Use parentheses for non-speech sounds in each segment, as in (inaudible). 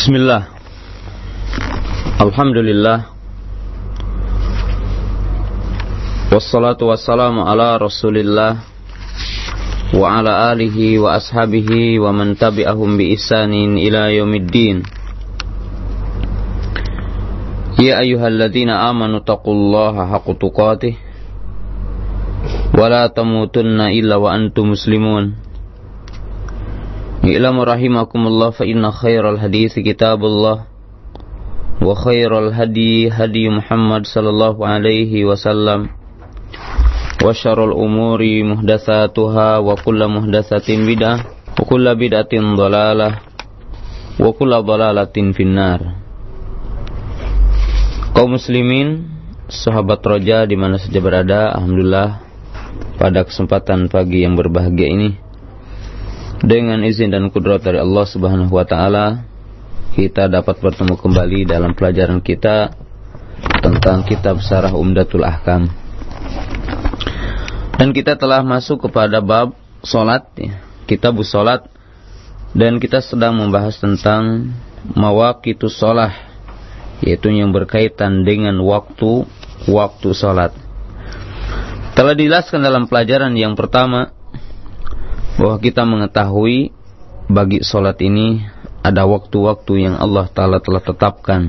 Bismillah. Alhamdulillah. Wassalatu wassalamu ala rasulillah Wa ala alihi wa ashabihi Wa man tabi'ahum bi isanin ila yaumiddin. Ya ayyuhalladzina amanu taqullaha haqqa tuqatih Wa la tamutunna illa wa antum muslimun I'lamu rahimakumullah fa inna khairal hadis kitabullah wa khairal hadi hadi Muhammad sallallahu alaihi wasallam wa syarrul umuri muhdatsatuha wa kullu muhdatsatin bid'ah wa kullu bid'atin dhalalah wa kullu dhalalatin finnar. Kaum muslimin sahabat roja di mana saja berada alhamdulillah pada kesempatan pagi yang berbahagia ini dengan izin dan kudrat dari Allah Subhanahu wa taala kita dapat bertemu kembali dalam pelajaran kita tentang kitab Sarah Umdatul Ahkam dan kita telah masuk kepada bab solat, ya. kitab solat, dan kita sedang membahas tentang mawakitu solah, yaitu yang berkaitan dengan waktu waktu solat. Telah dijelaskan dalam pelajaran yang pertama bahwa kita mengetahui bagi solat ini ada waktu-waktu yang Allah Taala telah tetapkan.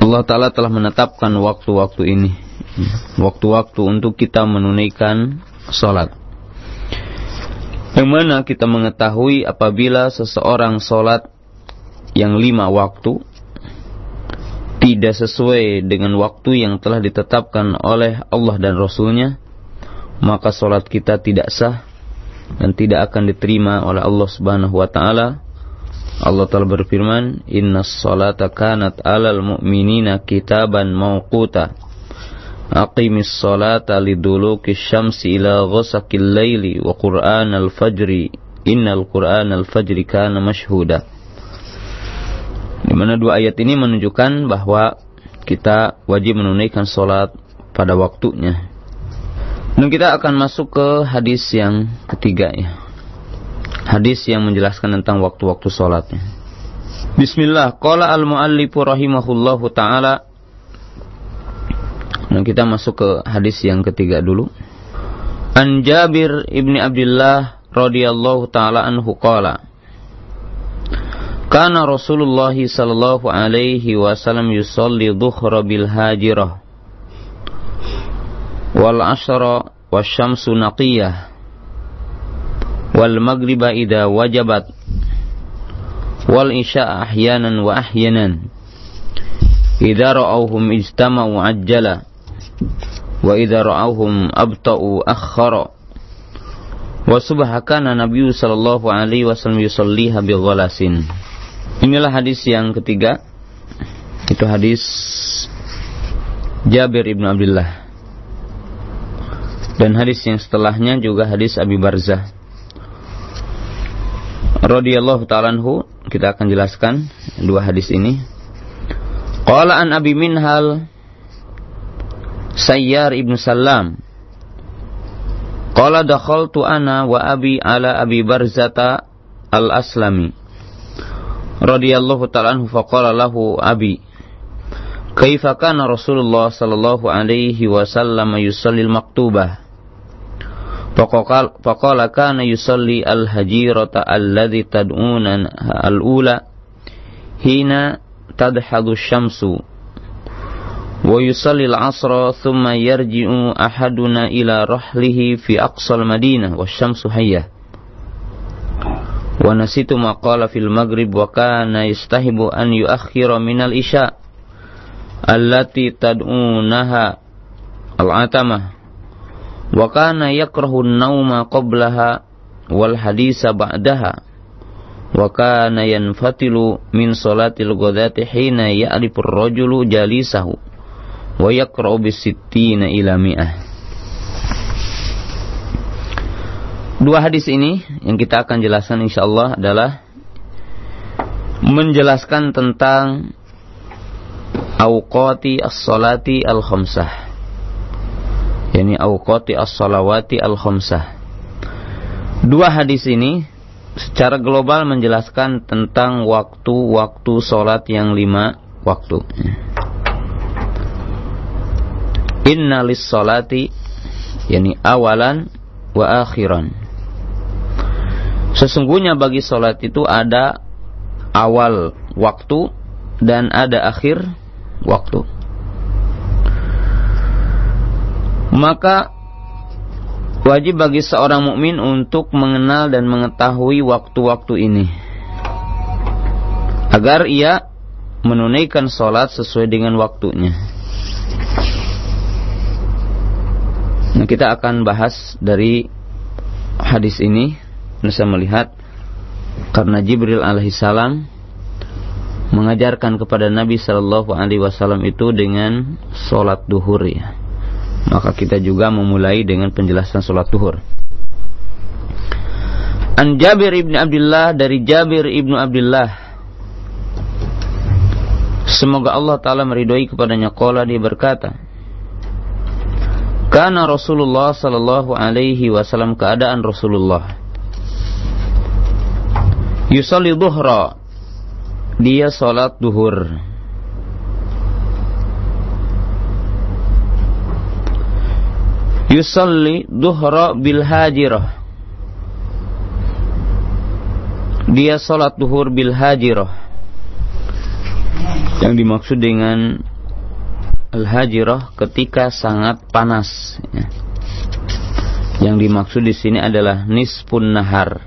Allah Taala telah menetapkan waktu-waktu ini waktu-waktu untuk kita menunaikan sholat. Yang mana kita mengetahui apabila seseorang sholat yang lima waktu tidak sesuai dengan waktu yang telah ditetapkan oleh Allah dan Rasulnya, maka sholat kita tidak sah dan tidak akan diterima oleh Allah Subhanahu wa taala. Allah telah berfirman, "Inna salata kanat 'alal mu'minina kitaban mawquta." Aqimis salata liduluki syamsi ila ghasakil laili wa qur'an al-fajri innal qur'an al-fajri kana mashhuda di mana dua ayat ini menunjukkan bahwa kita wajib menunaikan salat pada waktunya. Dan kita akan masuk ke hadis yang ketiga ya. Hadis yang menjelaskan tentang waktu-waktu salatnya. Bismillah, qala al-muallifu rahimahullahu taala Nah, kita masuk ke hadis yang ketiga dulu. An Jabir ibni Abdullah radhiyallahu taala anhu qala Kana Rasulullah sallallahu alaihi wasallam yusalli dhuhra bil hajirah wal ashra wasyamsu naqiyah. Wal maghriba idza wajabat. Wal isya ahyanan wa ahyanan. Idza ra'awhum ijtama'u ajjala. Wa idza ra'awhum abta'u akhara. Wa subhakana Nabi sallallahu alaihi wasallam yusalliha bi ghalasin. Inilah hadis yang ketiga. Itu hadis Jabir ibnu Abdullah dan hadis yang setelahnya juga hadis Abi Barzah. Radhiyallahu ta'ala anhu kita akan jelaskan dua hadis ini. Qala an Abi Minhal Sayyar ibn Salam Qala dakhaltu ana wa abi ala abi barzata al-aslami radhiyallahu ta'ala anhu faqala lahu abi kaifa kana Rasulullah sallallahu alaihi wasallam yusalli al-maktubah faqala kana yusalli al-hajirata alladhi tad'una al-ula hina tadhadu syamsu ويصلي العصر ثم يرجع أحدنا إلى رحله في أقصى المدينة والشمس حية. ونسيت ما قال في المغرب وكان يستحب أن يؤخر من الإشاء التي تدعونها العتمة. Wa kana yakrahu nauma qablaha wal haditsa ba'daha. Wa kana yanfatilu min salatil ghadati hina ya'rifur rajulu jalisahu. Wa yakra'u bisittina ila mi'ah. Dua hadis ini yang kita akan jelaskan insyaallah adalah menjelaskan tentang awqati as-salati al-khamsah Yani awqati as-salawati al-khamsah. Dua hadis ini secara global menjelaskan tentang waktu-waktu sholat yang lima waktu. Inna lis sholati yani awalan wa akhiran. Sesungguhnya bagi sholat itu ada awal waktu dan ada akhir waktu. Maka wajib bagi seorang mukmin untuk mengenal dan mengetahui waktu-waktu ini agar ia menunaikan sholat sesuai dengan waktunya. Nah, kita akan bahas dari hadis ini. Saya melihat karena Jibril alaihissalam mengajarkan kepada Nabi Shallallahu Alaihi Wasallam itu dengan sholat duhur ya maka kita juga memulai dengan penjelasan sholat duhur. An Jabir ibn Abdullah dari Jabir ibnu Abdullah. Semoga Allah Ta'ala meridhoi kepadanya. Qala dia berkata Karena Rasulullah Sallallahu Alaihi Wasallam keadaan Rasulullah. Yusalli duhra. Dia salat duhur yusalli duhra bil hajirah. Dia salat duhur bil hajirah. Yang dimaksud dengan al hajirah ketika sangat panas ya. yang dimaksud di sini adalah nisfun nahar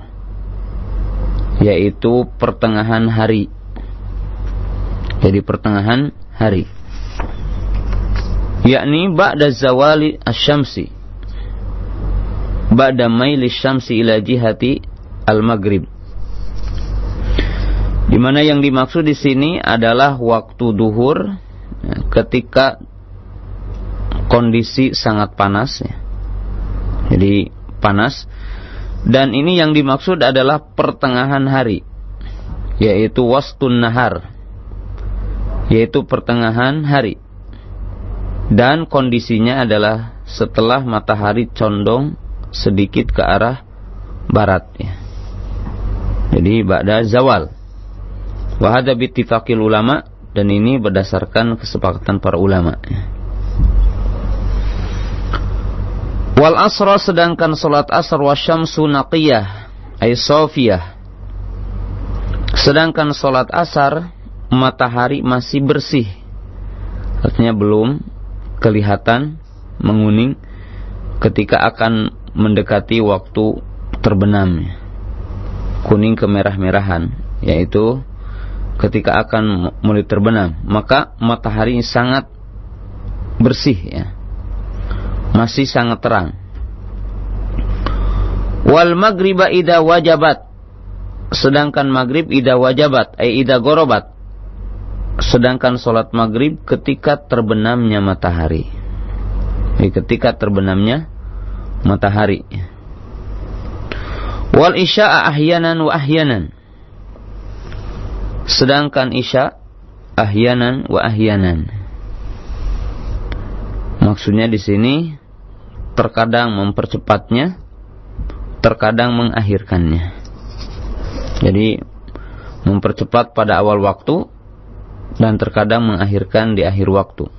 yaitu pertengahan hari. Jadi pertengahan hari. Yakni ba'da zawali asyamsi ba'da maili syamsi ila jihati al-maghrib. Di mana yang dimaksud di sini adalah waktu duhur ya, ketika kondisi sangat panas ya. Jadi panas dan ini yang dimaksud adalah pertengahan hari yaitu wastun nahar yaitu pertengahan hari dan kondisinya adalah setelah matahari condong sedikit ke arah barat ya. Jadi ba'da zawal. Wa hadza bittifaqil ulama dan ini berdasarkan kesepakatan para ulama. Wal asra sedangkan salat asar wa syamsu naqiyah ay sofiyah. Sedangkan salat asar matahari masih bersih. Artinya belum kelihatan menguning ketika akan mendekati waktu terbenam kuning kemerah-merahan yaitu ketika akan mulai terbenam. Maka matahari sangat bersih ya. Masih sangat terang. Wal maghriba ida wajabat. Sedangkan maghrib ida wajabat ay ida gorobat. Sedangkan solat maghrib ketika terbenamnya matahari. Ketika terbenamnya matahari. Wal isya ahyanan wa ahyanan. Sedangkan isya ahyanan wa ahyanan. Maksudnya di sini terkadang mempercepatnya, terkadang mengakhirkannya. Jadi mempercepat pada awal waktu dan terkadang mengakhirkan di akhir waktu.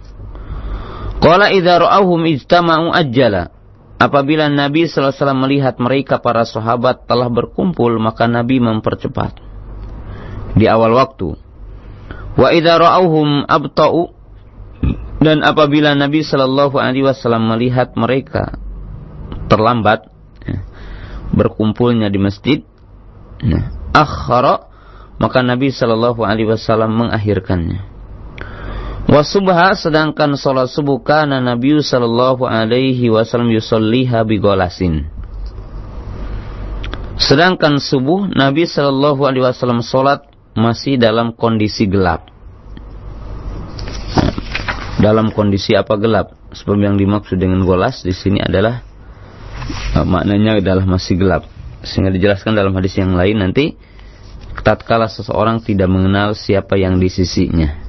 Qala idza ra'awhum ijtama'u ajjala Apabila Nabi SAW melihat mereka para sahabat telah berkumpul, maka Nabi mempercepat di awal waktu. Wa idza ra'awhum abta'u dan apabila Nabi Wasallam melihat mereka terlambat ya, berkumpulnya di masjid, ya, akhara maka Nabi Wasallam mengakhirkannya. Wasubha sedangkan sholat subuh kana Nabi sallallahu alaihi wasallam yusalliha bigolasin. Sedangkan subuh Nabi sallallahu alaihi wasallam sholat masih dalam kondisi gelap. Dalam kondisi apa gelap? Sebab yang dimaksud dengan golas di sini adalah uh, maknanya adalah masih gelap. Sehingga dijelaskan dalam hadis yang lain nanti tatkala seseorang tidak mengenal siapa yang di sisinya.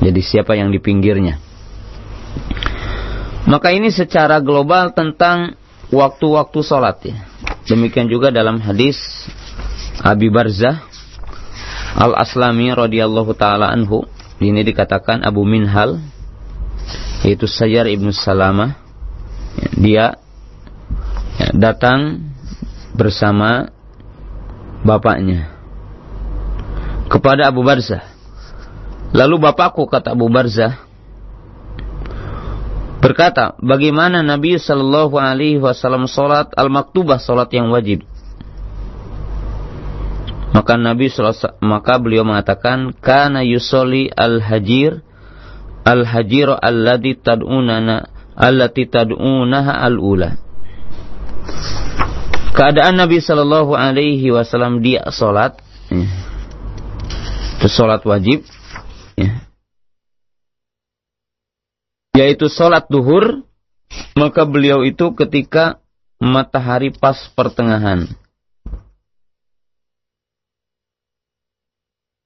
Jadi siapa yang di pinggirnya. Maka ini secara global tentang waktu-waktu sholat ya. Demikian juga dalam hadis Abi Barzah Al-Aslami radhiyallahu taala anhu ini dikatakan Abu Minhal yaitu Sayyar ibnu Salamah dia datang bersama bapaknya kepada Abu Barzah. Lalu bapakku kata Abu Barzah berkata, bagaimana Nabi Shallallahu Alaihi Wasallam sholat al maktubah sholat yang wajib? Maka Nabi maka beliau mengatakan, kana yusoli al hajir al hajir alladhi tad'unana allati tad'unaha al ula. Keadaan Nabi Shallallahu Alaihi Wasallam dia sholat. Ya itu sholat wajib ya. yaitu sholat duhur maka beliau itu ketika matahari pas pertengahan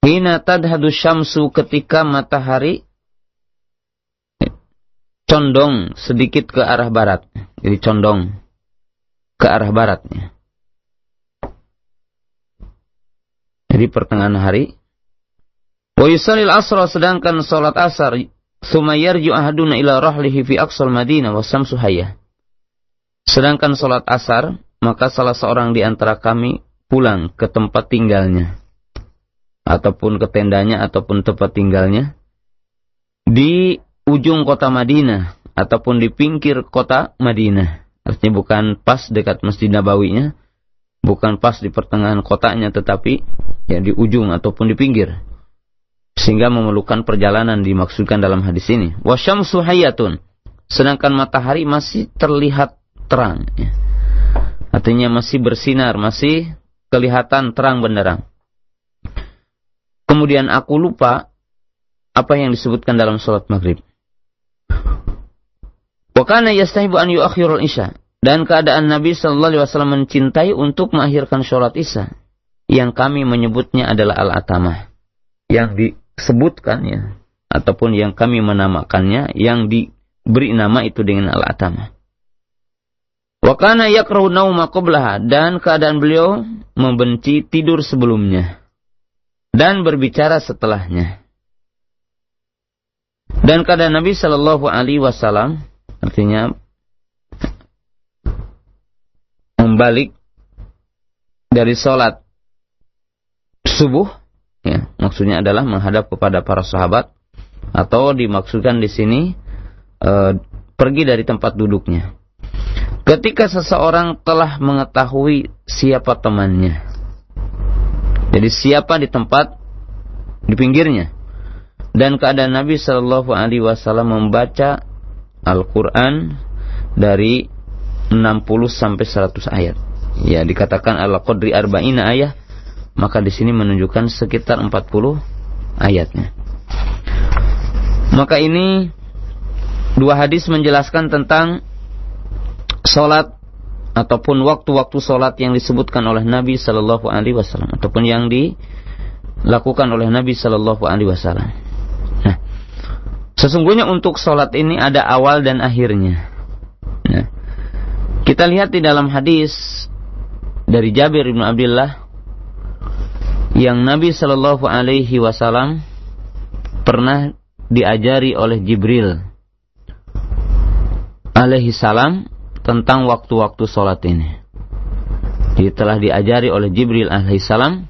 Hina tadhadu syamsu ketika matahari condong sedikit ke arah barat. Jadi condong ke arah baratnya. Jadi pertengahan hari Wa yusalil asra sedangkan salat asar thumma ahaduna ila rahlihi fi aqsal Madinah wa samsu hayya. Sedangkan salat asar maka salah seorang di antara kami pulang ke tempat tinggalnya ataupun ke tendanya ataupun tempat tinggalnya di ujung kota Madinah ataupun di pinggir kota Madinah. Artinya bukan pas dekat Masjid Nabawinya, bukan pas di pertengahan kotanya tetapi ya di ujung ataupun di pinggir sehingga memerlukan perjalanan dimaksudkan dalam hadis ini. Wasyamsu hayatun. Sedangkan matahari masih terlihat terang. Ya. Artinya masih bersinar, masih kelihatan terang benderang. Kemudian aku lupa apa yang disebutkan dalam sholat maghrib. Wakana yastahibu an yuakhirul isya. Dan keadaan Nabi Shallallahu Alaihi Wasallam mencintai untuk mengakhirkan sholat isya. Yang kami menyebutnya adalah al-atamah. Yang di sebutkan ya ataupun yang kami menamakannya yang diberi nama itu dengan al-atama. Wa kana yakrahu dan keadaan beliau membenci tidur sebelumnya dan berbicara setelahnya. Dan keadaan Nabi Shallallahu alaihi wasallam artinya membalik dari sholat subuh Ya, maksudnya adalah menghadap kepada para sahabat atau dimaksudkan di sini e, pergi dari tempat duduknya. Ketika seseorang telah mengetahui siapa temannya. Jadi siapa di tempat di pinggirnya. Dan keadaan Nabi Shallallahu alaihi wasallam membaca Al-Qur'an dari 60 sampai 100 ayat. Ya, dikatakan ala qadri arba'ina ayat maka di sini menunjukkan sekitar 40 ayatnya. Maka ini dua hadis menjelaskan tentang solat ataupun waktu-waktu solat yang disebutkan oleh Nabi Shallallahu Alaihi Wasallam ataupun yang dilakukan oleh Nabi Shallallahu Alaihi Wasallam. Nah, sesungguhnya untuk solat ini ada awal dan akhirnya. Nah, kita lihat di dalam hadis dari Jabir bin Abdullah yang Nabi Shallallahu Alaihi Wasallam pernah diajari oleh Jibril alaihi salam tentang waktu-waktu sholat ini. Jadi telah diajari oleh Jibril alaihi salam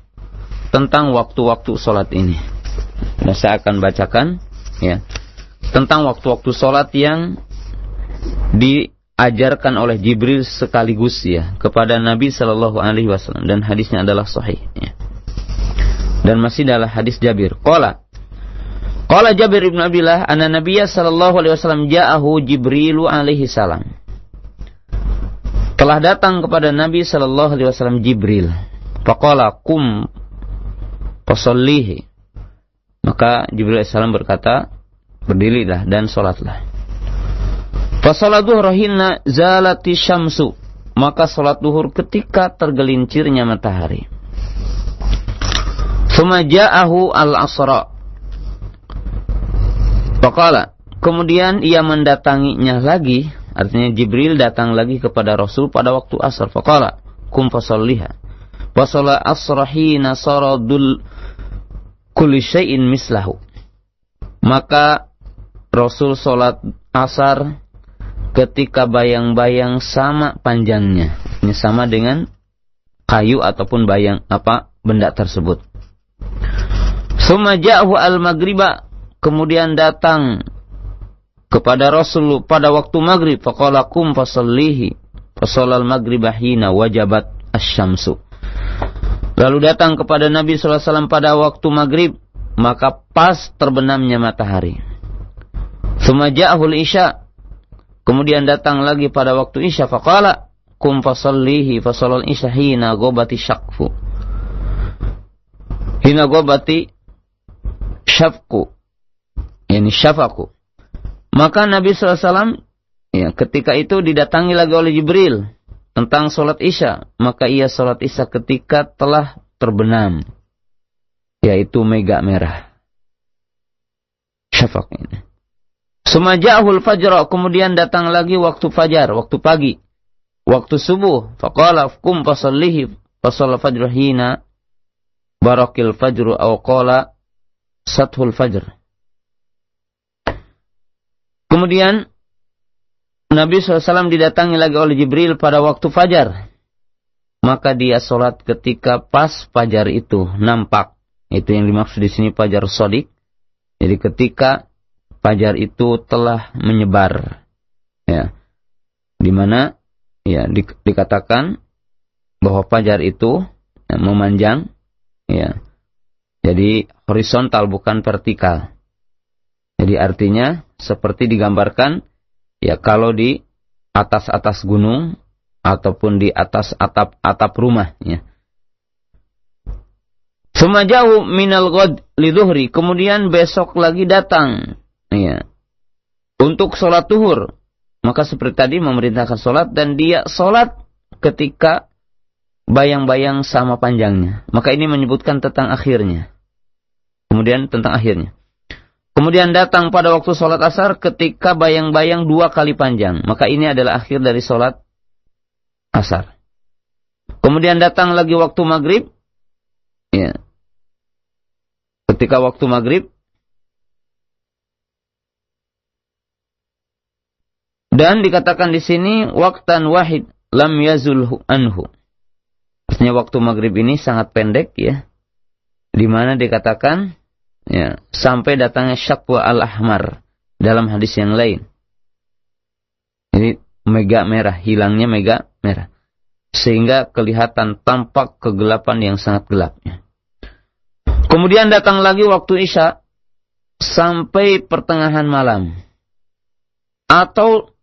tentang waktu-waktu sholat ini. Nah, saya akan bacakan ya tentang waktu-waktu sholat yang diajarkan oleh Jibril sekaligus ya kepada Nabi Shallallahu Alaihi Wasallam dan hadisnya adalah sahih. Ya. Dan masih dalam hadis Jabir. Qala Qala Jabir ibn Abdullah anna Nabiya sallallahu alaihi wasallam ja'ahu Jibrilu alaihi salam. Telah datang kepada Nabi sallallahu alaihi wasallam Jibril. Faqala kum fasallihi. Maka Jibril salam berkata, berdirilah dan salatlah. Fasalat duhur hina zalati syamsu. Maka salat duhur ketika tergelincirnya matahari. Thumma ja'ahu al-asra. Faqala. Kemudian ia mendatanginya lagi, artinya Jibril datang lagi kepada Rasul pada waktu asar. Faqala, kum fasalliha. Wa sholat asrahina saradul kulli syai'in mislahu. Maka Rasul sholat asar ketika bayang-bayang sama panjangnya. Ini sama dengan kayu ataupun bayang apa benda tersebut. Sumaja'hu al-maghriba kemudian datang kepada Rasul pada waktu maghrib faqala kum fasallihi fasallal maghriba hina wajabat asy-syamsu. Lalu datang kepada Nabi SAW pada waktu maghrib maka pas terbenamnya matahari. Sumaja'hul isya Kemudian datang lagi pada waktu Isya faqala kum fasallihi fasallal isya hina gobati syakfu. Hina gobati syafku. Ini syafaku. Maka Nabi SAW ya, ketika itu didatangi lagi oleh Jibril tentang sholat isya. Maka ia sholat isya ketika telah terbenam. Yaitu mega merah. Syafak ini. Sumaja'ahul fajr, kemudian datang lagi waktu fajar, waktu pagi, waktu subuh. Faqala kum fasallihi, fasalla fajr hina barakil fajr aw qala sathul fajr. Kemudian Nabi SAW didatangi lagi oleh Jibril pada waktu fajar. Maka dia sholat ketika pas fajar itu nampak. Itu yang dimaksud di sini fajar sodik. Jadi ketika fajar itu telah menyebar. Ya. Di mana ya di, dikatakan bahwa fajar itu ya, memanjang ya. Jadi horizontal bukan vertikal. Jadi artinya seperti digambarkan ya kalau di atas-atas gunung ataupun di atas atap-atap rumah ya. Semajau minal god liduhri. Kemudian besok lagi datang Ya. Untuk sholat tuhur. Maka seperti tadi memerintahkan sholat dan dia sholat ketika bayang-bayang sama panjangnya. Maka ini menyebutkan tentang akhirnya. Kemudian tentang akhirnya. Kemudian datang pada waktu sholat asar ketika bayang-bayang dua kali panjang. Maka ini adalah akhir dari sholat asar. Kemudian datang lagi waktu maghrib. Ya. Ketika waktu maghrib Dan dikatakan di sini waktan wahid lam yazul anhu. Artinya waktu maghrib ini sangat pendek ya. Di mana dikatakan ya sampai datangnya syakwa al-ahmar dalam hadis yang lain. Jadi mega merah, hilangnya mega merah. Sehingga kelihatan tampak kegelapan yang sangat gelapnya. Kemudian datang lagi waktu Isya sampai pertengahan malam. Atau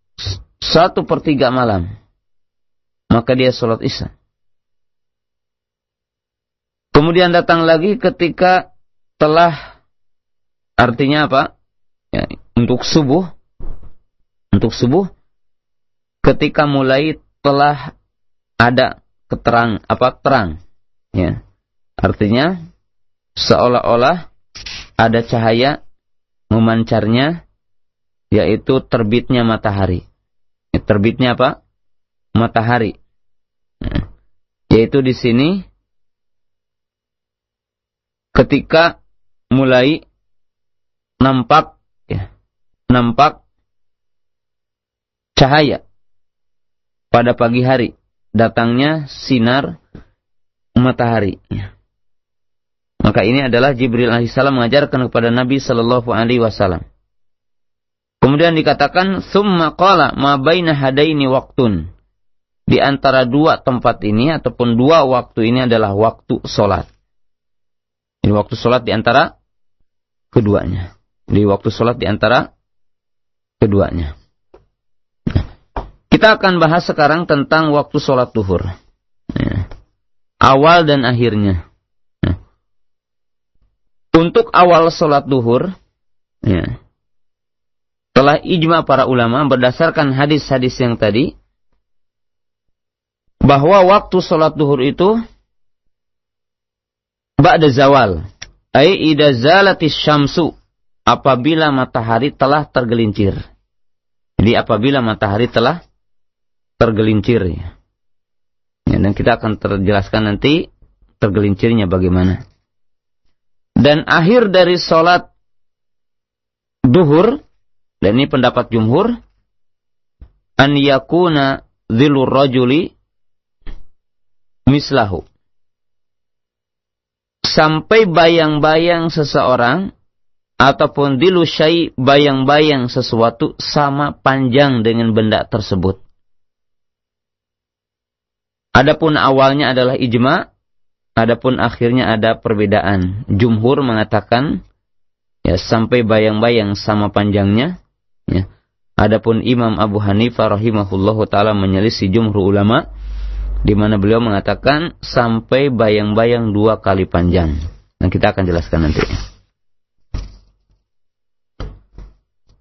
satu per tiga malam, maka dia sholat isya. Kemudian datang lagi ketika telah artinya apa? Ya, untuk subuh, untuk subuh, ketika mulai telah ada keterang apa terang, ya, artinya seolah-olah ada cahaya memancarnya, yaitu terbitnya matahari terbitnya apa? Matahari. Nah, yaitu di sini ketika mulai nampak ya, nampak cahaya pada pagi hari datangnya sinar matahari. Ya. Maka ini adalah Jibril alaihissalam mengajarkan kepada Nabi Shallallahu alaihi wasallam. Kemudian dikatakan summa qala ma baina hadaini waktun. Di antara dua tempat ini ataupun dua waktu ini adalah waktu solat. Ini waktu solat di antara keduanya. Di waktu solat di antara keduanya. Kita akan bahas sekarang tentang waktu solat duhur. Ya. Awal dan akhirnya. Ya. Untuk awal solat duhur, ya, telah ijma para ulama berdasarkan hadis-hadis yang tadi bahwa waktu sholat duhur itu ba'da zawal ay ida zalatis syamsu apabila matahari telah tergelincir jadi apabila matahari telah tergelincir ya. dan kita akan terjelaskan nanti tergelincirnya bagaimana. Dan akhir dari sholat duhur, dan ini pendapat jumhur, an yakuna dhilur rajuli mislahu. Sampai bayang-bayang seseorang ataupun dilu syai bayang-bayang sesuatu sama panjang dengan benda tersebut. Adapun awalnya adalah ijma, adapun akhirnya ada perbedaan. Jumhur mengatakan ya sampai bayang-bayang sama panjangnya, ya. Adapun Imam Abu Hanifah rahimahullahu taala menyelisih jumhur ulama di mana beliau mengatakan sampai bayang-bayang dua kali panjang. Nah, kita akan jelaskan nanti.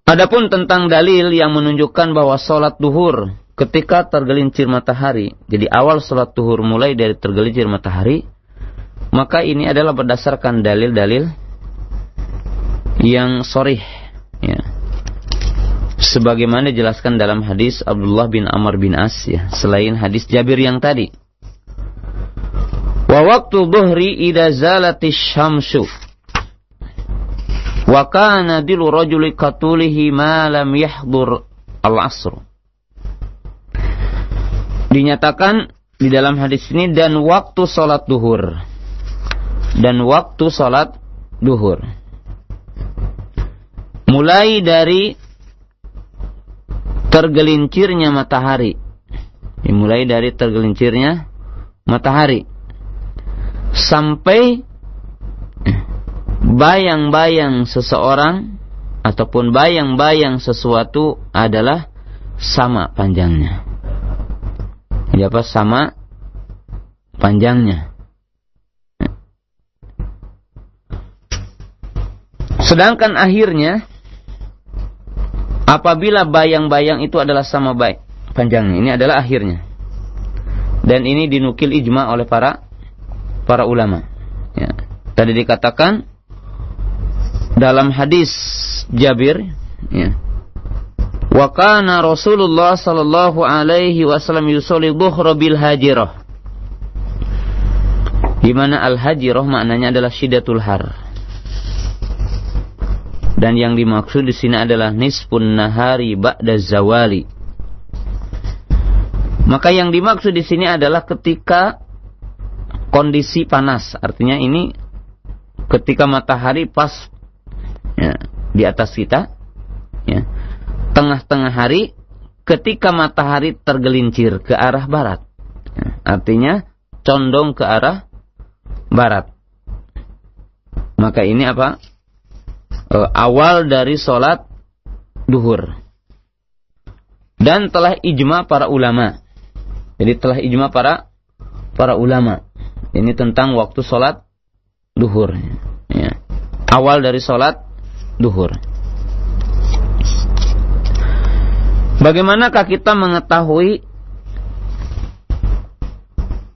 Adapun tentang dalil yang menunjukkan bahwa sholat duhur ketika tergelincir matahari, jadi awal sholat duhur mulai dari tergelincir matahari, maka ini adalah berdasarkan dalil-dalil yang sorih. Sebagaimana dijelaskan dalam hadis Abdullah bin Amr bin As, ya, selain hadis Jabir yang tadi. Wa waktu duhri idza zalatis syamsu Wa kana dilu rajuli katulihi ma lam yahdur al-asr. Dinyatakan di dalam hadis ini dan waktu salat duhur. Dan waktu salat duhur. Mulai dari tergelincirnya matahari. Dimulai dari tergelincirnya matahari. Sampai bayang-bayang seseorang ataupun bayang-bayang sesuatu adalah sama panjangnya. Jadi apa? Sama panjangnya. Sedangkan akhirnya apabila bayang-bayang itu adalah sama baik panjangnya, ini adalah akhirnya. Dan ini dinukil ijma oleh para para ulama. Ya. Tadi dikatakan dalam hadis Jabir ya wa kana Rasulullah sallallahu alaihi wasallam yusolli dhuhra bil hajirah di mana al hajirah maknanya adalah syidatul har dan yang dimaksud di sini adalah nisfun nahari ba'da zawali. Maka yang dimaksud di sini adalah ketika kondisi panas. Artinya ini ketika matahari pas ya, di atas kita ya. Tengah-tengah hari ketika matahari tergelincir ke arah barat. Ya, artinya condong ke arah barat. Maka ini apa e, awal dari sholat duhur dan telah ijma para ulama jadi telah ijma para para ulama ini tentang waktu sholat duhur ya. awal dari sholat duhur. Bagaimanakah kita mengetahui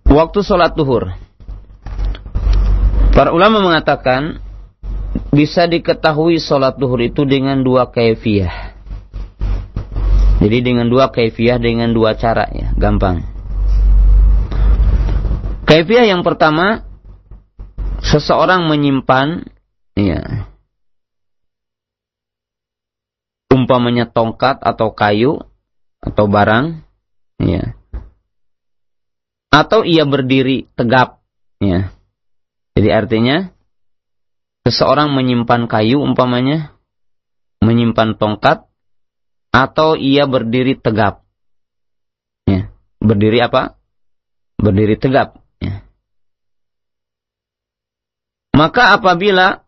waktu sholat duhur? Para ulama mengatakan bisa diketahui sholat duhur itu dengan dua kaifiyah. Jadi dengan dua kaifiyah dengan dua cara ya, gampang. Kaifiyah yang pertama seseorang menyimpan ya umpamanya tongkat atau kayu atau barang ya atau ia berdiri tegap ya jadi artinya seseorang menyimpan kayu umpamanya menyimpan tongkat atau ia berdiri tegap ya berdiri apa berdiri tegap ya maka apabila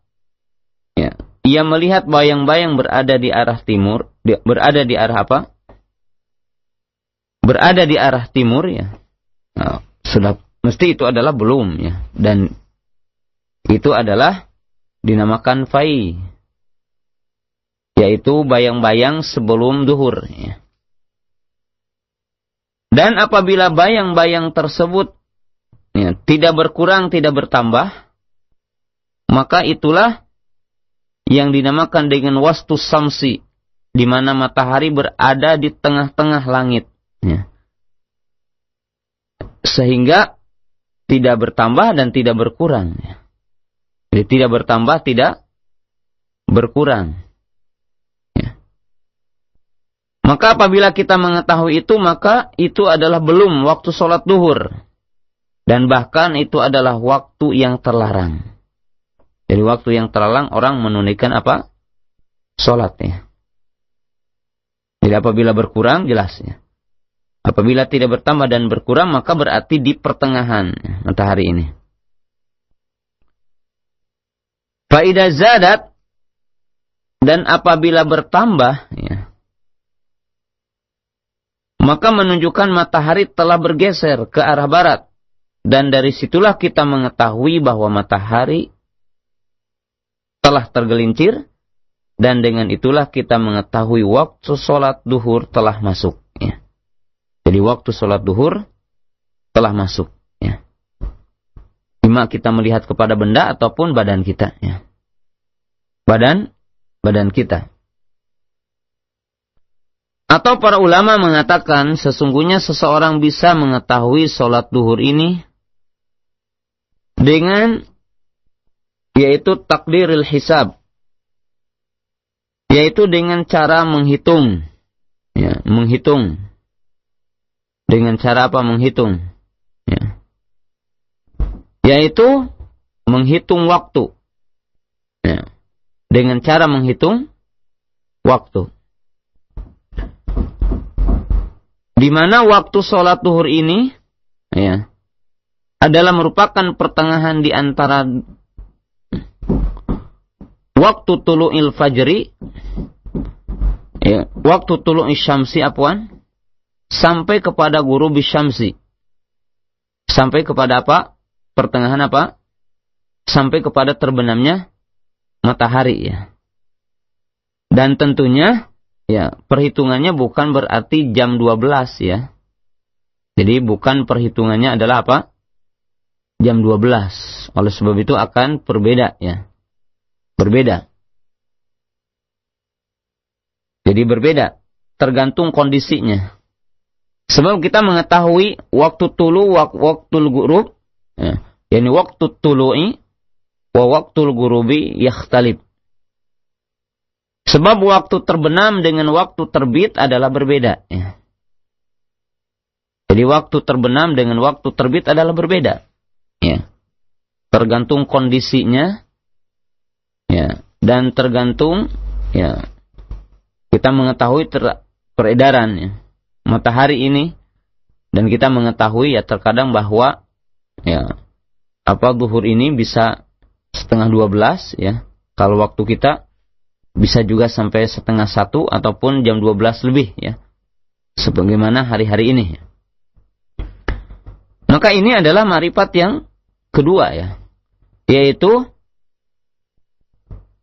ya ia melihat bayang-bayang berada di arah timur, di, berada di arah apa? Berada di arah timur ya. Nah, sudah mesti itu adalah belum ya dan itu adalah dinamakan fai yaitu bayang-bayang sebelum duhur ya. Dan apabila bayang-bayang tersebut ya, tidak berkurang, tidak bertambah, maka itulah yang dinamakan dengan wastu samsi di mana matahari berada di tengah-tengah langit ya. sehingga tidak bertambah dan tidak berkurang. Ya. Jadi tidak bertambah, tidak berkurang. Ya. Maka apabila kita mengetahui itu, maka itu adalah belum waktu sholat duhur. Dan bahkan itu adalah waktu yang terlarang. Jadi waktu yang terlarang orang menunaikan apa? Sholatnya. Jadi apabila berkurang, jelasnya. Apabila tidak bertambah dan berkurang, maka berarti di pertengahan matahari ini. Faidah zadat dan apabila bertambah, ya, maka menunjukkan matahari telah bergeser ke arah barat. Dan dari situlah kita mengetahui bahwa matahari telah tergelincir dan dengan itulah kita mengetahui waktu sholat duhur telah masuk. Jadi waktu sholat duhur telah masuk. Ima kita melihat kepada benda ataupun badan kita. Ya. Badan, badan kita. Atau para ulama mengatakan sesungguhnya seseorang bisa mengetahui sholat duhur ini dengan yaitu takdiril hisab yaitu dengan cara menghitung ya, menghitung dengan cara apa menghitung? Ya. Yaitu menghitung waktu. Ya. Dengan cara menghitung waktu. Di mana waktu sholat duhur ini ya, adalah merupakan pertengahan di antara waktu tulu'il fajri ya, waktu tulu'il syamsi apuan sampai kepada guru bisyamsi. Sampai kepada apa? Pertengahan apa? Sampai kepada terbenamnya matahari ya. Dan tentunya ya perhitungannya bukan berarti jam 12 ya. Jadi bukan perhitungannya adalah apa? Jam 12. Oleh sebab itu akan berbeda ya. Berbeda. Jadi berbeda. Tergantung kondisinya. Sebab kita mengetahui waktu tulu, waktu gurub, ya, yakni waktu tulu'i, wa waktu gurubi yakhtalib. Sebab waktu terbenam dengan waktu terbit adalah berbeda. Ya. Jadi waktu terbenam dengan waktu terbit adalah berbeda. Ya. Tergantung kondisinya, ya, dan tergantung, ya, kita mengetahui ter, peredaran, ya matahari ini dan kita mengetahui ya terkadang bahwa ya apa duhur ini bisa setengah dua belas ya. Kalau waktu kita bisa juga sampai setengah satu ataupun jam dua belas lebih ya. Sebagaimana hari-hari ini maka ini adalah marifat yang kedua ya. Yaitu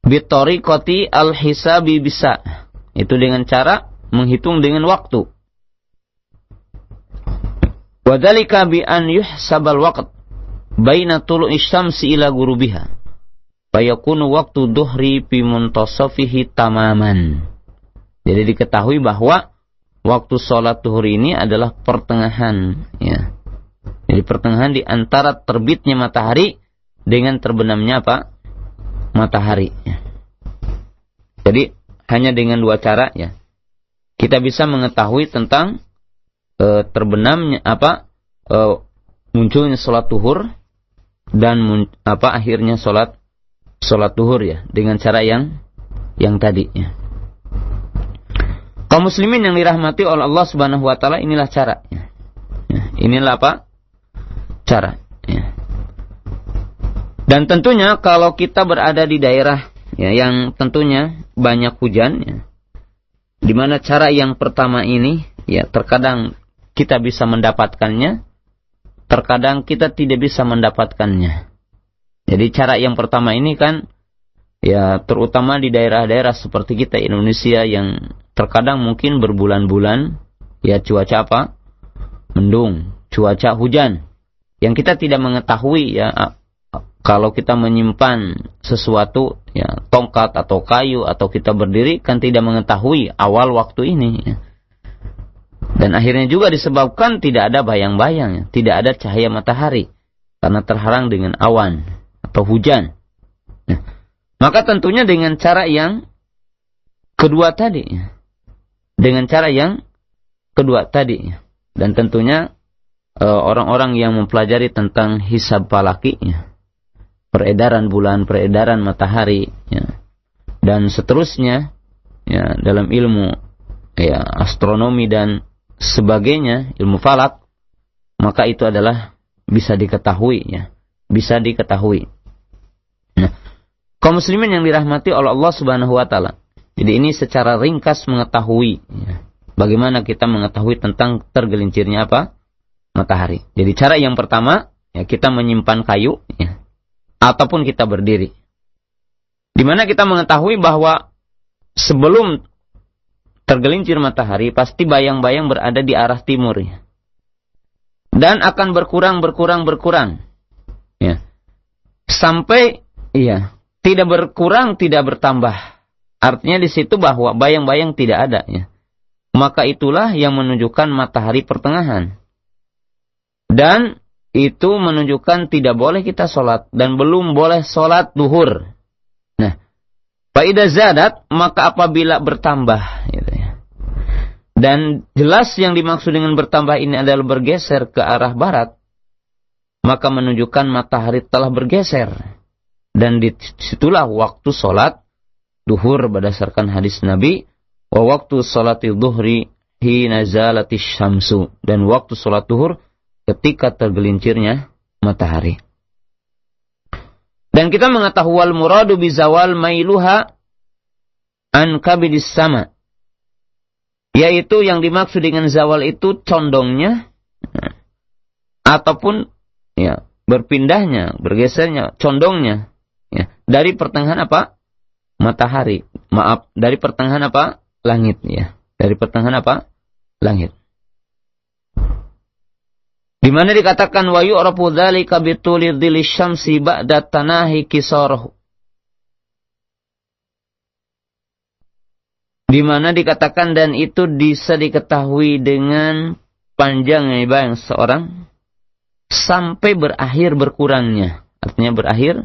bitori koti al hisabi bisa. Itu dengan cara menghitung dengan waktu. Wadhalika bi an yuhsabal waqt baina tulu'i syamsi ila gurubiha. Fayakunu waktu duhri fi muntasafihi tamaman. Jadi diketahui bahwa waktu sholat duhur ini adalah pertengahan. Ya. Jadi pertengahan di antara terbitnya matahari dengan terbenamnya apa? Matahari. Ya. Jadi hanya dengan dua cara ya. Kita bisa mengetahui tentang e, terbenamnya apa e, munculnya sholat tuhur dan apa akhirnya sholat sholat tuhur ya dengan cara yang yang tadi ya. Kaum muslimin yang dirahmati oleh Allah Subhanahu wa taala inilah cara. Ya. Ya, inilah apa? Cara. Ya. Dan tentunya kalau kita berada di daerah ya, yang tentunya banyak hujan, ya, di mana cara yang pertama ini ya terkadang kita bisa mendapatkannya, terkadang kita tidak bisa mendapatkannya. Jadi cara yang pertama ini kan ya terutama di daerah-daerah seperti kita Indonesia yang terkadang mungkin berbulan-bulan ya cuaca apa? mendung, cuaca hujan. Yang kita tidak mengetahui ya kalau kita menyimpan sesuatu ya tongkat atau kayu atau kita berdiri kan tidak mengetahui awal waktu ini ya. Dan akhirnya juga disebabkan tidak ada bayang-bayang, tidak ada cahaya matahari. karena terhalang dengan awan atau hujan. Nah, maka tentunya dengan cara yang kedua tadi. Dengan cara yang kedua tadi. Dan tentunya e, orang-orang yang mempelajari tentang hisab falaki, peredaran bulan, peredaran matahari, ya, dan seterusnya ya, dalam ilmu ya, astronomi dan sebagainya, ilmu falak, maka itu adalah bisa diketahui ya, bisa diketahui. Nah, kaum muslimin yang dirahmati oleh Allah Subhanahu wa taala. Jadi ini secara ringkas mengetahui ya, bagaimana kita mengetahui tentang tergelincirnya apa? matahari. Jadi cara yang pertama ya kita menyimpan kayu ya, ataupun kita berdiri. Di mana kita mengetahui bahwa sebelum tergelincir matahari pasti bayang-bayang berada di arah timur ya. Dan akan berkurang berkurang berkurang. Ya. Sampai iya, tidak berkurang, tidak bertambah. Artinya di situ bahwa bayang-bayang tidak ada ya. Maka itulah yang menunjukkan matahari pertengahan. Dan itu menunjukkan tidak boleh kita sholat dan belum boleh sholat duhur. Nah, faidah zadat maka apabila bertambah, gitu. Dan jelas yang dimaksud dengan bertambah ini adalah bergeser ke arah barat, maka menunjukkan matahari telah bergeser. Dan di situlah waktu sholat duhur berdasarkan hadis Nabi, wa waktu sholat duhri hina zalatis syamsu. Dan waktu sholat duhur ketika tergelincirnya matahari. Dan kita mengetahui wal muradu bizawal mailuha an kabidis sama. Yaitu yang dimaksud dengan zawal itu condongnya ataupun ya berpindahnya, bergesernya, condongnya ya dari pertengahan apa? matahari. Maaf, dari pertengahan apa? langit ya. Dari pertengahan apa? langit. Di mana dikatakan wa yu'rafu dzalika bituli syamsi ba'da tanahi kisarahu. Di mana dikatakan dan itu bisa diketahui dengan panjangnya bayang seorang sampai berakhir berkurangnya. Artinya berakhir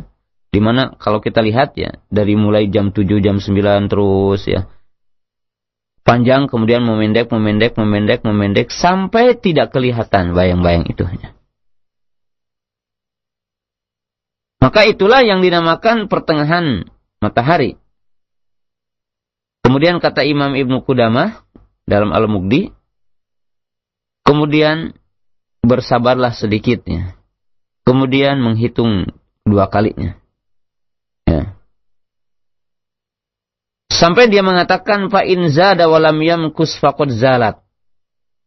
di mana kalau kita lihat ya dari mulai jam 7 jam 9 terus ya panjang kemudian memendek, memendek, memendek, memendek sampai tidak kelihatan bayang-bayang itu. Maka itulah yang dinamakan pertengahan matahari. Kemudian kata Imam Ibnu Qudamah dalam Al-Mughdi, kemudian bersabarlah sedikitnya. Kemudian menghitung dua kalinya. Ya. Sampai dia mengatakan fa in zada walam yamkus faqad zalat.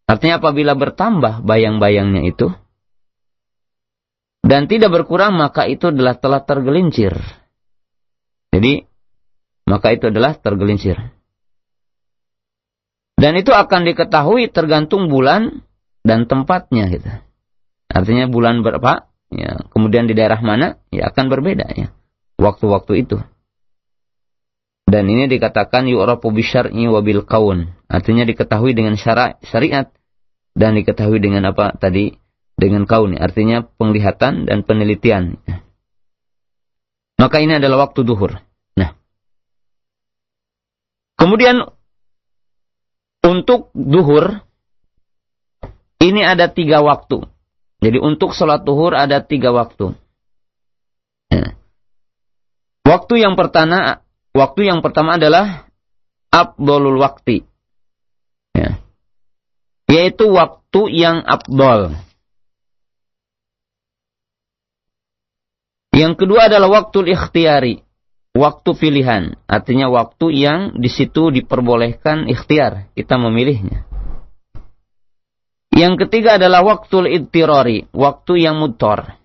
Artinya apabila bertambah bayang-bayangnya itu dan tidak berkurang maka itu adalah telah tergelincir. Jadi maka itu adalah tergelincir. Dan itu akan diketahui tergantung bulan dan tempatnya gitu. Artinya bulan berapa? Ya, kemudian di daerah mana? Ya akan berbeda ya. Waktu-waktu itu. Dan ini dikatakan yu'rafu bisyar'i wa bil kaun. Artinya diketahui dengan syara, syariat dan diketahui dengan apa tadi? Dengan kaun. Artinya penglihatan dan penelitian. Maka ini adalah waktu duhur. Kemudian untuk duhur ini ada tiga waktu. Jadi untuk sholat duhur ada tiga waktu. Waktu yang pertama Waktu yang pertama adalah abdolul waktu. Ya. Yaitu waktu yang abdol. Yang kedua adalah waktu ikhtiari. Waktu pilihan. Artinya waktu yang di situ diperbolehkan ikhtiar. Kita memilihnya. Yang ketiga adalah waktu ittirori. Waktu yang mutor.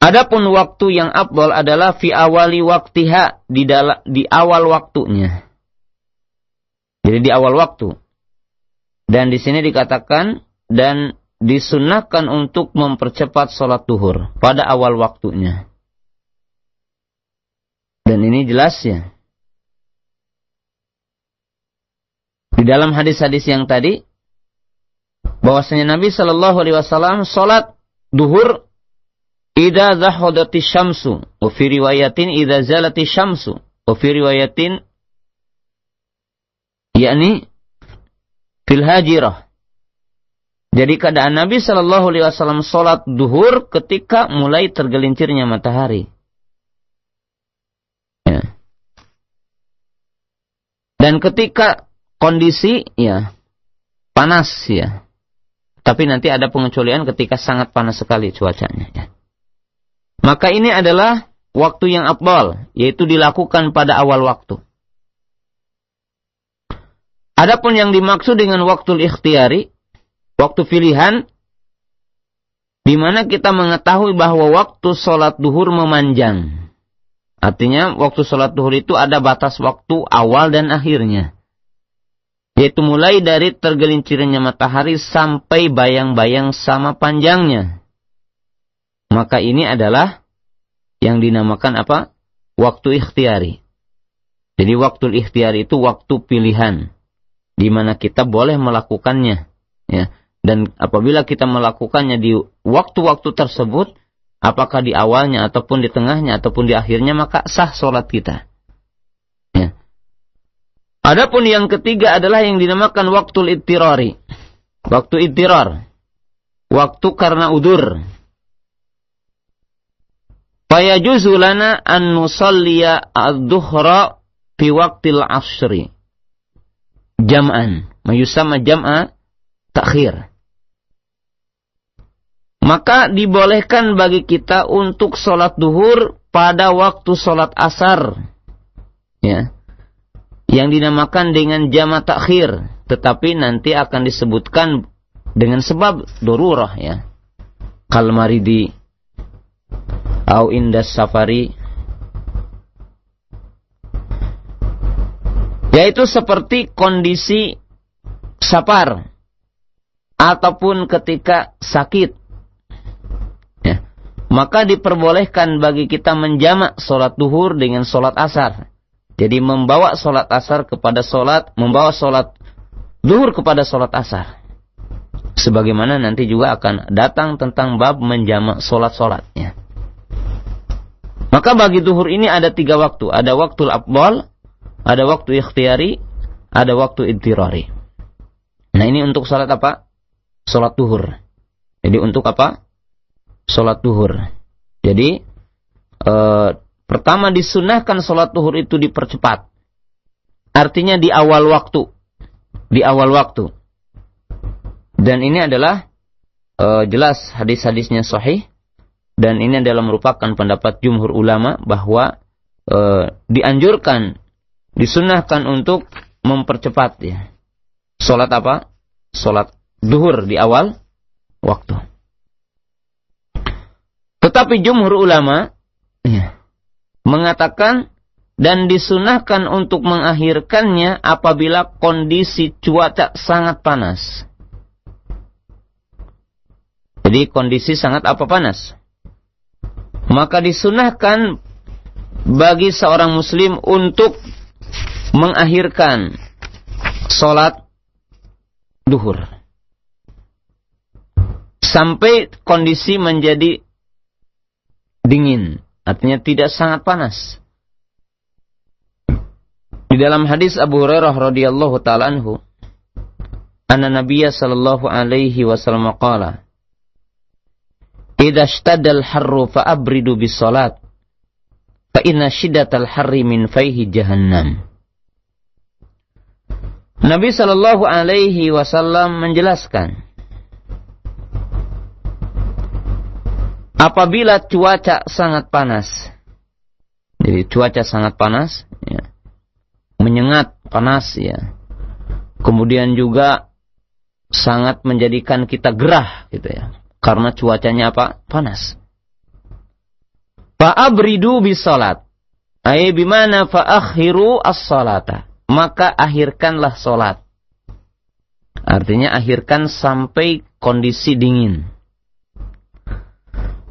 Adapun waktu yang abdol adalah fi awali waktiha di dalam di awal waktunya. Jadi di awal waktu. Dan di sini dikatakan dan disunahkan untuk mempercepat sholat duhur pada awal waktunya. Dan ini jelas ya. Di dalam hadis-hadis yang tadi bahwasanya Nabi Shallallahu alaihi wasallam salat duhur idza zahadati syamsu wa fi riwayatin idza zalati syamsu wa fi riwayatin yakni fil hajirah jadi keadaan Nabi Shallallahu Alaihi Wasallam sholat duhur ketika mulai tergelincirnya matahari. Ya. Dan ketika kondisi ya panas ya, tapi nanti ada pengecualian ketika sangat panas sekali cuacanya. Ya. Maka ini adalah waktu yang abdal, yaitu dilakukan pada awal waktu. Adapun yang dimaksud dengan waktu ikhtiyari, waktu pilihan, di mana kita mengetahui bahwa waktu sholat duhur memanjang. Artinya waktu sholat duhur itu ada batas waktu awal dan akhirnya. Yaitu mulai dari tergelincirnya matahari sampai bayang-bayang sama panjangnya. Maka ini adalah yang dinamakan apa? Waktu ikhtiari. Jadi waktu ikhtiari itu waktu pilihan di mana kita boleh melakukannya ya dan apabila kita melakukannya di waktu-waktu tersebut apakah di awalnya ataupun di tengahnya ataupun di akhirnya maka sah sholat kita. Ya. Adapun yang ketiga adalah yang dinamakan waktu ittirari waktu ittirar waktu karena udur. Fayajuzu lana an nusalliya ad-duhra fi waqtil asri. Jam'an. Mayusama jam'a takhir. Maka dibolehkan bagi kita untuk sholat duhur pada waktu sholat asar. Ya. Yang dinamakan dengan jama takhir. Tetapi nanti akan disebutkan dengan sebab dorurah ya. Kalmaridi. Au indas safari Yaitu seperti kondisi sapar ataupun ketika sakit. Maka diperbolehkan bagi kita menjamak sholat duhur dengan sholat asar. Jadi membawa sholat asar kepada sholat, membawa sholat duhur kepada sholat asar. Sebagaimana nanti juga akan datang tentang bab menjamak sholat-sholatnya. Maka bagi duhur ini ada tiga waktu. Ada waktu abdal, ada waktu ikhtiari, ada waktu intirari. Nah ini untuk salat apa? Salat duhur. Jadi untuk apa? Salat duhur. Jadi e, pertama disunahkan salat duhur itu dipercepat. Artinya di awal waktu. Di awal waktu. Dan ini adalah e, jelas hadis-hadisnya sahih. Dan ini adalah merupakan pendapat jumhur ulama bahwa e, dianjurkan disunahkan untuk mempercepat ya. Salat apa? Salat duhur di awal waktu. Tetapi jumhur ulama ya, mengatakan dan disunahkan untuk mengakhirkannya apabila kondisi cuaca sangat panas. Jadi kondisi sangat apa panas? Maka disunahkan bagi seorang muslim untuk mengakhirkan sholat duhur. Sampai kondisi menjadi dingin. Artinya tidak sangat panas. Di dalam hadis Abu Hurairah radhiyallahu taala anhu, anna Nabiya sallallahu alaihi wasallam qala, "Idza ishtadda al-harru fa abridu bis salat, fa inna shiddatal harri min fayhi jahannam." Nabi Shallallahu Alaihi Wasallam menjelaskan, apabila cuaca sangat panas, jadi cuaca sangat panas, ya, menyengat panas, ya, kemudian juga sangat menjadikan kita gerah, gitu ya, karena cuacanya apa? Panas. Fa'abridu bis salat. Ay bimana fa'akhiru as-salata maka akhirkanlah sholat. Artinya akhirkan sampai kondisi dingin.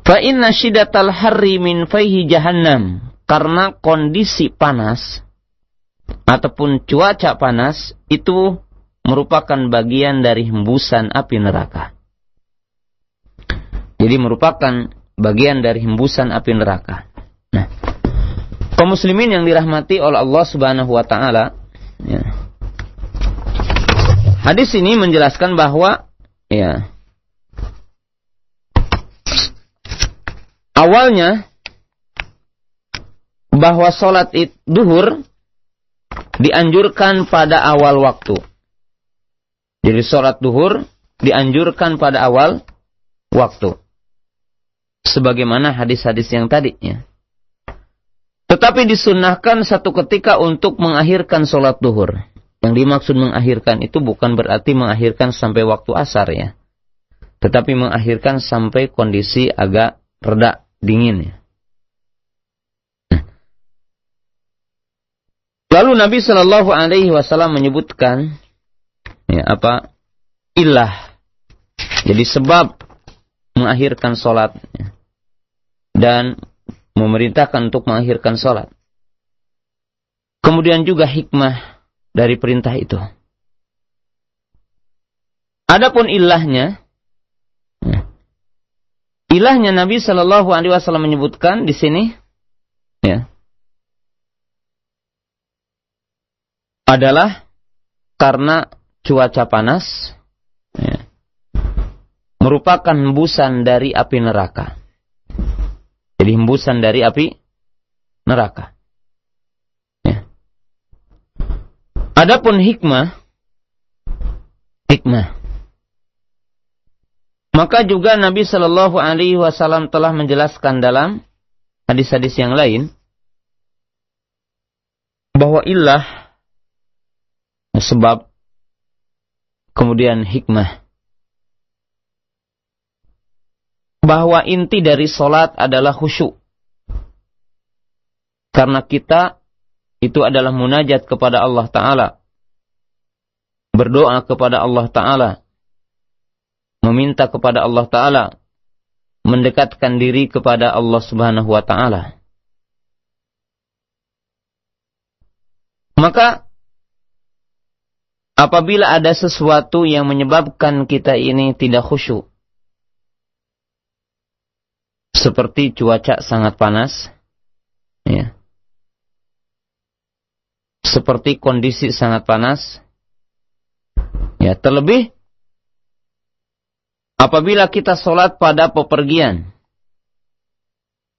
Fa inna shidatal harri min faihi jahannam. Karena kondisi panas ataupun cuaca panas itu merupakan bagian dari hembusan api neraka. Jadi merupakan bagian dari hembusan api neraka. Nah, kaum muslimin yang dirahmati oleh Allah Subhanahu wa taala, ya. Hadis ini menjelaskan bahwa ya awalnya bahwa sholat duhur dianjurkan pada awal waktu. Jadi sholat duhur dianjurkan pada awal waktu. Sebagaimana hadis-hadis yang tadi. Ya. Tetapi disunahkan satu ketika untuk mengakhirkan sholat duhur. Yang dimaksud mengakhirkan itu bukan berarti mengakhirkan sampai waktu asar ya. Tetapi mengakhirkan sampai kondisi agak reda, dingin ya. Lalu Nabi Shallallahu Alaihi Wasallam menyebutkan ya, apa ilah jadi sebab mengakhirkan sholat ya, dan memerintahkan untuk mengakhirkan sholat. Kemudian juga hikmah dari perintah itu. Adapun ilahnya, ya, ilahnya Nabi Shallallahu Alaihi Wasallam menyebutkan di sini, ya, adalah karena cuaca panas ya, merupakan hembusan dari api neraka. Jadi hembusan dari api neraka. Ya. Adapun hikmah, hikmah. Maka juga Nabi Shallallahu Alaihi Wasallam telah menjelaskan dalam hadis-hadis yang lain bahwa ilah sebab kemudian hikmah. Bahwa inti dari solat adalah khusyuk. Karena kita itu adalah munajat kepada Allah Ta'ala. Berdoa kepada Allah Ta'ala meminta kepada Allah Ta'ala mendekatkan diri kepada Allah Subhanahu wa taala. Maka apabila ada sesuatu yang menyebabkan kita ini tidak khusyuk. Seperti cuaca sangat panas. Ya. Seperti kondisi sangat panas. Ya, terlebih apabila kita sholat pada pepergian.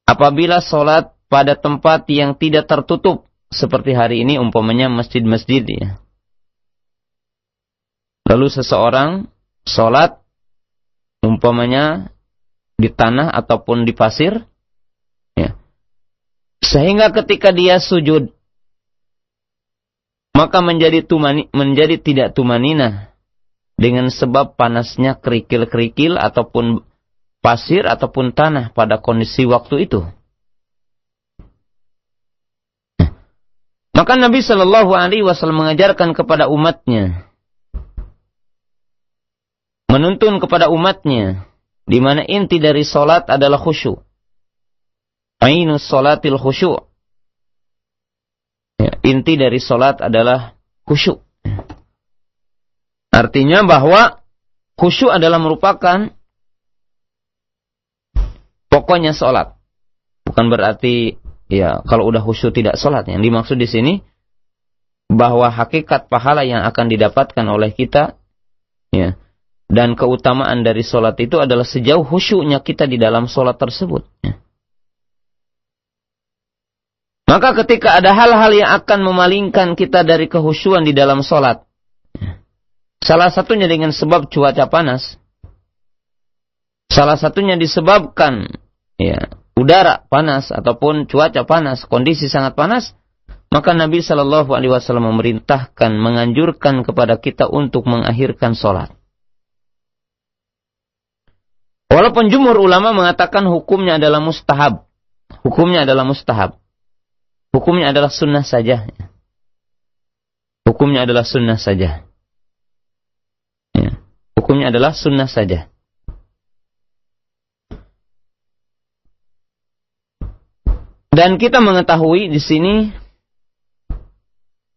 Apabila sholat pada tempat yang tidak tertutup. Seperti hari ini umpamanya masjid-masjid ya Lalu seseorang sholat umpamanya di tanah ataupun di pasir, ya. sehingga ketika dia sujud maka menjadi tumani, menjadi tidak tumanina dengan sebab panasnya kerikil-kerikil ataupun pasir ataupun tanah pada kondisi waktu itu. Maka Nabi Shallallahu Alaihi Wasallam mengajarkan kepada umatnya menuntun kepada umatnya di mana inti dari solat adalah khusyuk. Ainus solatil khusyuk. Ya, inti dari solat adalah khusyuk. Artinya bahwa khusyuk adalah merupakan pokoknya solat. Bukan berarti ya kalau udah khusyuk tidak solat. Yang dimaksud di sini bahwa hakikat pahala yang akan didapatkan oleh kita ya dan keutamaan dari solat itu adalah sejauh khusyuknya kita di dalam solat tersebut. Ya. Maka ketika ada hal-hal yang akan memalingkan kita dari kehusyuan di dalam solat, ya. Salah satunya dengan sebab cuaca panas, salah satunya disebabkan ya udara panas ataupun cuaca panas, kondisi sangat panas, maka Nabi Shallallahu Alaihi Wasallam memerintahkan, menganjurkan kepada kita untuk mengakhirkan solat. Walaupun jumhur ulama mengatakan hukumnya adalah mustahab. Hukumnya adalah mustahab. Hukumnya adalah sunnah saja. Hukumnya adalah sunnah saja. Ya. Hukumnya adalah sunnah saja. Dan kita mengetahui di sini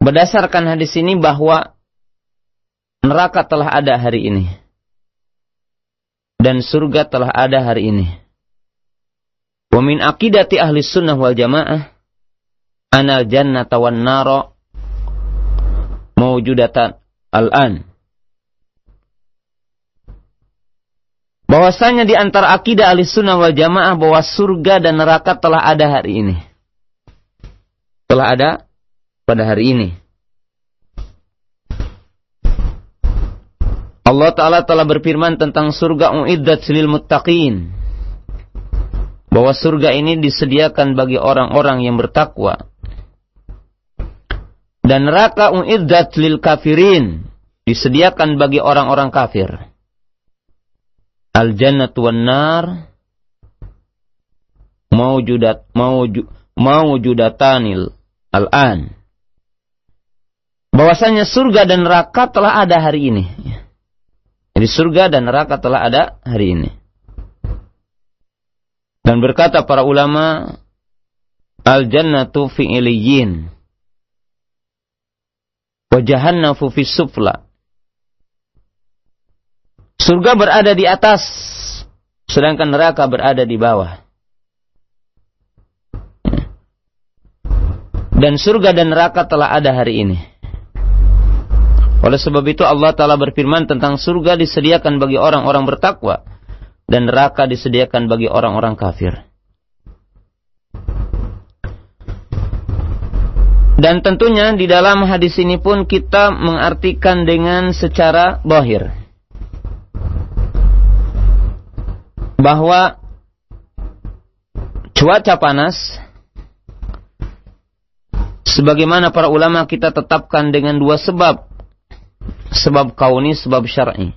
berdasarkan hadis ini bahwa neraka telah ada hari ini. Dan surga telah ada hari ini. Wa min akidati ahli sunnah wal jamaah anal jannata wan nara mawjudatan al-an. Bahwasanya di antara akidah ahli sunnah wal jamaah bahwa surga dan neraka telah ada hari ini. Telah ada pada hari ini. Allah Ta'ala telah berfirman tentang surga uiddat lil muttaqin. Bahwa surga ini disediakan bagi orang-orang yang bertakwa. Dan neraka uiddat lil kafirin. Disediakan bagi orang-orang kafir. Al jannatu wan nar maujudat mauju, maujudatanil al-an. Bahwasanya surga dan neraka telah ada hari ini. Jadi surga dan neraka telah ada hari ini. Dan berkata para ulama, Al-jannatu fi. Wa jahannafu fi sufla. Surga berada di atas, sedangkan neraka berada di bawah. Dan surga dan neraka telah ada hari ini. Oleh sebab itu Allah Ta'ala berfirman tentang surga disediakan bagi orang-orang bertakwa. Dan neraka disediakan bagi orang-orang kafir. Dan tentunya di dalam hadis ini pun kita mengartikan dengan secara bahir. Bahwa cuaca panas sebagaimana para ulama kita tetapkan dengan dua sebab sebab kauni, sebab syar'i.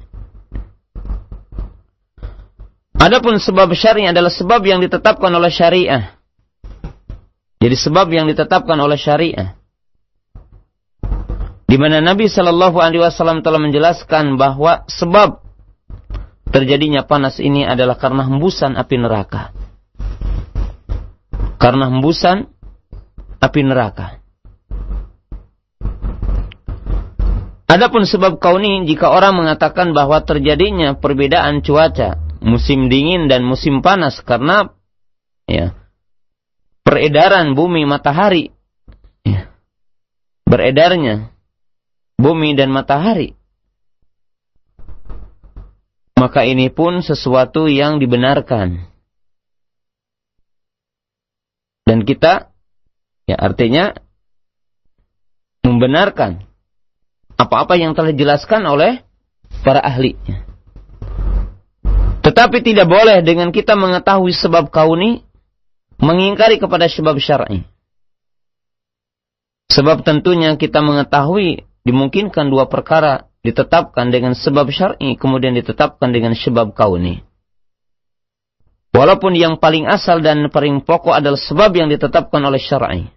Adapun sebab syar'i adalah sebab yang ditetapkan oleh syariah. Jadi sebab yang ditetapkan oleh syariah. Di mana Nabi Shallallahu Alaihi Wasallam telah menjelaskan bahwa sebab terjadinya panas ini adalah karena hembusan api neraka. Karena hembusan api neraka. Adapun sebab kauni jika orang mengatakan bahwa terjadinya perbedaan cuaca musim dingin dan musim panas karena ya peredaran bumi matahari ya, beredarnya bumi dan matahari maka ini pun sesuatu yang dibenarkan dan kita ya artinya membenarkan apa-apa yang telah dijelaskan oleh para ahli. Tetapi tidak boleh dengan kita mengetahui sebab kauni mengingkari kepada sebab syar'i. Sebab tentunya kita mengetahui dimungkinkan dua perkara ditetapkan dengan sebab syar'i kemudian ditetapkan dengan sebab kauni. Walaupun yang paling asal dan paling pokok adalah sebab yang ditetapkan oleh syar'i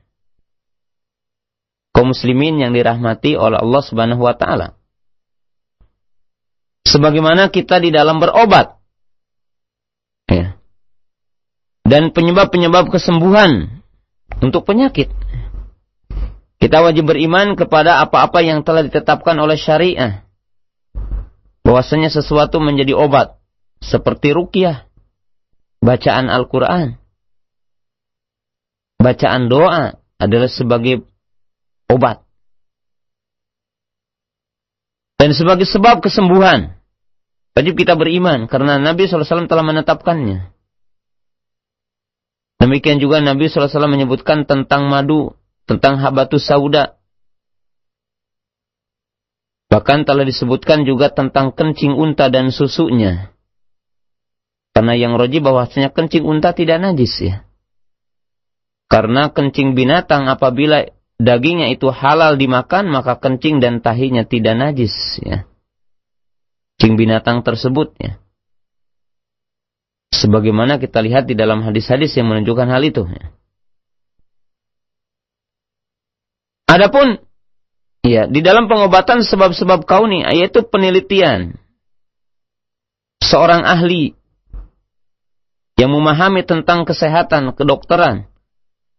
kaum muslimin yang dirahmati oleh Allah Subhanahu wa taala. Sebagaimana kita di dalam berobat. Ya. Dan penyebab-penyebab kesembuhan untuk penyakit. Kita wajib beriman kepada apa-apa yang telah ditetapkan oleh syariah. Bahwasanya sesuatu menjadi obat. Seperti rukyah. Bacaan Al-Quran. Bacaan doa adalah sebagai obat. Dan sebagai sebab kesembuhan, wajib kita beriman karena Nabi SAW telah menetapkannya. Demikian juga Nabi SAW menyebutkan tentang madu, tentang habatus sauda. Bahkan telah disebutkan juga tentang kencing unta dan susunya. Karena yang roji bahwasanya kencing unta tidak najis ya. Karena kencing binatang apabila dagingnya itu halal dimakan, maka kencing dan tahinya tidak najis. Ya. Kencing binatang tersebut. Ya. Sebagaimana kita lihat di dalam hadis-hadis yang menunjukkan hal itu. Ya. Adapun ya di dalam pengobatan sebab-sebab kauni yaitu penelitian seorang ahli yang memahami tentang kesehatan kedokteran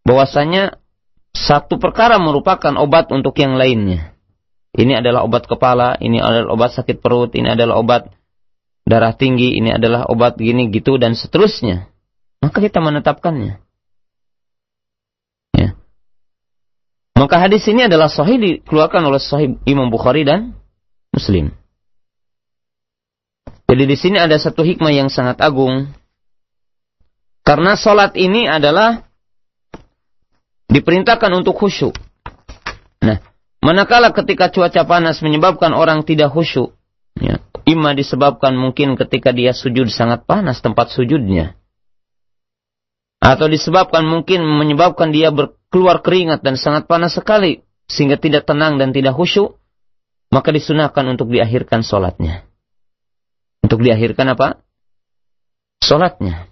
bahwasanya satu perkara merupakan obat untuk yang lainnya. Ini adalah obat kepala, ini adalah obat sakit perut, ini adalah obat darah tinggi, ini adalah obat gini gitu dan seterusnya. Maka kita menetapkannya. Ya. Maka hadis ini adalah sahih dikeluarkan oleh sahih Imam Bukhari dan Muslim. Jadi di sini ada satu hikmah yang sangat agung. Karena sholat ini adalah diperintahkan untuk khusyuk. Nah, manakala ketika cuaca panas menyebabkan orang tidak khusyuk, ya, imma disebabkan mungkin ketika dia sujud sangat panas tempat sujudnya. Atau disebabkan mungkin menyebabkan dia berkeluar keringat dan sangat panas sekali sehingga tidak tenang dan tidak khusyuk, maka disunahkan untuk diakhirkan sholatnya. Untuk diakhirkan apa? Sholatnya.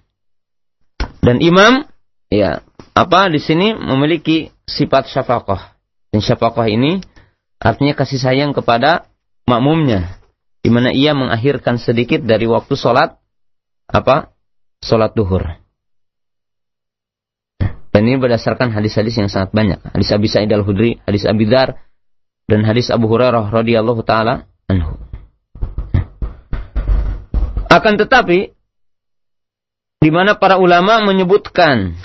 Dan imam, ya, apa di sini memiliki sifat syafaqah. Dan syafaqah ini artinya kasih sayang kepada makmumnya. Di mana ia mengakhirkan sedikit dari waktu sholat, apa? Sholat duhur. Dan ini berdasarkan hadis-hadis yang sangat banyak. Hadis Abi Sa'id al-Hudri, hadis Abi Dar, dan hadis Abu Hurairah radhiyallahu taala anhu. Akan tetapi di mana para ulama menyebutkan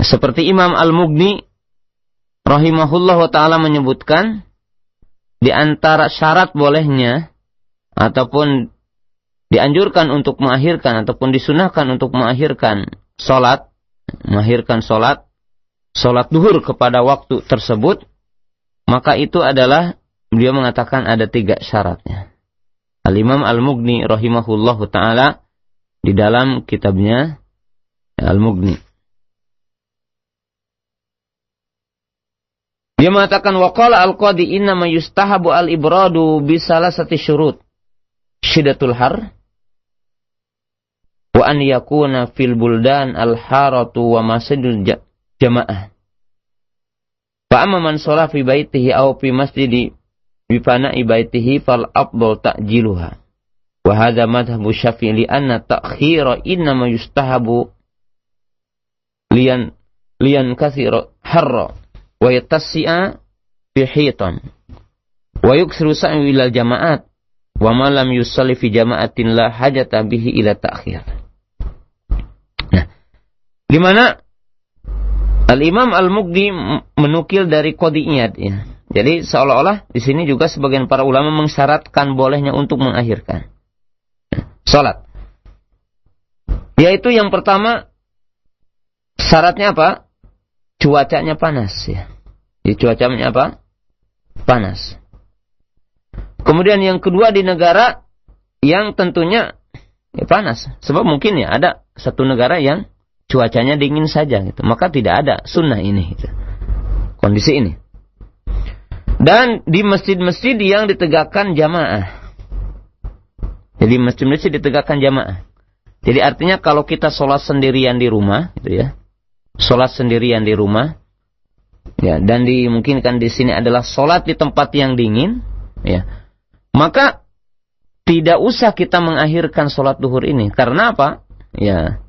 seperti Imam Al-Mughni rahimahullah taala menyebutkan di antara syarat bolehnya ataupun dianjurkan untuk mengakhirkan ataupun disunahkan untuk mengakhirkan solat, mengakhirkan solat, solat duhur kepada waktu tersebut, maka itu adalah beliau mengatakan ada tiga syaratnya. Al-Imam Al-Mughni rahimahullah ta'ala di dalam kitabnya Al-Mughni. Dia mengatakan waqala al-qadi inna ma yustahabu al-ibradu bi salasati syurut. Syidatul har wa an yakuna fil buldan al-haratu wa masjidul jamaah. Fa amma man shalla fi baitihi aw fi masjidi bi fana'i baitihi fal afdal ta'jiluha. Wa hadha madhhabu Syafi'i li anna ta'khira innama yustahabu lian lian kathira harra wa yatassi'a fi hitan wa yuksiru sa'yu ila jama'at wa ma lam yusalli fi jama'atin la hajata bihi ila ta'khir. Di mana Al-Imam Al-Mughni menukil dari Qadiyat ya. Jadi seolah-olah di sini juga sebagian para ulama mensyaratkan bolehnya untuk mengakhirkan sholat. Yaitu yang pertama syaratnya apa? Cuacanya panas ya. Jadi cuacanya apa? Panas. Kemudian yang kedua di negara yang tentunya ya panas. Sebab mungkin ya ada satu negara yang cuacanya dingin saja gitu. Maka tidak ada sunnah ini gitu. Kondisi ini. Dan di masjid-masjid yang ditegakkan jamaah. Jadi masjid-masjid ditegakkan jamaah. Jadi artinya kalau kita sholat sendirian di rumah, gitu ya, sholat sendirian di rumah, ya, dan dimungkinkan di sini adalah sholat di tempat yang dingin, ya, maka tidak usah kita mengakhirkan sholat duhur ini. Karena apa? Ya,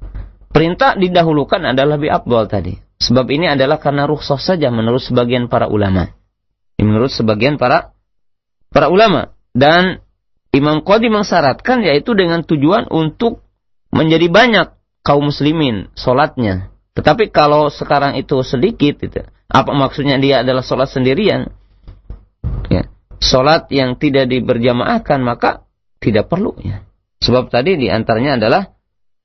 perintah didahulukan adalah lebih abdul tadi. Sebab ini adalah karena rukhsah saja menurut sebagian para ulama. Menurut sebagian para para ulama. Dan Imam Qadi mensyaratkan yaitu dengan tujuan untuk menjadi banyak kaum muslimin sholatnya. Tetapi kalau sekarang itu sedikit, itu, apa maksudnya dia adalah sholat sendirian? Ya, sholat yang tidak diberjamaahkan maka tidak perlu. Ya. Sebab tadi di antaranya adalah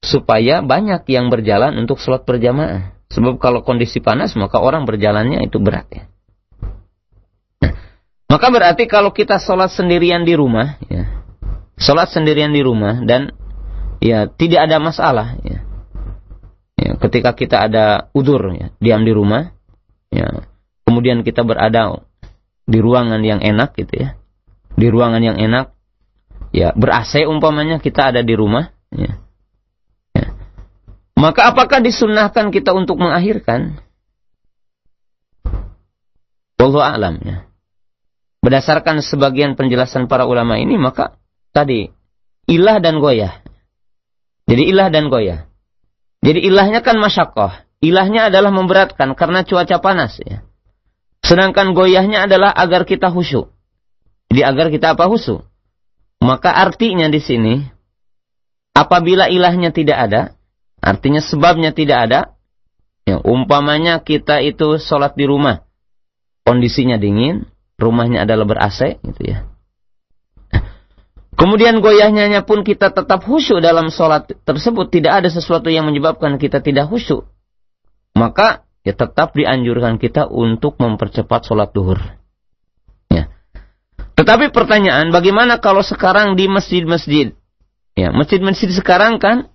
supaya banyak yang berjalan untuk sholat berjamaah. Sebab kalau kondisi panas maka orang berjalannya itu berat ya. Maka berarti kalau kita sholat sendirian di rumah, ya, sholat sendirian di rumah dan ya tidak ada masalah ya. ya ketika kita ada udur ya, diam di rumah ya kemudian kita berada di ruangan yang enak gitu ya di ruangan yang enak ya ber AC umpamanya kita ada di rumah ya. Maka apakah disunahkan kita untuk mengakhirkan Wallahu a'lam ya. Berdasarkan sebagian penjelasan para ulama ini maka tadi ilah dan goyah. Jadi ilah dan goyah. Jadi ilahnya kan masyakoh. Ilahnya adalah memberatkan karena cuaca panas ya. Sedangkan goyahnya adalah agar kita khusyuk. Jadi agar kita apa khusyuk. Maka artinya di sini apabila ilahnya tidak ada, artinya sebabnya tidak ada, ya, umpamanya kita itu sholat di rumah, kondisinya dingin, rumahnya adalah ber-AC, gitu ya. Kemudian goyahnya pun kita tetap khusyuk dalam sholat tersebut. Tidak ada sesuatu yang menyebabkan kita tidak khusyuk. Maka ya tetap dianjurkan kita untuk mempercepat sholat duhur. Ya. Tetapi pertanyaan, bagaimana kalau sekarang di masjid-masjid? Ya, masjid-masjid sekarang kan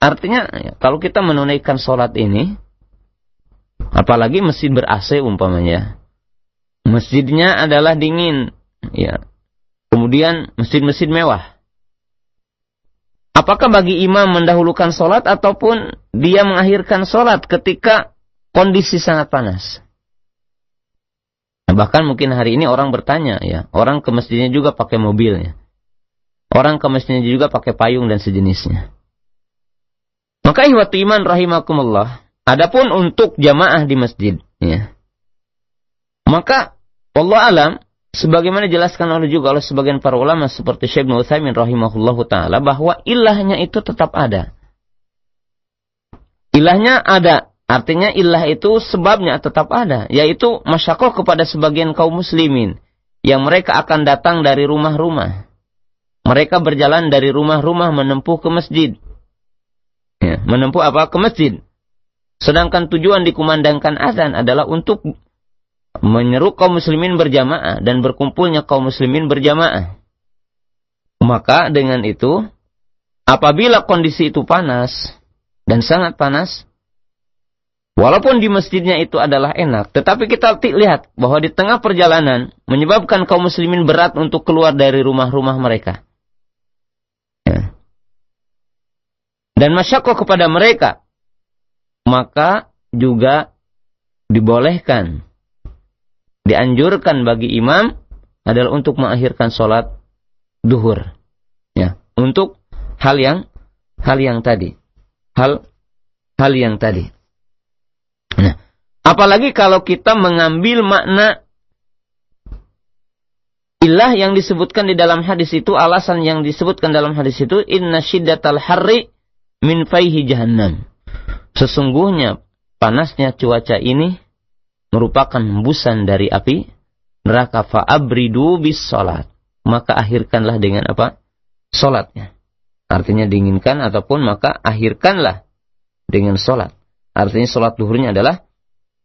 artinya ya, kalau kita menunaikan sholat ini, apalagi masjid ber AC umpamanya, masjidnya adalah dingin, ya, Kemudian masjid-masjid mewah. Apakah bagi imam mendahulukan sholat ataupun dia mengakhirkan sholat ketika kondisi sangat panas? Nah, bahkan mungkin hari ini orang bertanya ya, orang ke masjidnya juga pakai mobilnya. Orang ke masjidnya juga pakai payung dan sejenisnya. Maka ihwatu iman rahimakumullah. Adapun untuk jamaah di masjid, ya. Maka Allah alam sebagaimana dijelaskan oleh juga oleh sebagian para ulama seperti Syekh Ibnu Utsaimin rahimahullahu taala bahwa ilahnya itu tetap ada. Ilahnya ada, artinya ilah itu sebabnya tetap ada, yaitu masyakoh kepada sebagian kaum muslimin yang mereka akan datang dari rumah-rumah. Mereka berjalan dari rumah-rumah menempuh ke masjid. Ya, menempuh apa? Ke masjid. Sedangkan tujuan dikumandangkan azan adalah untuk menyeru kaum muslimin berjamaah dan berkumpulnya kaum muslimin berjamaah. Maka dengan itu, apabila kondisi itu panas dan sangat panas, walaupun di masjidnya itu adalah enak, tetapi kita lihat bahwa di tengah perjalanan menyebabkan kaum muslimin berat untuk keluar dari rumah-rumah mereka. Ya. Dan masyakoh kepada mereka, maka juga dibolehkan dianjurkan bagi imam adalah untuk mengakhirkan sholat duhur. Ya, untuk hal yang hal yang tadi. Hal hal yang tadi. Nah, apalagi kalau kita mengambil makna ilah yang disebutkan di dalam hadis itu, alasan yang disebutkan dalam hadis itu, inna syiddatal harri min faihi jahannam. Sesungguhnya panasnya cuaca ini merupakan hembusan dari api neraka fa'abridu bis salat. Maka akhirkanlah dengan apa? Salatnya. Artinya dinginkan ataupun maka akhirkanlah dengan salat. Artinya salat duhurnya adalah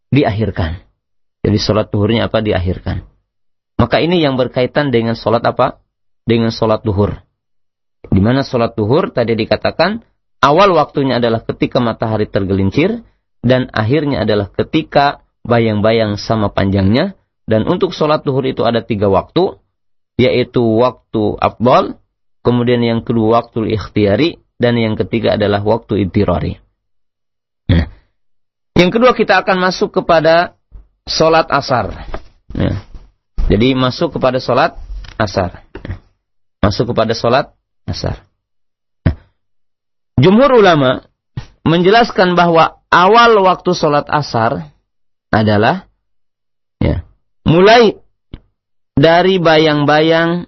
diakhirkan. Jadi salat duhurnya apa? Diakhirkan. Maka ini yang berkaitan dengan salat apa? Dengan salat duhur. Di mana salat duhur tadi dikatakan awal waktunya adalah ketika matahari tergelincir dan akhirnya adalah ketika bayang-bayang sama panjangnya. Dan untuk sholat duhur itu ada tiga waktu, yaitu waktu abdol, kemudian yang kedua waktu ikhtiari, dan yang ketiga adalah waktu idirari. Nah, yang kedua kita akan masuk kepada sholat asar. Nah, jadi masuk kepada sholat asar. Masuk kepada sholat asar. Jumhur ulama menjelaskan bahwa awal waktu sholat asar adalah ya, mulai dari bayang-bayang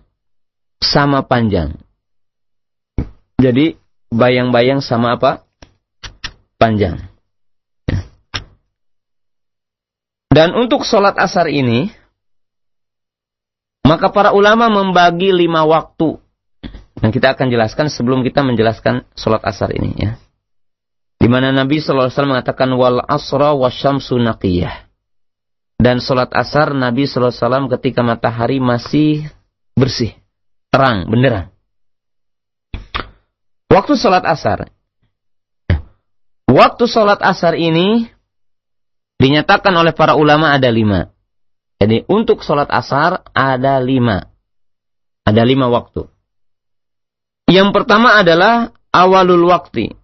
sama panjang. Jadi bayang-bayang sama apa? Panjang. Dan untuk sholat asar ini, maka para ulama membagi lima waktu. Dan kita akan jelaskan sebelum kita menjelaskan sholat asar ini ya. Di mana Nabi SAW mengatakan wal asra wasyamsu naqiyah. Dan sholat asar Nabi SAW ketika matahari masih bersih, terang, benderang. Waktu sholat asar. Waktu sholat asar ini dinyatakan oleh para ulama ada lima. Jadi untuk sholat asar ada lima. Ada lima waktu. Yang pertama adalah awalul waktu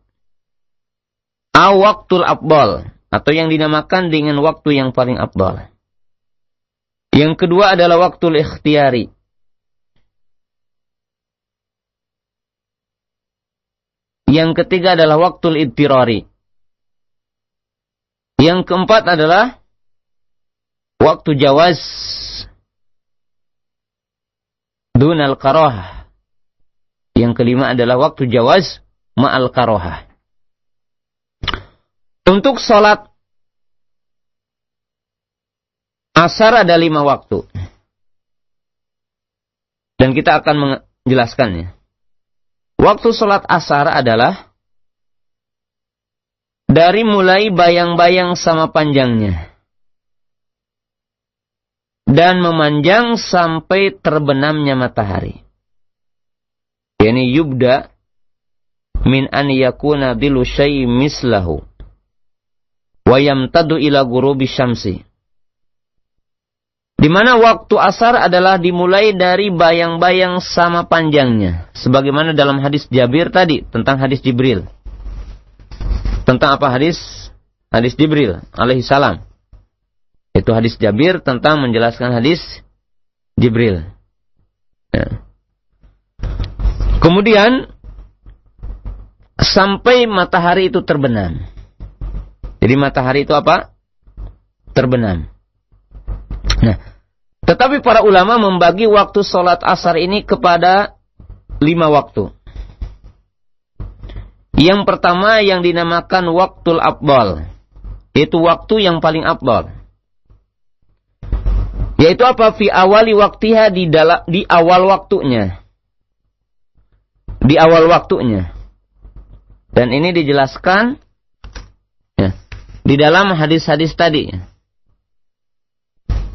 awaktul abdal atau yang dinamakan dengan waktu yang paling abdal. Yang kedua adalah waktu ikhtiyari. Yang ketiga adalah waktu idtirari. Yang keempat adalah waktu jawaz dunal karohah. Yang kelima adalah waktu jawaz ma'al karohah. Untuk sholat asar ada lima waktu. Dan kita akan menjelaskannya. Waktu sholat asar adalah dari mulai bayang-bayang sama panjangnya. Dan memanjang sampai terbenamnya matahari. Yani yubda min an yakuna dilu syai mislahu. Wa yamtadu ila gurubi syamsi. Di mana waktu asar adalah dimulai dari bayang-bayang sama panjangnya. Sebagaimana dalam hadis Jabir tadi, tentang hadis Jibril. Tentang apa hadis? Hadis Jibril alaihi salam. Itu hadis Jabir tentang menjelaskan hadis Jibril. Ya. Kemudian sampai matahari itu terbenam. Jadi matahari itu apa? Terbenam. Nah, tetapi para ulama membagi waktu sholat asar ini kepada lima waktu. Yang pertama yang dinamakan waktul abdal. Itu waktu yang paling abdal. Yaitu apa? Fi awali waktiha di, dalam, di awal waktunya. Di awal waktunya. Dan ini dijelaskan ya, di dalam hadis-hadis tadi.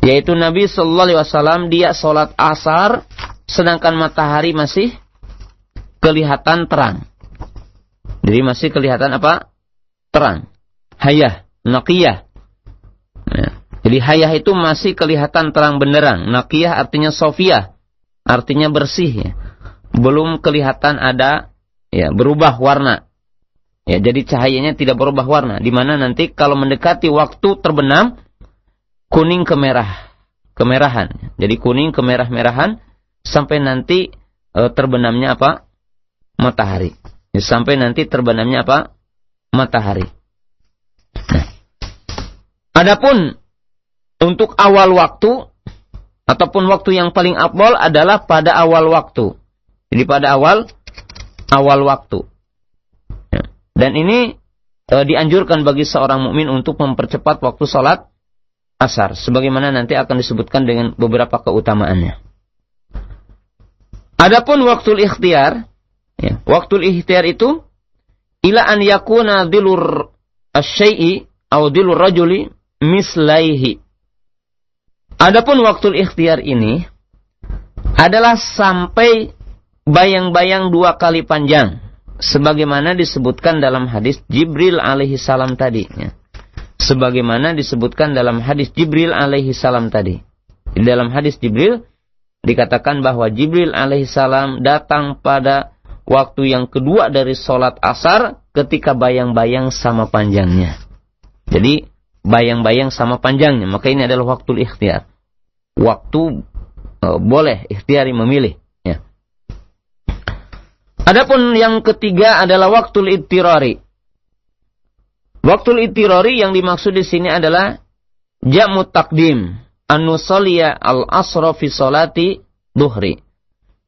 Yaitu Nabi Sallallahu Alaihi Wasallam dia sholat asar sedangkan matahari masih kelihatan terang. Jadi masih kelihatan apa? Terang. Hayah, naqiyah. Ya. Jadi hayah itu masih kelihatan terang benderang. Naqiyah artinya sofia, artinya bersih. Ya. Belum kelihatan ada ya berubah warna. Ya, jadi cahayanya tidak berubah warna. Di mana nanti kalau mendekati waktu terbenam kuning kemerah, kemerahan. Jadi kuning kemerah-merahan sampai nanti e, terbenamnya apa? Matahari. Ya, sampai nanti terbenamnya apa? Matahari. Nah. Adapun untuk awal waktu ataupun waktu yang paling abdol adalah pada awal waktu. Jadi pada awal awal waktu. Ya. Dan ini e, dianjurkan bagi seorang mukmin untuk mempercepat waktu sholat asar, sebagaimana nanti akan disebutkan dengan beberapa keutamaannya. Adapun waktu ikhtiar, Ya. Waktu ikhtiar itu ila an yakuna dilur asyai'i atau dilur rajuli mislaihi. Adapun waktu ikhtiar ini adalah sampai bayang-bayang dua kali panjang sebagaimana disebutkan dalam hadis Jibril alaihi salam tadi sebagaimana disebutkan dalam hadis Jibril alaihi salam tadi di dalam hadis Jibril dikatakan bahwa Jibril alaihi salam datang pada waktu yang kedua dari sholat asar ketika bayang-bayang sama panjangnya. Jadi bayang-bayang sama panjangnya, maka ini adalah waktu ikhtiar. Waktu e, boleh ikhtiari memilih. Adapun yang ketiga adalah waktu ittirari. Waktu ittirari yang dimaksud di sini adalah jamu takdim anusolia al asra fi solati duhri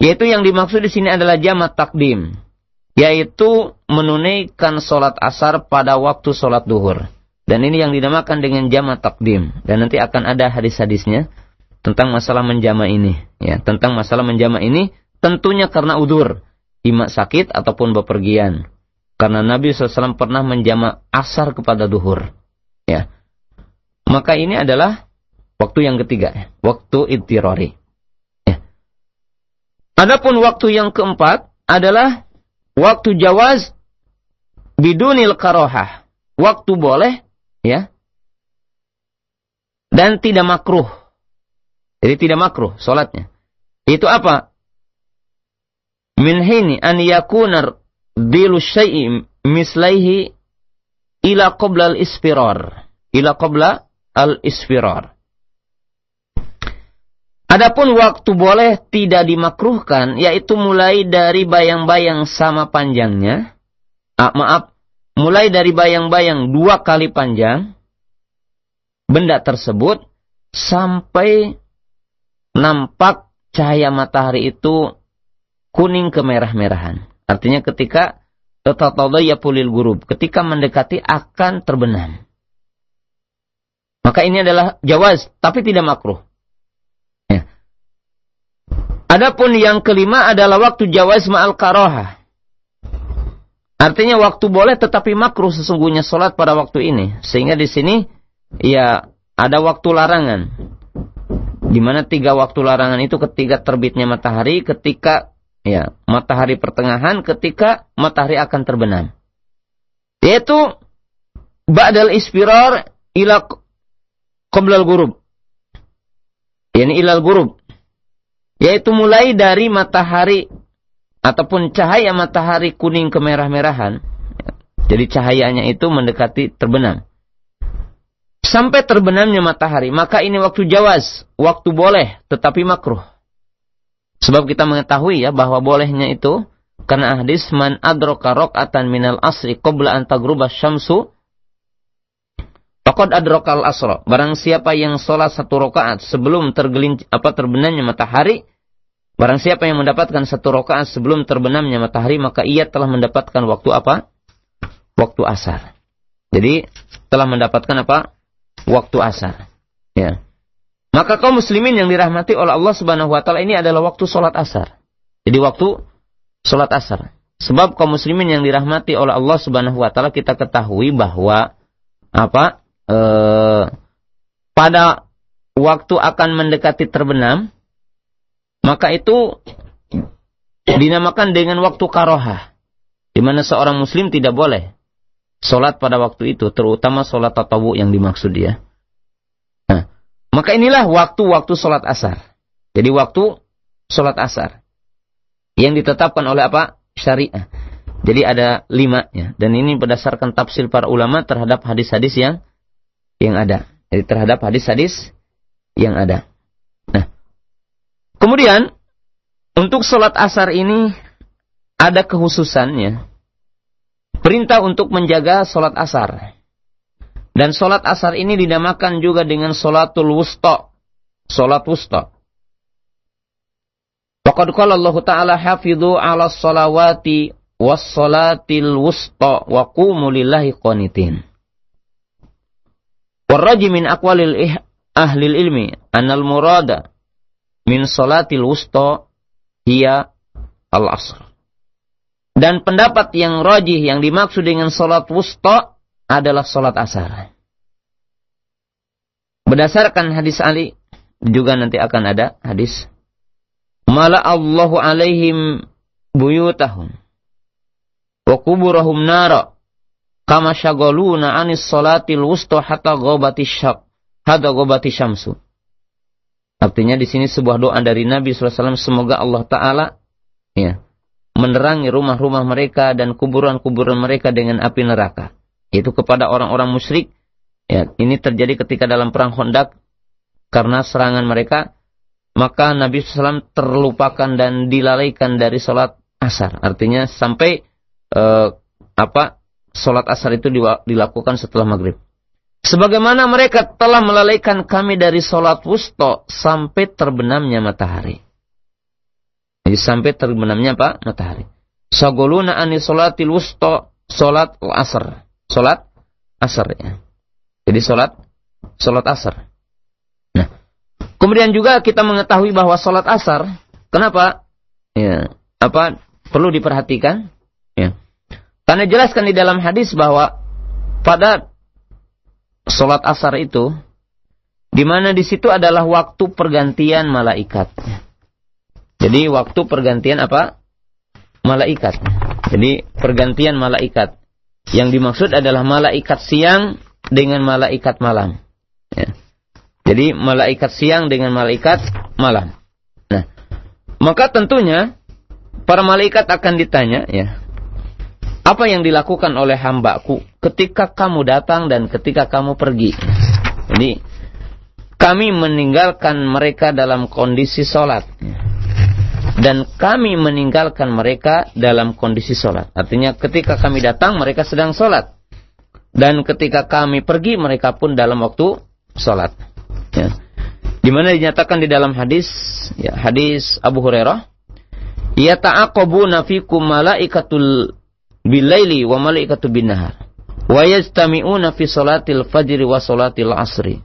yaitu yang dimaksud di sini adalah jamat takdim. Yaitu menunaikan sholat asar pada waktu sholat duhur. Dan ini yang dinamakan dengan jamat takdim. Dan nanti akan ada hadis-hadisnya tentang masalah menjama ini. Ya, tentang masalah menjama ini tentunya karena udur. Ima sakit ataupun bepergian. Karena Nabi SAW pernah menjama asar kepada duhur. Ya. Maka ini adalah waktu yang ketiga. Waktu itirori. Adapun waktu yang keempat adalah waktu jawaz bidunil karohah. Waktu boleh, ya. Dan tidak makruh. Jadi tidak makruh solatnya. Itu apa? Min hini an yakunar dilu syai'i mislaihi ila qabla al-isfirar. Ila qabla al-isfirar. Adapun waktu boleh tidak dimakruhkan, yaitu mulai dari bayang-bayang sama panjangnya. Ah, maaf, mulai dari bayang-bayang dua kali panjang, benda tersebut sampai nampak cahaya matahari itu kuning kemerah-merahan. Artinya ketika pulil gurub, ketika mendekati akan terbenam. Maka ini adalah jawaz, tapi tidak makruh. Ya. Adapun yang kelima adalah waktu jawaz ma'al karoha. Artinya waktu boleh tetapi makruh sesungguhnya sholat pada waktu ini. Sehingga di sini ya ada waktu larangan. Di mana tiga waktu larangan itu ketika terbitnya matahari, ketika ya matahari pertengahan, ketika matahari akan terbenam. Yaitu ba'dal ispirar ila qoblal gurub. Yani ilal gurub. Yaitu mulai dari matahari ataupun cahaya matahari kuning kemerah-merahan. Jadi cahayanya itu mendekati terbenam sampai terbenamnya matahari, maka ini waktu jawaz, waktu boleh, tetapi makruh. Sebab kita mengetahui ya bahwa bolehnya itu karena hadis man adroka rok'atan minal asri qabla an tagruba syamsu faqad adrokal asra. Barang siapa yang sholat satu rakaat sebelum tergelin apa terbenamnya matahari, barang siapa yang mendapatkan satu rakaat sebelum terbenamnya matahari, maka ia telah mendapatkan waktu apa? Waktu asar. Jadi telah mendapatkan apa? waktu asar. Ya. Maka kaum muslimin yang dirahmati oleh Allah Subhanahu wa taala ini adalah waktu sholat asar. Jadi waktu sholat asar. Sebab kaum muslimin yang dirahmati oleh Allah Subhanahu wa taala kita ketahui bahwa apa? E, pada waktu akan mendekati terbenam maka itu dinamakan dengan waktu karohah. Di mana seorang muslim tidak boleh Sholat pada waktu itu, terutama sholat tatawu yang dimaksud dia. Nah, maka inilah waktu-waktu sholat asar. Jadi waktu sholat asar. Yang ditetapkan oleh apa? Syariah. Jadi ada lima ya. Dan ini berdasarkan tafsir para ulama terhadap hadis-hadis yang yang ada. Jadi terhadap hadis-hadis yang ada. Nah, kemudian untuk sholat asar ini ada khususannya perintah untuk menjaga solat asar. Dan solat asar ini dinamakan juga dengan solatul wusta. Solat wusta. Waqad qala Allah Ta'ala hafidhu ala salawati was salatil wusta wa qumu lillahi qanitin. Warraji min aqwalil ahli ilmi anal murada min salatil wusta hiya al-asr. Dan pendapat yang rajih yang dimaksud dengan sholat wusta adalah sholat asar. Berdasarkan hadis Ali, juga nanti akan ada hadis. Mala Allahu alaihim buyutahum. Wa kuburahum nara. Kama syagoluna anis sholatil wusta hatta gobati syak. Hatta gobati syamsu. Artinya di sini sebuah doa dari Nabi SAW. Semoga Allah Ta'ala ya, menerangi rumah-rumah mereka dan kuburan-kuburan mereka dengan api neraka. Itu kepada orang-orang musyrik. Ya, ini terjadi ketika dalam perang Hondak karena serangan mereka maka Nabi SAW terlupakan dan dilalaikan dari sholat asar. Artinya sampai eh, apa sholat asar itu dilakukan setelah maghrib. Sebagaimana mereka telah melalaikan kami dari sholat wusto sampai terbenamnya matahari. Jadi sampai terbenamnya apa? Matahari. Sagoluna ani solatil wusto solat asar. Solat asar ya. Jadi solat solat asar. Nah, kemudian juga kita mengetahui bahwa solat asar, kenapa? Ya, apa perlu diperhatikan? Ya. Karena jelaskan di dalam hadis bahwa pada solat asar itu, di mana di situ adalah waktu pergantian malaikat. Jadi waktu pergantian apa? Malaikat. Jadi pergantian malaikat. Yang dimaksud adalah malaikat siang dengan malaikat malam. Ya. Jadi malaikat siang dengan malaikat malam. Nah, maka tentunya para malaikat akan ditanya ya, apa yang dilakukan oleh hambaku ketika kamu datang dan ketika kamu pergi. Jadi kami meninggalkan mereka dalam kondisi sholat. Dan kami meninggalkan mereka dalam kondisi sholat. Artinya ketika kami datang mereka sedang sholat. Dan ketika kami pergi mereka pun dalam waktu sholat. Ya. Di mana dinyatakan di dalam hadis ya hadis Abu Hurairah ya ta'aqabuna fikum malaikatul bilaili wa malaikatu bin nahar wa yajtami'una fi salatil fajri wa salatil asri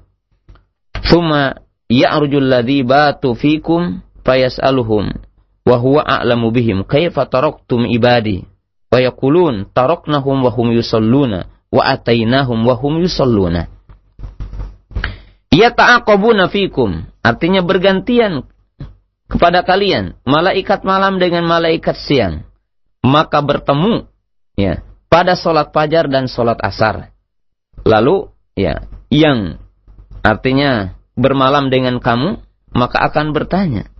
thumma ya'rujul ladzi batu fikum fayas'aluhum wa huwa a'lamu bihim kaifa taraktum ibadi wa yaqulun taraknahum wa hum yusalluna wa atainahum wa hum yusalluna Yata'aqabuna fikum. Artinya bergantian kepada kalian. Malaikat malam dengan malaikat siang. Maka bertemu ya pada sholat fajar dan sholat asar. Lalu ya yang artinya bermalam dengan kamu maka akan bertanya ya,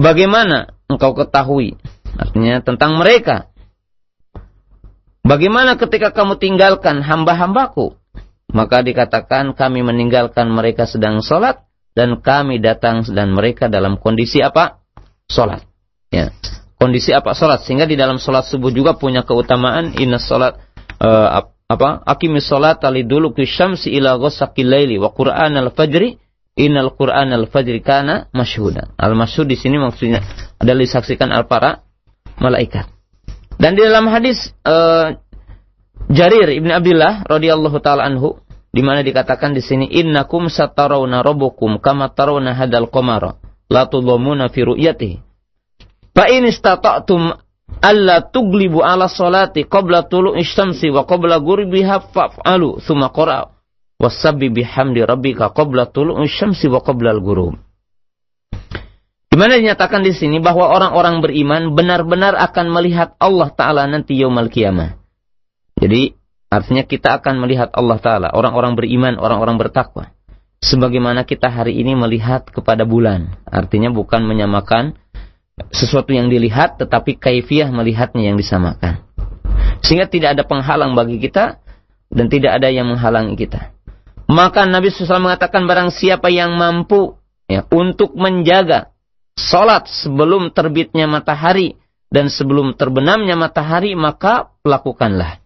bagaimana engkau ketahui artinya tentang mereka bagaimana ketika kamu tinggalkan hamba-hambaku maka dikatakan kami meninggalkan mereka sedang sholat dan kami datang dan mereka dalam kondisi apa? Sholat. Ya. Kondisi apa? Sholat. Sehingga di dalam sholat subuh juga punya keutamaan inna sholat uh, apa? Akimis sholat dulu syamsi ila ghasaqil laili wa qur'an al-fajri innal qur'an al-fajri kana masyhuda. Al-masyhud di sini maksudnya adalah disaksikan al para malaikat. Dan di dalam hadis uh, Jarir ibn Abdullah radhiyallahu taala anhu di mana dikatakan di sini innakum satarawna rabbukum kama tarawna hadal qamara la tudhamuna fi ru'yatihi fa in istata'tum alla tuglibu ala salati qabla tulu'i syamsi wa qabla ghurbiha fa'alu thumma qara wasabbi bihamdi rabbika qabla tulu'i syamsi wa qabla al-ghurub di mana dinyatakan di sini bahwa orang-orang beriman benar-benar akan melihat Allah taala nanti yaumul kiamah jadi artinya kita akan melihat Allah Ta'ala, orang-orang beriman, orang-orang bertakwa. Sebagaimana kita hari ini melihat kepada bulan. Artinya bukan menyamakan sesuatu yang dilihat, tetapi kaifiah melihatnya yang disamakan. Sehingga tidak ada penghalang bagi kita, dan tidak ada yang menghalangi kita. Maka Nabi SAW mengatakan barang siapa yang mampu ya, untuk menjaga salat sebelum terbitnya matahari dan sebelum terbenamnya matahari, maka lakukanlah.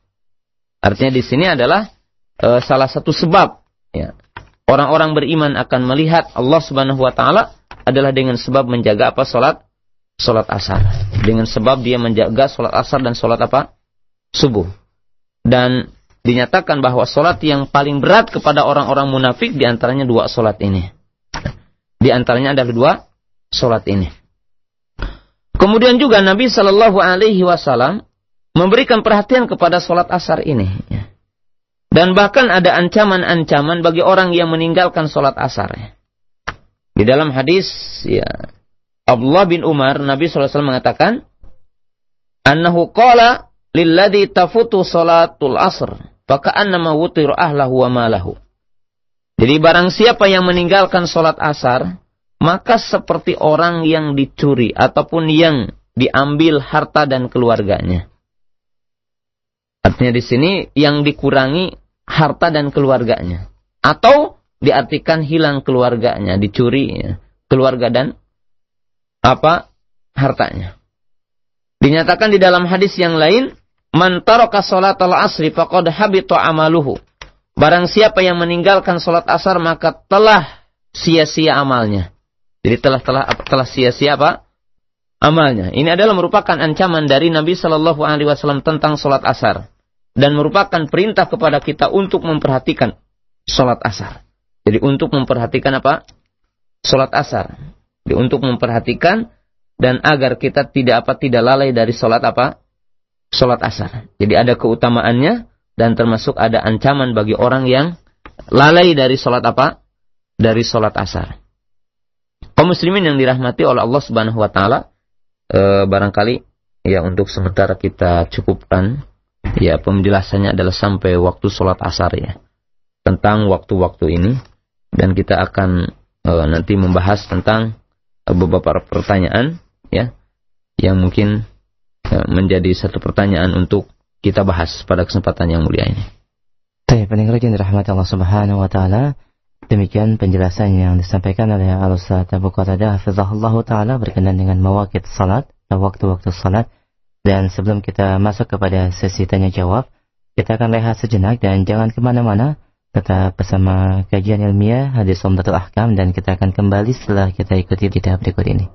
Artinya di sini adalah e, salah satu sebab ya. Orang-orang beriman akan melihat Allah Subhanahu wa taala adalah dengan sebab menjaga apa salat salat asar. Dengan sebab dia menjaga salat asar dan salat apa? subuh. Dan dinyatakan bahwa salat yang paling berat kepada orang-orang munafik di antaranya dua salat ini. Di antaranya adalah dua salat ini. Kemudian juga Nabi Shallallahu Alaihi Wasallam memberikan perhatian kepada sholat asar ini. Dan bahkan ada ancaman-ancaman bagi orang yang meninggalkan sholat asar. Di dalam hadis ya, Abdullah bin Umar, Nabi SAW mengatakan, Annahu qala lilladhi tafutu sholatul asr, faka'annama wutir ahlahu wa malahu. Jadi barang siapa yang meninggalkan sholat asar, maka seperti orang yang dicuri ataupun yang diambil harta dan keluarganya. Artinya di sini yang dikurangi harta dan keluarganya. Atau diartikan hilang keluarganya, dicuri ya, keluarga dan apa hartanya. Dinyatakan di dalam hadis yang lain, man taraka salatal asri faqad habita amaluhu. Barang siapa yang meninggalkan salat asar maka telah sia-sia amalnya. Jadi telah telah telah sia-sia apa? Amalnya. Ini adalah merupakan ancaman dari Nabi Shallallahu Alaihi Wasallam tentang salat asar dan merupakan perintah kepada kita untuk memperhatikan sholat asar. Jadi untuk memperhatikan apa? Sholat asar. Jadi untuk memperhatikan dan agar kita tidak apa tidak lalai dari sholat apa? Sholat asar. Jadi ada keutamaannya dan termasuk ada ancaman bagi orang yang lalai dari sholat apa? Dari sholat asar. Kaum muslimin yang dirahmati oleh Allah Subhanahu Wa Taala, e, barangkali ya untuk sementara kita cukupkan Ya, penjelasannya adalah sampai waktu sholat asar ya. Tentang waktu-waktu ini. Dan kita akan e, nanti membahas tentang beberapa pertanyaan ya. Yang mungkin menjadi satu pertanyaan untuk kita bahas pada kesempatan yang mulia ini. Baik, pendengar yang dirahmati Allah Subhanahu wa taala, demikian penjelasan yang disampaikan oleh Al-Ustaz Abu Qatadah Hafizahullah taala berkenaan dengan mawaqit salat, waktu-waktu salat dan sebelum kita masuk kepada sesi tanya jawab, kita akan lihat sejenak dan jangan ke mana-mana. tetap bersama kajian ilmiah hadis Umdatul Ahkam dan kita akan kembali setelah kita ikuti kita berikut ini.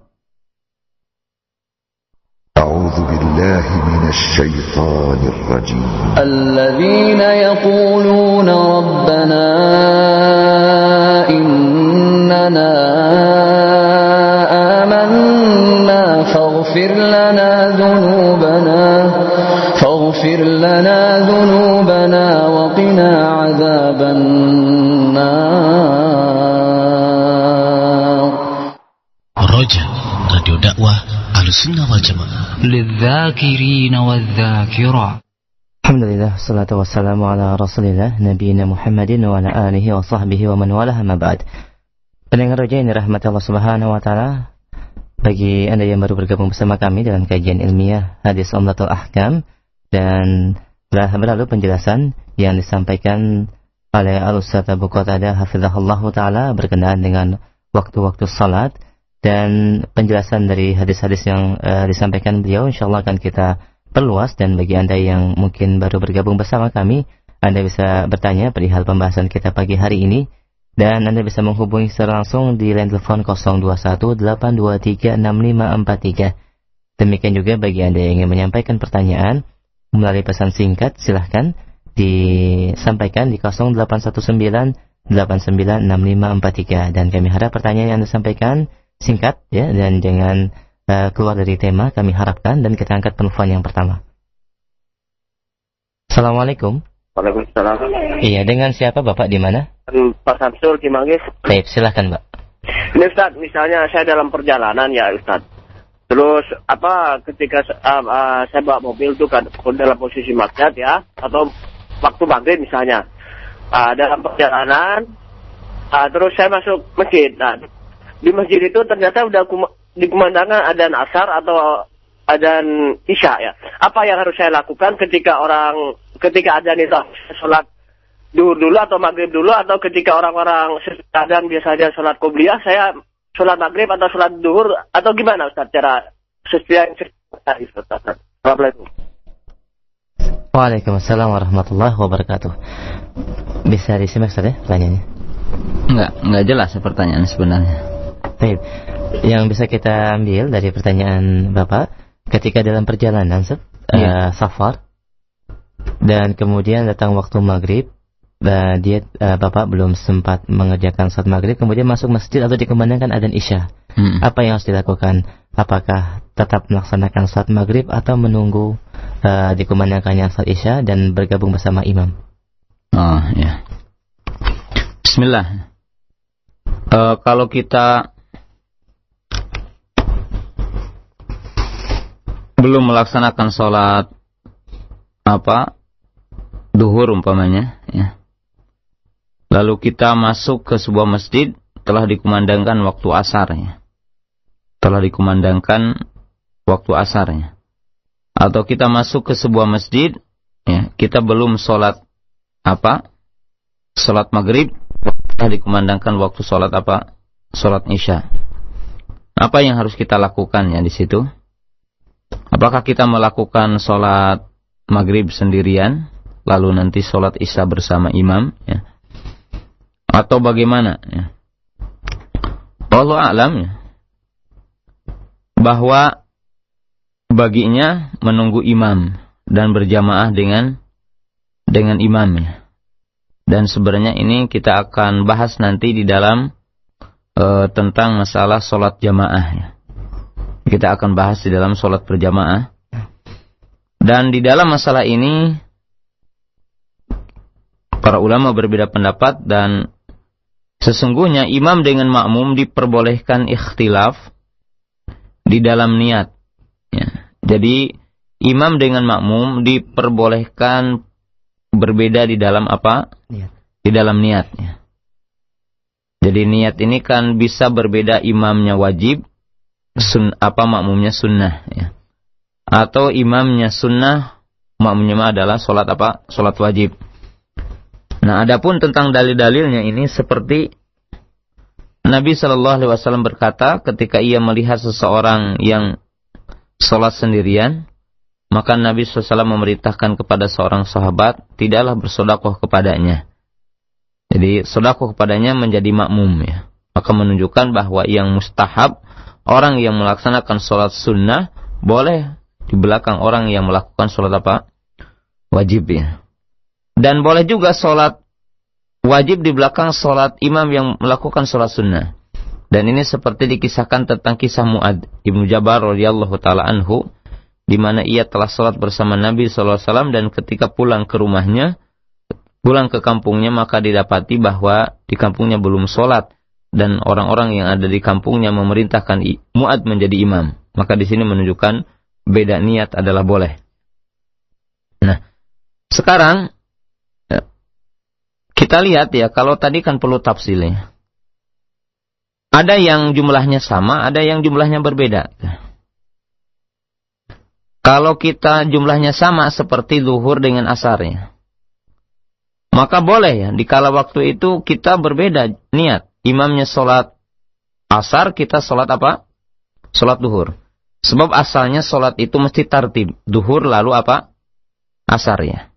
أعوذ بالله من الشيطان الرجيم. الذين يقولون ربنا للذاكرين والذاكرات Alhamdulillah, salatu wassalamu ala rasulillah, nabiyina Muhammadin wa ala alihi wa sahbihi wa man walaha ma ba'd. Pendengar roja ini rahmat Allah subhanahu wa ta'ala, bagi Anda yang baru bergabung bersama kami dalam kajian ilmiah hadis Umdatul Ahkam, dan telah berlalu penjelasan yang disampaikan oleh Al-Ustaz Abu Qatada Hafizahullah Ta'ala berkenaan dengan waktu-waktu salat, dan penjelasan dari hadis-hadis yang uh, disampaikan beliau insyaAllah akan kita perluas. Dan bagi Anda yang mungkin baru bergabung bersama kami, Anda bisa bertanya perihal pembahasan kita pagi hari ini. Dan Anda bisa menghubungi secara langsung di line telepon 0218236543. Demikian juga bagi Anda yang ingin menyampaikan pertanyaan melalui pesan singkat, silahkan disampaikan di 0819896543 dan kami harap pertanyaan yang Anda sampaikan singkat ya dan jangan uh, keluar dari tema kami harapkan dan kita angkat penelpon yang pertama. Assalamualaikum. Waalaikumsalam. Iya, dengan siapa Bapak di mana? Pak Samsul Cimanggis. Baik, silahkan Pak. Ini Ustaz, misalnya saya dalam perjalanan ya Ustaz. Terus apa ketika uh, uh, saya bawa mobil itu kan dalam posisi macet ya atau waktu maghrib misalnya uh, dalam perjalanan uh, terus saya masuk masjid. Nah, di masjid itu ternyata udah dikumandangkan adan asar atau adan isya ya. Apa yang harus saya lakukan ketika orang ketika adan itu sholat duhur dulu atau maghrib dulu atau ketika orang-orang adan biasanya sholat kubliyah saya sholat maghrib atau sholat duhur atau gimana Ustaz cara sesuai Assalamualaikum. Waalaikumsalam warahmatullahi wabarakatuh. Bisa disimak saja pertanyaannya? Enggak, enggak jelas pertanyaan sebenarnya. Baik. Yang bisa kita ambil dari pertanyaan Bapak ketika dalam perjalanan ya. uh, safar dan kemudian datang waktu maghrib uh, dia uh, Bapak belum sempat mengerjakan sholat maghrib kemudian masuk masjid atau dikumandangkan adzan isya. Hmm. apa yang harus dilakukan? Apakah tetap melaksanakan sholat maghrib atau menunggu uh, dikumandangkannya sholat isya dan bergabung bersama imam? Oh ya Bismillah. Uh, kalau kita belum melaksanakan sholat apa duhur umpamanya ya. lalu kita masuk ke sebuah masjid telah dikumandangkan waktu asar ya. telah dikumandangkan waktu asarnya atau kita masuk ke sebuah masjid ya kita belum sholat apa sholat maghrib telah dikumandangkan waktu sholat apa sholat isya apa yang harus kita lakukan ya di situ Apakah kita melakukan sholat maghrib sendirian, lalu nanti sholat isya bersama imam, ya? atau bagaimana? Ya? Allah alam ya. bahwa baginya menunggu imam dan berjamaah dengan dengan imamnya. Dan sebenarnya ini kita akan bahas nanti di dalam e, tentang masalah sholat jamaah. Ya. Kita akan bahas di dalam sholat berjamaah. Dan di dalam masalah ini, para ulama berbeda pendapat dan sesungguhnya imam dengan makmum diperbolehkan ikhtilaf di dalam niat. Ya. Jadi imam dengan makmum diperbolehkan berbeda di dalam apa? Niat. Di dalam niatnya. Jadi niat ini kan bisa berbeda imamnya wajib, sun apa makmumnya sunnah ya. Atau imamnya sunnah, makmumnya adalah sholat apa? Sholat wajib. Nah, adapun tentang dalil-dalilnya ini seperti Nabi Shallallahu Alaihi Wasallam berkata ketika ia melihat seseorang yang sholat sendirian, maka Nabi SAW memerintahkan kepada seorang sahabat tidaklah bersodakoh kepadanya. Jadi sodakoh kepadanya menjadi makmum ya. Maka menunjukkan bahwa yang mustahab orang yang melaksanakan sholat sunnah boleh di belakang orang yang melakukan sholat apa? Wajib ya. Dan boleh juga sholat wajib di belakang sholat imam yang melakukan sholat sunnah. Dan ini seperti dikisahkan tentang kisah Muad ibnu Jabar radhiyallahu taala anhu, di mana ia telah sholat bersama Nabi saw dan ketika pulang ke rumahnya, pulang ke kampungnya maka didapati bahwa di kampungnya belum sholat dan orang-orang yang ada di kampungnya memerintahkan Muad menjadi imam. Maka di sini menunjukkan beda niat adalah boleh. Nah, sekarang ya, kita lihat ya, kalau tadi kan perlu tafsilnya. Ada yang jumlahnya sama, ada yang jumlahnya berbeda. Kalau kita jumlahnya sama seperti zuhur dengan asarnya. Maka boleh ya, di kala waktu itu kita berbeda niat imamnya sholat asar, kita sholat apa? Sholat duhur. Sebab asalnya sholat itu mesti tartib. Duhur lalu apa? Asar ya.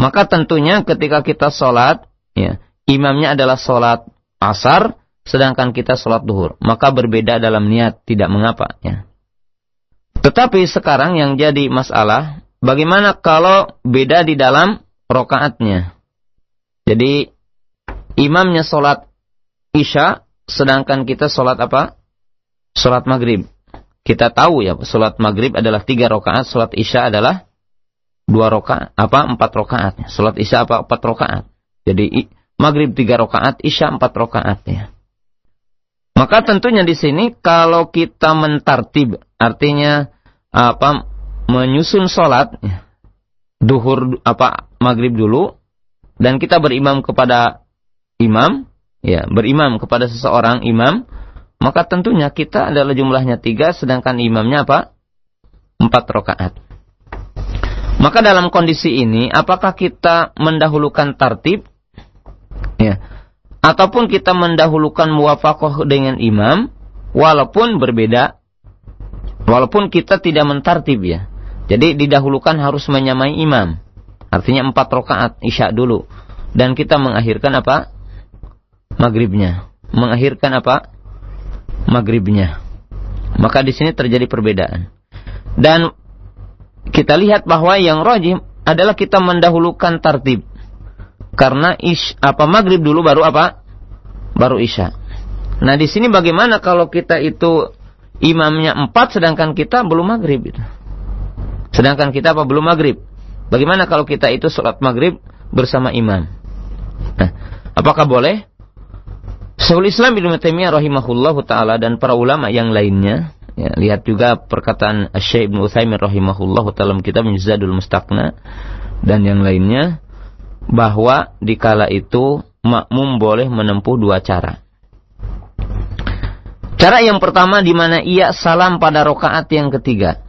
Maka tentunya ketika kita sholat, ya, imamnya adalah sholat asar, sedangkan kita sholat duhur. Maka berbeda dalam niat, tidak mengapa. Ya. Tetapi sekarang yang jadi masalah, bagaimana kalau beda di dalam rokaatnya? Jadi imamnya sholat Isya, sedangkan kita sholat apa? Sholat maghrib. Kita tahu ya, sholat maghrib adalah tiga rakaat, sholat isya adalah dua rakaat, apa empat rakaat. Sholat isya apa empat rakaat. Jadi maghrib tiga rakaat, isya empat rakaat ya. Maka tentunya di sini kalau kita mentartib, artinya apa menyusun sholat, ya, duhur apa maghrib dulu, dan kita berimam kepada imam, ya berimam kepada seseorang imam, maka tentunya kita adalah jumlahnya tiga, sedangkan imamnya apa? Empat rakaat. Maka dalam kondisi ini, apakah kita mendahulukan tartib? Ya. Ataupun kita mendahulukan muwafakoh dengan imam, walaupun berbeda, walaupun kita tidak mentartib ya. Jadi didahulukan harus menyamai imam. Artinya empat rakaat isya dulu. Dan kita mengakhirkan apa? Maghribnya. Mengakhirkan apa? Maghribnya. Maka di sini terjadi perbedaan. Dan kita lihat bahwa yang rajim adalah kita mendahulukan tartib. Karena ish, apa maghrib dulu baru apa? Baru isya. Nah di sini bagaimana kalau kita itu imamnya empat sedangkan kita belum maghrib? Sedangkan kita apa belum maghrib? Bagaimana kalau kita itu sholat maghrib bersama imam? Nah, apakah boleh? Syekhul Islam Ibnu Taimiyah rahimahullah taala dan para ulama yang lainnya ya, lihat juga perkataan Syekh Ibnu Utsaimin rahimahullah dalam kitab Zadul Mustaqna dan yang lainnya bahwa dikala itu makmum boleh menempuh dua cara. Cara yang pertama di mana ia salam pada rokaat yang ketiga.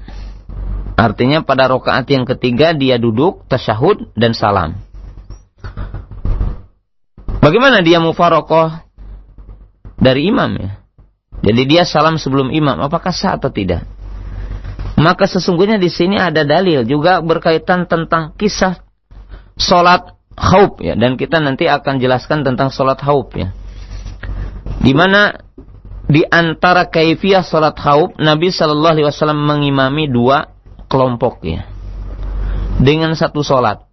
Artinya pada rokaat yang ketiga dia duduk, tasyahud dan salam. Bagaimana dia mufarokoh dari imam ya. Jadi dia salam sebelum imam, apakah sah atau tidak? Maka sesungguhnya di sini ada dalil juga berkaitan tentang kisah solat haub ya dan kita nanti akan jelaskan tentang solat haub ya. Di mana di antara kaifiah solat haub Nabi Shallallahu Alaihi Wasallam mengimami dua kelompok ya dengan satu solat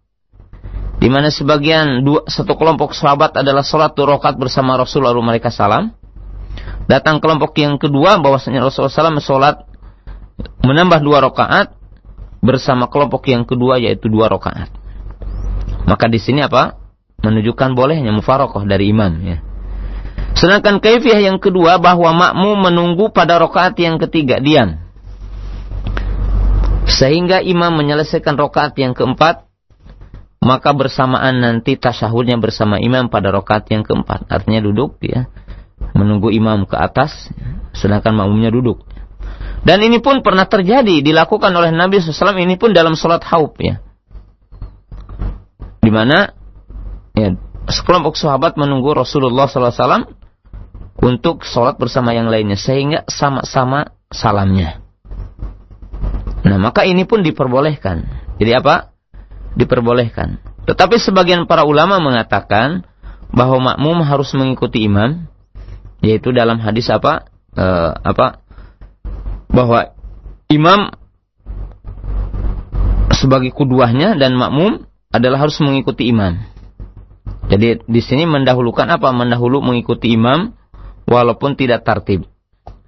di mana sebagian dua, satu kelompok sahabat adalah sholat dua rakaat bersama Rasul lalu mereka salam. Datang kelompok yang kedua bahwasanya Rasulullah SAW sholat menambah dua rakaat bersama kelompok yang kedua yaitu dua rakaat. Maka di sini apa? Menunjukkan bolehnya mufarokoh dari imam ya. Sedangkan kaifiah yang kedua bahwa makmum menunggu pada rakaat yang ketiga diam. Sehingga imam menyelesaikan rakaat yang keempat maka bersamaan nanti tasyahudnya bersama imam pada rokat yang keempat. Artinya duduk ya, menunggu imam ke atas, sedangkan makmumnya duduk. Dan ini pun pernah terjadi, dilakukan oleh Nabi SAW, ini pun dalam sholat haub ya. Di mana ya, sekelompok sahabat menunggu Rasulullah SAW untuk sholat bersama yang lainnya, sehingga sama-sama salamnya. Nah, maka ini pun diperbolehkan. Jadi apa? diperbolehkan. Tetapi sebagian para ulama mengatakan bahwa makmum harus mengikuti imam yaitu dalam hadis apa uh, apa bahwa imam sebagai kuduahnya dan makmum adalah harus mengikuti imam. Jadi di sini mendahulukan apa? Mendahulu mengikuti imam walaupun tidak tertib.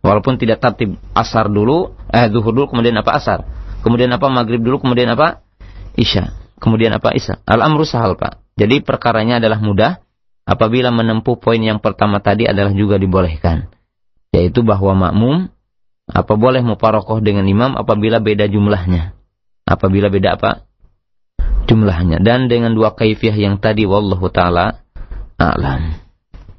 Walaupun tidak tertib asar dulu, eh zuhur dulu kemudian apa asar. Kemudian apa maghrib dulu kemudian apa isya. Kemudian apa isya. Al-amru sahal Pak. Jadi perkaranya adalah mudah apabila menempuh poin yang pertama tadi adalah juga dibolehkan. Yaitu bahwa makmum apa boleh muparokoh dengan imam apabila beda jumlahnya. Apabila beda apa? Jumlahnya. Dan dengan dua kaifiah yang tadi, wallahu ta'ala a'lam.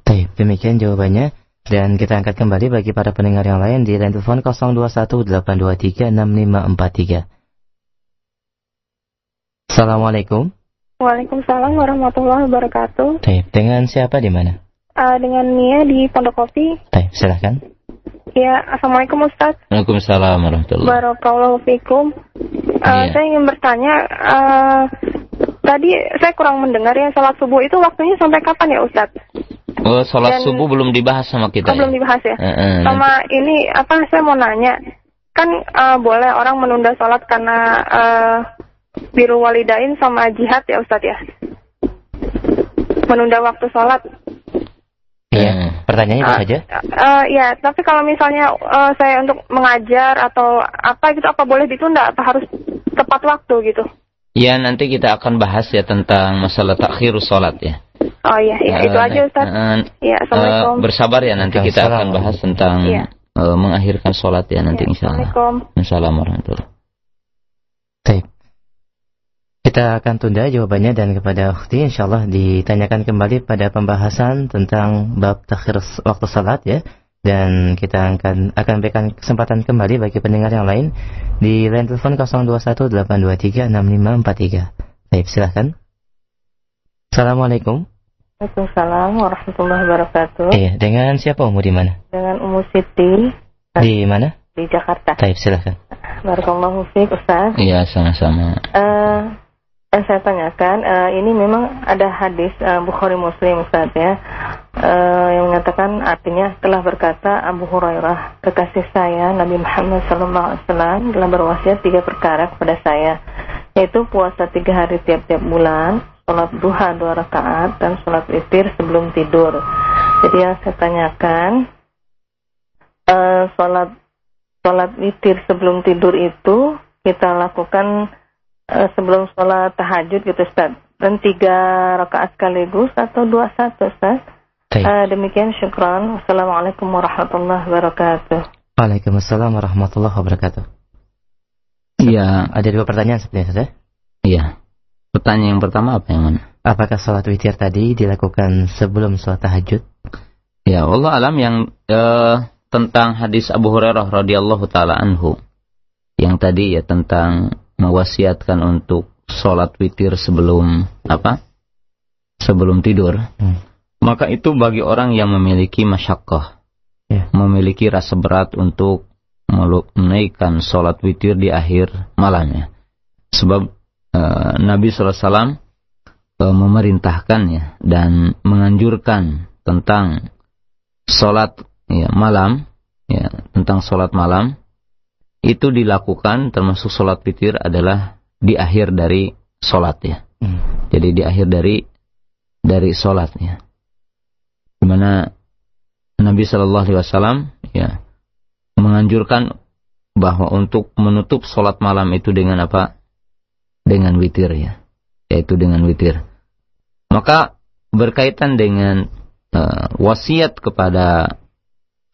Baik, demikian jawabannya. Dan kita angkat kembali bagi para pendengar yang lain di line telepon 0218236543. Assalamualaikum. Waalaikumsalam warahmatullahi wabarakatuh. Baik, dengan siapa di mana? Uh, dengan Nia di Pondok Kopi. Baik, silahkan. Ya, Assalamualaikum Ustaz. Waalaikumsalam warahmatullahi wabarakatuh. Barakallahu fikum. Uh, Saya ingin bertanya, uh, tadi saya kurang mendengar ya, salat subuh itu waktunya sampai kapan ya Ustaz? Oh, salat subuh belum dibahas sama kita oh, ya? belum dibahas ya? Uh, uh, sama nanti. ini, apa, saya mau nanya. Kan uh, boleh orang menunda salat karena uh, biru walidain sama jihad ya Ustaz ya? Menunda waktu salat. Iya, hmm. pertanyaannya apa uh, saja? Uh, ya, tapi kalau misalnya uh, saya untuk mengajar atau apa gitu, apa boleh ditunda? Apa harus tepat waktu gitu? Ya, nanti kita akan bahas ya tentang masalah takhir sholat ya. Oh iya, ya, uh, itu aja Ustaz. Uh, ya, Assalamualaikum. Uh, bersabar ya, nanti kita akan bahas tentang ya. uh, mengakhirkan sholat ya nanti ya, insya Allah. Assalamualaikum. Assalamualaikum warahmatullahi wabarakatuh. Kita akan tunda jawabannya dan kepada Ukhti insyaAllah ditanyakan kembali pada pembahasan tentang bab takhir waktu salat ya. Dan kita akan akan berikan kesempatan kembali bagi pendengar yang lain di line telepon 0218236543. Baik, silahkan. Assalamualaikum. Waalaikumsalam warahmatullahi wabarakatuh. Iya, dengan siapa Umu di mana? Dengan Umu Siti. Di mana? Di Jakarta. Baik, silahkan. Barakallahu fiik Ustaz. Iya, sama-sama. Uh, saya tanyakan uh, ini memang ada hadis uh, Bukhari Muslim Ustaz ya. Uh, yang mengatakan artinya telah berkata Abu Hurairah kekasih saya Nabi Muhammad SAW telah berwasiat tiga perkara kepada saya yaitu puasa tiga hari tiap-tiap bulan sholat duha dua rakaat dan sholat witir sebelum tidur. Jadi yang saya tanyakan uh, sholat sholat witir sebelum tidur itu kita lakukan sebelum sholat tahajud gitu Ustaz. Dan tiga rakaat sekaligus atau dua satu Ustaz. Uh, demikian syukran. Wassalamualaikum warahmatullahi wabarakatuh. Waalaikumsalam warahmatullahi wabarakatuh. Iya. Ada dua pertanyaan sebenarnya Ustaz. Iya. Pertanyaan yang pertama apa yang mana? Apakah sholat witir tadi dilakukan sebelum sholat tahajud? Ya Allah alam yang uh, tentang hadis Abu Hurairah radhiyallahu taala anhu yang tadi ya tentang mewasiatkan untuk sholat witir sebelum apa? Sebelum tidur. Hmm. Maka itu bagi orang yang memiliki masyakoh, yeah. memiliki rasa berat untuk menaikkan sholat witir di akhir malamnya. Sebab uh, Nabi SAW uh, eh, memerintahkannya dan menganjurkan tentang sholat ya, malam, ya, tentang sholat malam itu dilakukan termasuk sholat witir adalah di akhir dari sholat ya. Hmm. Jadi di akhir dari dari sholatnya. Di mana Nabi Shallallahu Alaihi Wasallam ya menganjurkan bahwa untuk menutup sholat malam itu dengan apa? Dengan witir ya, yaitu dengan witir. Maka berkaitan dengan uh, wasiat kepada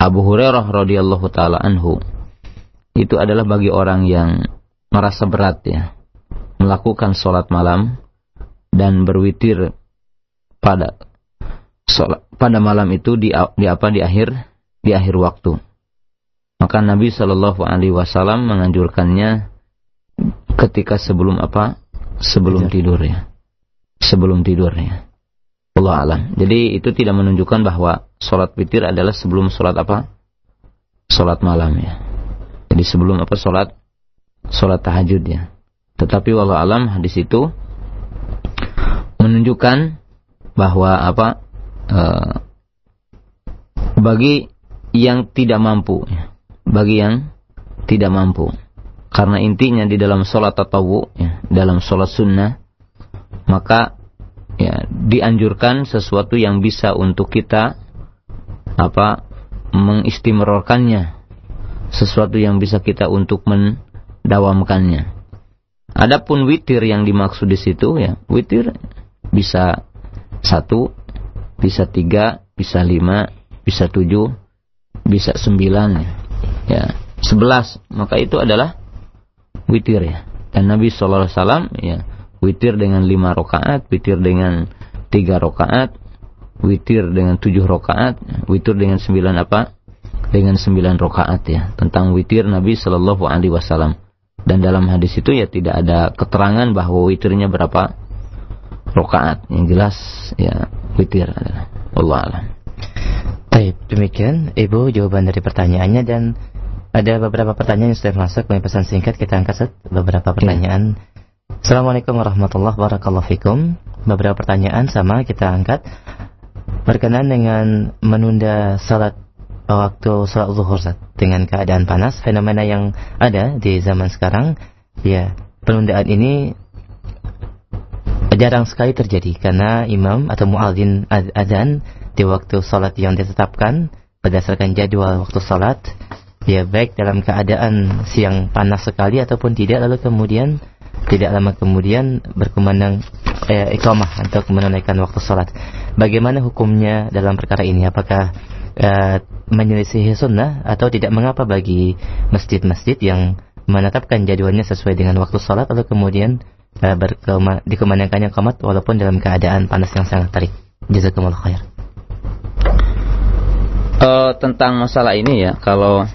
Abu Hurairah radhiyallahu taala anhu itu adalah bagi orang yang merasa berat ya melakukan sholat malam dan berwitir pada sholat, pada malam itu di, di apa di akhir di akhir waktu. Maka Nabi Shallallahu Alaihi Wasallam menganjurkannya ketika sebelum apa? Sebelum tidur. ya. Sebelum tidur ya. Allah alam. Jadi itu tidak menunjukkan bahwa sholat witir adalah sebelum sholat apa? Sholat malam ya jadi sebelum apa sholat sholat tahajud ya. Tetapi walau alam hadis itu menunjukkan bahwa apa uh, bagi yang tidak mampu, ya. bagi yang tidak mampu. Karena intinya di dalam sholat tatawu, ya, dalam sholat sunnah, maka ya dianjurkan sesuatu yang bisa untuk kita apa mengistimrorkannya, sesuatu yang bisa kita untuk mendawamkannya. Adapun witir yang dimaksud di situ ya, witir bisa satu, bisa tiga, bisa lima, bisa tujuh, bisa sembilan ya. sebelas maka itu adalah witir ya dan Nabi Shallallahu Alaihi Wasallam ya witir dengan lima rakaat witir dengan tiga rakaat witir dengan tujuh rakaat witir dengan sembilan apa dengan sembilan rakaat ya tentang witir Nabi Shallallahu Alaihi Wasallam dan dalam hadis itu ya tidak ada keterangan bahwa witirnya berapa rakaat yang jelas ya witir adalah Allah alam. Baik, demikian Ibu jawaban dari pertanyaannya dan ada beberapa pertanyaan yang sudah masuk melalui pesan singkat kita angkat beberapa pertanyaan. Ya. Assalamualaikum warahmatullahi wabarakatuh. Beberapa pertanyaan sama kita angkat berkenaan dengan menunda salat waktu salat zuhur dengan keadaan panas fenomena yang ada di zaman sekarang ya penundaan ini jarang sekali terjadi karena imam atau muadzin adzan di waktu salat yang ditetapkan berdasarkan jadwal waktu salat ya baik dalam keadaan siang panas sekali ataupun tidak lalu kemudian tidak lama kemudian berkumandang eh, iqamah untuk menunaikan waktu salat. Bagaimana hukumnya dalam perkara ini? Apakah eh, menyelisihi sunnah atau tidak mengapa bagi masjid-masjid yang menetapkan jadwalnya sesuai dengan waktu salat lalu kemudian dikumandangkannya qamat walaupun dalam keadaan panas yang sangat terik. Jazakumullah khair uh, tentang masalah ini ya kalau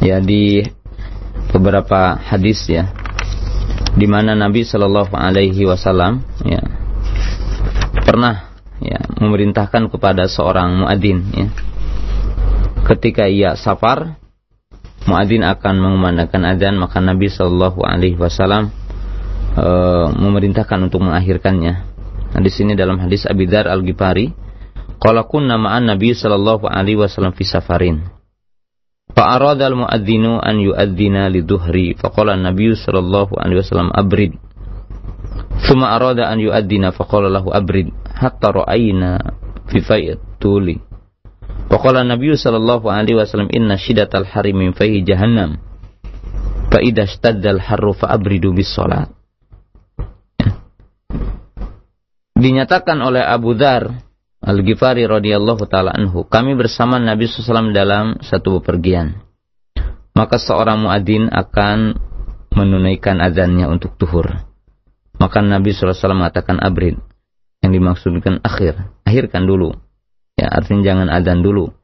ya di beberapa hadis ya di mana Nabi Shallallahu Alaihi Wasallam ya pernah ya memerintahkan kepada seorang muadzin ya ketika ia safar muadzin akan mengumandangkan adzan maka Nabi Shallallahu Alaihi Wasallam uh, memerintahkan untuk mengakhirkannya. Nah, di sini dalam hadis Abi Dar Al Ghifari Qala kunna ma'an Nabi sallallahu alaihi wasallam fi safarin. Yu'adzina li dhuhri fa qala an-nabiy sallallahu alaihi wasallam abrid. Thumma arada an yu'adzina fa qala lahu abrid hatta ra'ayna fi fayat tuli. Fa qala an-nabiy sallallahu alaihi wasallam inna shiddatal hari min fayhi jahannam. Fa idza ishtadda al-harru fa abridu bis salat. Dinyatakan oleh Abu Dhar Al-Ghifari radhiyallahu taala anhu, kami bersama Nabi SAW dalam satu bepergian. Maka seorang muadzin akan menunaikan azannya untuk tuhur. Maka Nabi SAW mengatakan abrid. Yang dimaksudkan akhir. Akhirkan dulu. Ya, artinya jangan azan dulu.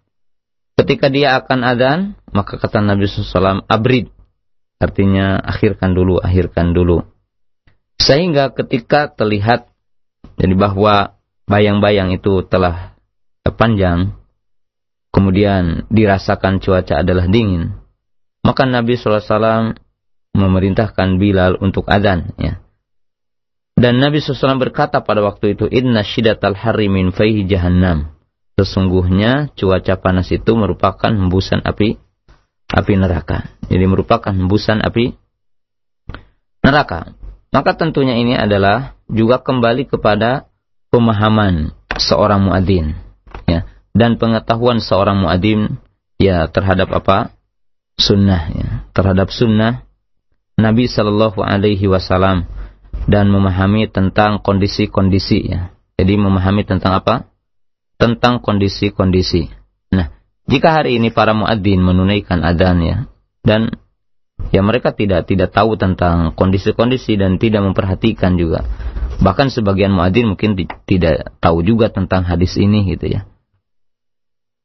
Ketika dia akan azan, maka kata Nabi SAW abrid. Artinya akhirkan dulu, akhirkan dulu. Sehingga ketika terlihat jadi bahwa bayang-bayang itu telah panjang, kemudian dirasakan cuaca adalah dingin, maka Nabi SAW memerintahkan Bilal untuk adzan. Ya. Dan Nabi SAW berkata pada waktu itu, Inna shidatal hari min faihi jahannam. Sesungguhnya cuaca panas itu merupakan hembusan api api neraka. Jadi merupakan hembusan api neraka. Maka tentunya ini adalah juga kembali kepada pemahaman seorang muadzin ya dan pengetahuan seorang muadzin ya terhadap apa sunnah ya terhadap sunnah Nabi Shallallahu Alaihi Wasallam dan memahami tentang kondisi-kondisi ya jadi memahami tentang apa tentang kondisi-kondisi nah jika hari ini para muadzin menunaikan adzan ya dan ya mereka tidak tidak tahu tentang kondisi-kondisi dan tidak memperhatikan juga Bahkan sebagian muadzin mungkin tidak tahu juga tentang hadis ini gitu ya.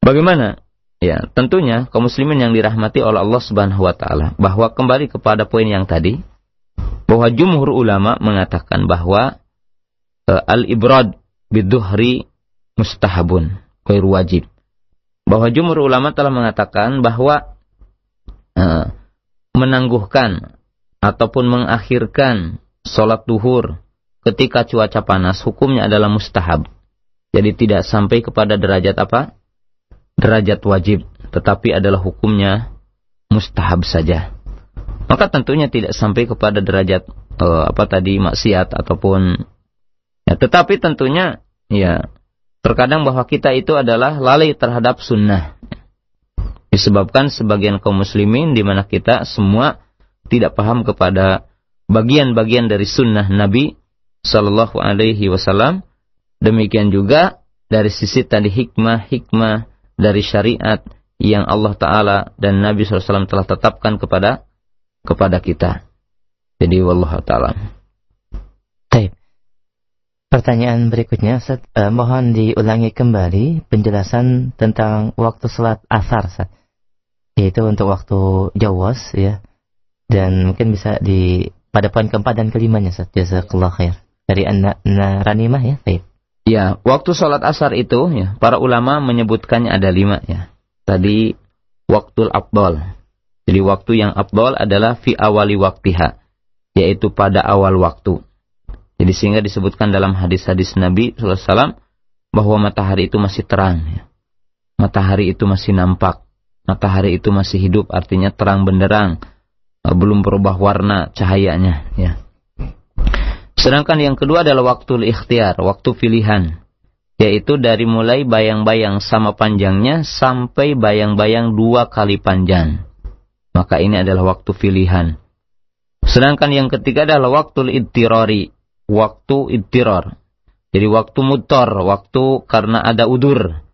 Bagaimana? Ya, tentunya kaum muslimin yang dirahmati oleh Allah Subhanahu wa taala bahwa kembali kepada poin yang tadi bahwa jumhur ulama mengatakan bahwa uh, al-ibrad biduhri mustahabun, khair wajib. Bahwa jumhur ulama telah mengatakan bahwa uh, menangguhkan ataupun mengakhirkan sholat duhur ketika cuaca panas hukumnya adalah mustahab. Jadi tidak sampai kepada derajat apa? Derajat wajib, tetapi adalah hukumnya mustahab saja. Maka tentunya tidak sampai kepada derajat uh, apa tadi maksiat ataupun ya tetapi tentunya ya terkadang bahwa kita itu adalah lalai terhadap sunnah. Disebabkan sebagian kaum muslimin di mana kita semua tidak paham kepada bagian-bagian dari sunnah Nabi Shallallahu Alaihi Wasallam. Demikian juga dari sisi tadi hikmah-hikmah dari syariat yang Allah Taala dan Nabi SAW telah tetapkan kepada kepada kita. Jadi wallahu taala. Baik. Pertanyaan berikutnya, Ustaz, eh, mohon diulangi kembali penjelasan tentang waktu salat asar, Ustaz. Yaitu untuk waktu jawas ya. Dan mungkin bisa di pada poin keempat dan kelimanya, Ustaz. Jazakallah khair. Dari anak Ranimah ya, baik. Ya, waktu sholat asar itu ya, para ulama menyebutkannya ada lima ya. Tadi waktu abdol. Jadi waktu yang abdol adalah fi awali waktiha, yaitu pada awal waktu. Jadi sehingga disebutkan dalam hadis-hadis Nabi SAW bahwa matahari itu masih terang. Ya. Matahari itu masih nampak. Matahari itu masih hidup, artinya terang benderang. Eh, belum berubah warna cahayanya. Ya. Sedangkan yang kedua adalah waktu ikhtiar, waktu pilihan. Yaitu dari mulai bayang-bayang sama panjangnya sampai bayang-bayang dua kali panjang. Maka ini adalah waktu pilihan. Sedangkan yang ketiga adalah waktu idtirori, waktu idtiror. Jadi waktu mutor, waktu karena ada udur.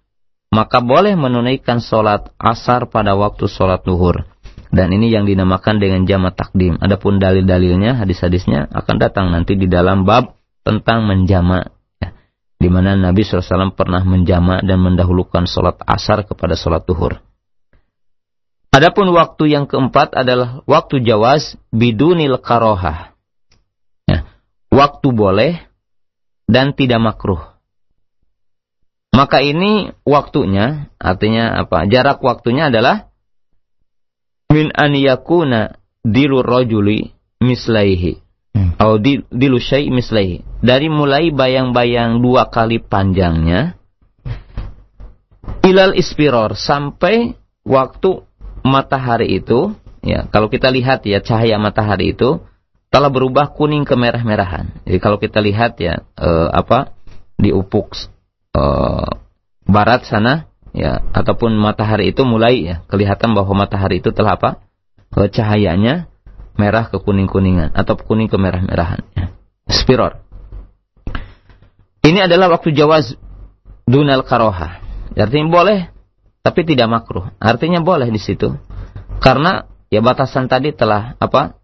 Maka boleh menunaikan sholat asar pada waktu sholat duhur. Dan ini yang dinamakan dengan jama takdim. Adapun dalil-dalilnya, hadis-hadisnya akan datang nanti di dalam bab tentang menjama. Ya. Di mana Nabi SAW pernah menjama dan mendahulukan sholat asar kepada sholat duhur. Adapun waktu yang keempat adalah waktu jawaz bidunil karohah. Ya. Waktu boleh dan tidak makruh. Maka ini waktunya, artinya apa? Jarak waktunya adalah min an yakuna dilu rajuli mislaihi. Hmm. Atau dilu syai mislaihi. Dari mulai bayang-bayang dua kali panjangnya ilal ispiror sampai waktu matahari itu, ya kalau kita lihat ya cahaya matahari itu telah berubah kuning ke merah-merahan. Jadi kalau kita lihat ya eh, apa di ufuk eh, barat sana ya ataupun matahari itu mulai ya kelihatan bahwa matahari itu telah apa eh, cahayanya merah ke kuning-kuningan atau kuning ke merah-merahan. Ya. Spiror. Ini adalah waktu jawaz dunal karoha. Artinya boleh tapi tidak makruh. Artinya boleh di situ. Karena ya batasan tadi telah apa?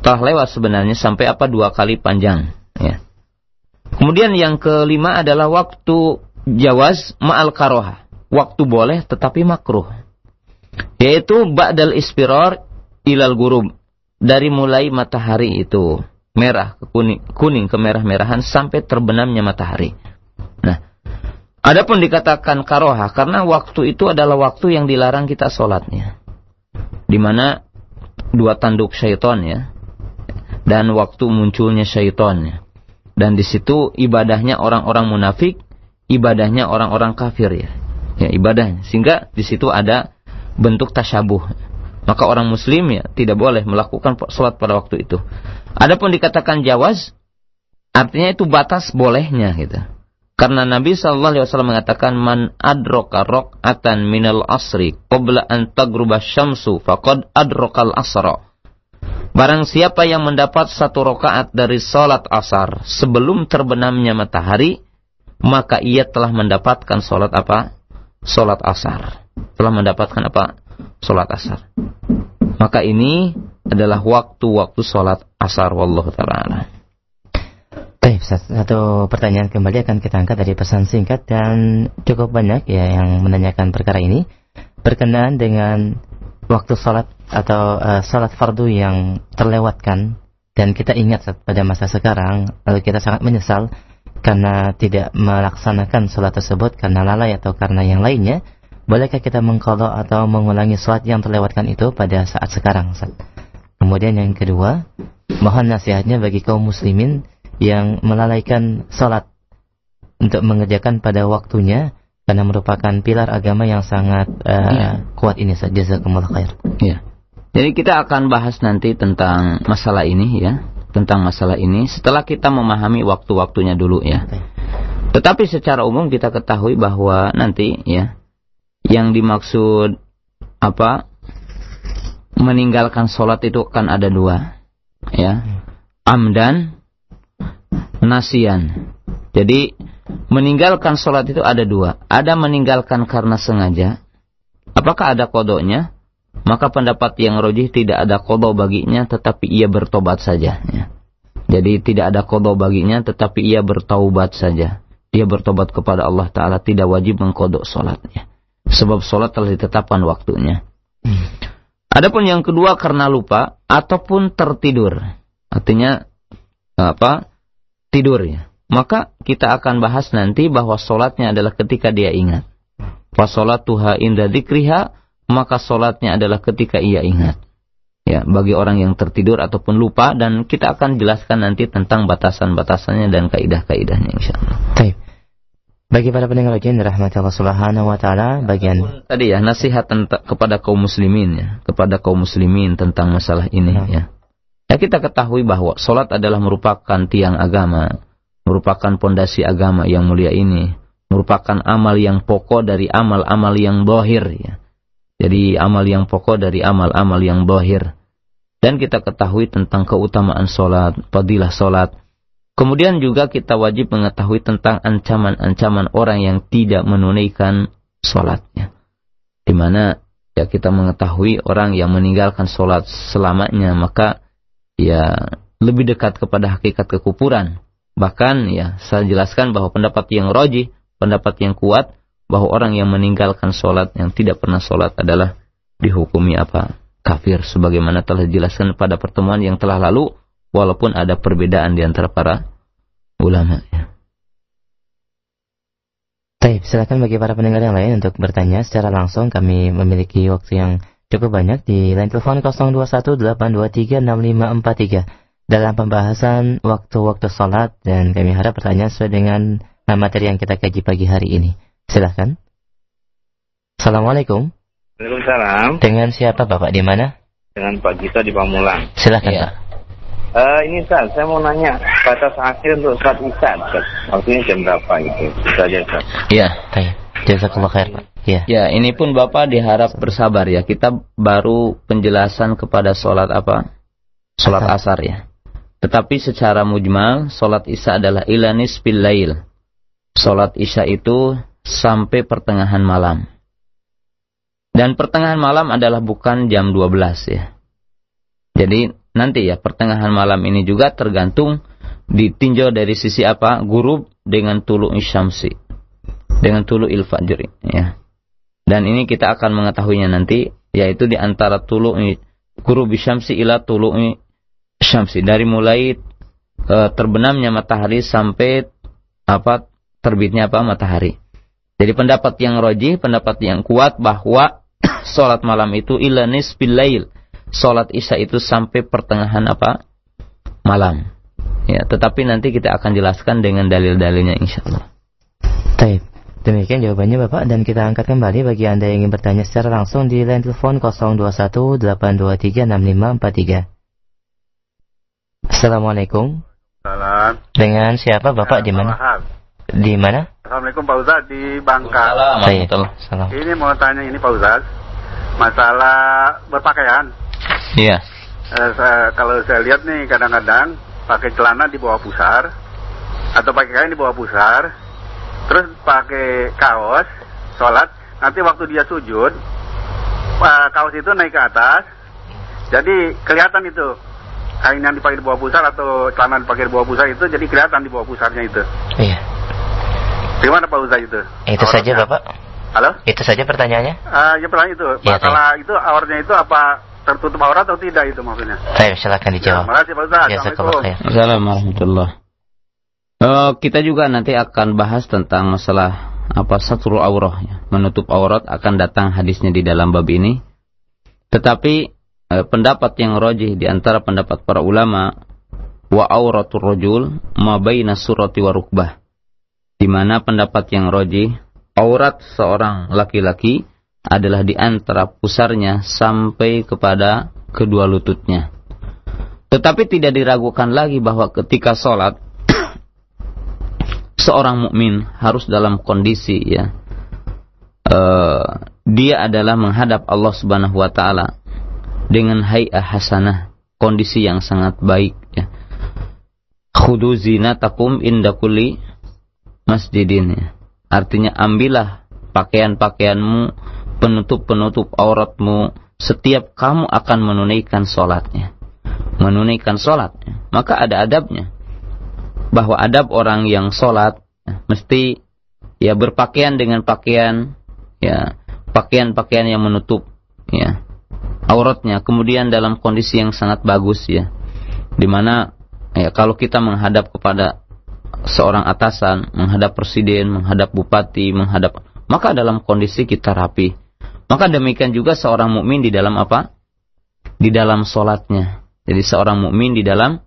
Telah lewat sebenarnya sampai apa dua kali panjang, ya. Kemudian yang kelima adalah waktu jawaz ma'al karoha. Waktu boleh tetapi makruh. Yaitu ba'dal ispiror ilal gurub. Dari mulai matahari itu merah ke kuning, kuning ke merah-merahan sampai terbenamnya matahari. Adapun dikatakan karoha karena waktu itu adalah waktu yang dilarang kita sholatnya. Di mana dua tanduk syaitan ya. Dan waktu munculnya syaitan ya. Dan di situ ibadahnya orang-orang munafik, ibadahnya orang-orang kafir ya. Ya ibadahnya. Sehingga di situ ada bentuk tasyabuh. Maka orang muslim ya tidak boleh melakukan sholat pada waktu itu. Adapun dikatakan jawaz, artinya itu batas bolehnya gitu. Karena Nabi Shallallahu Alaihi Wasallam mengatakan man adroka atan minal asri qabla an tagruba syamsu faqad adrokal asra. Barang siapa yang mendapat satu rokaat dari sholat asar sebelum terbenamnya matahari, maka ia telah mendapatkan sholat apa? Sholat asar. Telah mendapatkan apa? Sholat asar. Maka ini adalah waktu-waktu sholat asar. Wallahu ta'ala. Baik, satu pertanyaan kembali akan kita angkat dari pesan singkat dan cukup banyak ya yang menanyakan perkara ini. Berkenaan dengan waktu sholat atau uh, sholat fardu yang terlewatkan dan kita ingat pada masa sekarang lalu kita sangat menyesal karena tidak melaksanakan sholat tersebut karena lalai atau karena yang lainnya bolehkah kita mengkodok atau mengulangi sholat yang terlewatkan itu pada saat sekarang kemudian yang kedua mohon nasihatnya bagi kaum muslimin yang melalaikan salat untuk mengerjakan pada waktunya karena merupakan pilar agama yang sangat uh, Iya. kuat ini saja jazakumullah khair. Ya. Jadi kita akan bahas nanti tentang masalah ini ya, tentang masalah ini setelah kita memahami waktu-waktunya dulu ya. Tetapi secara umum kita ketahui bahwa nanti ya yang dimaksud apa meninggalkan sholat itu kan ada dua ya amdan nasian. Jadi meninggalkan sholat itu ada dua. Ada meninggalkan karena sengaja. Apakah ada kodoknya? Maka pendapat yang rojih tidak ada kodok baginya tetapi ia bertobat saja. Ya. jadi tidak ada kodok baginya tetapi ia bertaubat saja. Dia bertobat kepada Allah Ta'ala tidak wajib mengkodok sholatnya sebab sholat telah ditetapkan waktunya. Adapun yang kedua karena lupa ataupun tertidur. Artinya apa? Tidur ya. Maka kita akan bahas nanti bahwa solatnya adalah ketika dia ingat. Fasolatuha inda dzikriha, maka solatnya adalah ketika ia ingat. Ya, bagi orang yang tertidur ataupun lupa dan kita akan jelaskan nanti tentang batasan-batasannya dan kaidah-kaidahnya insyaallah. Baik. Bagi para pendengar ujian rahmat Allah Subhanahu wa taala, bagian Tadi ya nasihat tentang kepada kaum muslimin ya, kepada kaum muslimin tentang masalah ini Nah. ya. Ya kita ketahui bahwa solat adalah merupakan tiang agama, merupakan pondasi agama yang mulia ini, merupakan amal yang pokok dari amal-amal yang bohir ya. Jadi amal yang pokok dari amal-amal yang bohir. Dan kita ketahui tentang keutamaan solat, fadilah solat. Kemudian juga kita wajib mengetahui tentang ancaman-ancaman orang yang tidak menunaikan solatnya. Di mana ya kita mengetahui orang yang meninggalkan solat selamanya maka ya lebih dekat kepada hakikat kekufuran. Bahkan ya saya jelaskan bahwa pendapat yang roji, pendapat yang kuat bahwa orang yang meninggalkan solat yang tidak pernah solat adalah dihukumi apa kafir sebagaimana telah dijelaskan pada pertemuan yang telah lalu walaupun ada perbedaan di antara para ulama ya. Silakan bagi para pendengar yang lain untuk bertanya secara langsung. Kami memiliki waktu yang cukup banyak di line telepon 0218236543 dalam pembahasan waktu-waktu sholat dan kami harap pertanyaan sesuai dengan materi yang kita kaji pagi hari ini. Silakan. Assalamualaikum. Waalaikumsalam. Dengan siapa Bapak di mana? Dengan Pak Gita di Pamulang. Silakan Iya. Pak. Eh ini Ustaz, saya mau nanya batas akhir untuk sholat isya Ustaz. Waktunya jam berapa gitu? Itu aja Ustaz. Ya. Baik. Jazakallah khair Pak. Ya. Ya, ini pun Bapak diharap bersabar ya. Kita baru penjelasan kepada sholat apa? Sholat asar ya. Tetapi secara mujmal, sholat isya adalah ilanis bil lail. Sholat isya itu sampai pertengahan malam. Dan pertengahan malam adalah bukan jam 12 ya. Jadi nanti ya pertengahan malam ini juga tergantung ditinjau dari sisi apa? Gurub dengan tulu isyamsi. Dengan tulu il fajri ya. Dan ini kita akan mengetahuinya nanti yaitu di antara tulu gurub isyamsi ila tulu syamsi dari mulai eh, terbenamnya matahari sampai apa terbitnya apa matahari. Jadi pendapat yang roji, pendapat yang kuat bahwa (coughs) sholat malam itu ila nisbil lail. Sholat isya itu sampai pertengahan apa? Malam. Ya, tetapi nanti kita akan jelaskan dengan dalil-dalilnya insya Allah. Baik. Demikian jawabannya Bapak dan kita angkat kembali bagi Anda yang ingin bertanya secara langsung di line telepon 0218236543. Assalamualaikum. Salam. Dengan siapa Bapak di mana? Di mana? Assalamualaikum Pak Ustaz di Bangka. Salam. Ini mau tanya ini Pak Ustaz. Masalah berpakaian. Iya. Eh, saya- kalau saya lihat nih kadang-kadang pakai celana di bawah pusar atau pakai kain di bawah pusar, terus pakai kaos, sholat. Nanti waktu dia sujud, eh, kaos itu naik ke atas, jadi kelihatan itu kain yang dipakai di bawah pusar atau celana yang dipakai di bawah pusar itu jadi kelihatan di bawah pusarnya itu. Iya. Gimana Pak Ustaz itu? Itu saja? Bapak. Halo? Itu saja pertanyaannya. Eh, ya pertanyaan itu, Iya, masalah itu auratnya itu apa tertutup aurat atau tidak itu maksudnya? Baik, silakan Ya, dijawab. terima kasih Pak Ustaz. Assalamualaikum. Assalamualaikum warahmatullah. Eh, kita juga nanti akan bahas tentang masalah apa satrul aurah. Menutup aurat akan datang hadisnya di dalam bab ini. Tetapi eh, pendapat yang rojih di antara pendapat para ulama wa auratul rajul ma baina surati wa rukbah. Di mana pendapat yang roji, aurat seorang laki-laki adalah di antara pusarnya sampai kepada kedua lututnya. Tetapi tidak diragukan lagi bahwa ketika sholat, seorang mukmin harus dalam kondisi ya, uh, dia adalah menghadap Allah Subhanahu Wa Taala dengan hay'ah hasanah, kondisi yang sangat baik. Ya. Khudu zinatakum inda kulli masjidin. Ya. Artinya ambillah pakaian-pakaianmu, penutup-penutup auratmu, setiap kamu akan menunaikan sholatnya menunaikan sholat, maka ada adabnya. Bahwa adab orang yang sholat mesti ya berpakaian dengan pakaian ya pakaian-pakaian yang menutup ya auratnya. Kemudian dalam kondisi yang sangat bagus ya di mana ya kalau kita menghadap kepada seorang atasan menghadap presiden menghadap bupati menghadap maka dalam kondisi kita rapi. Maka demikian juga seorang mukmin di dalam apa? Di dalam sholatnya. Jadi seorang mukmin di dalam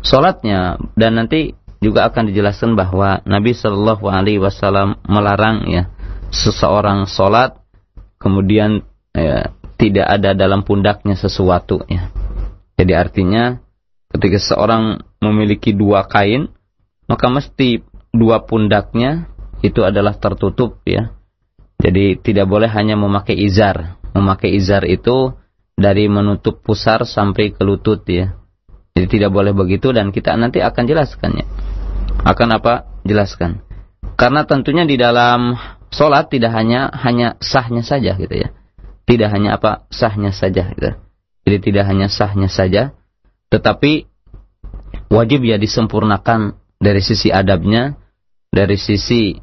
solatnya dan nanti juga akan dijelaskan bahwa Nabi Shallallahu Alaihi Wasallam melarang ya seseorang solat kemudian ya, tidak ada dalam pundaknya sesuatu ya. Jadi artinya ketika seorang memiliki dua kain maka mesti dua pundaknya itu adalah tertutup ya. Jadi tidak boleh hanya memakai izar. Memakai izar itu dari menutup pusar sampai ke lutut ya. Jadi tidak boleh begitu dan kita nanti akan jelaskannya. Akan apa? Jelaskan. Karena tentunya di dalam sholat tidak hanya hanya sahnya saja gitu ya. Tidak hanya apa sahnya saja gitu. Jadi tidak hanya sahnya saja, tetapi wajib ya disempurnakan dari sisi adabnya, dari sisi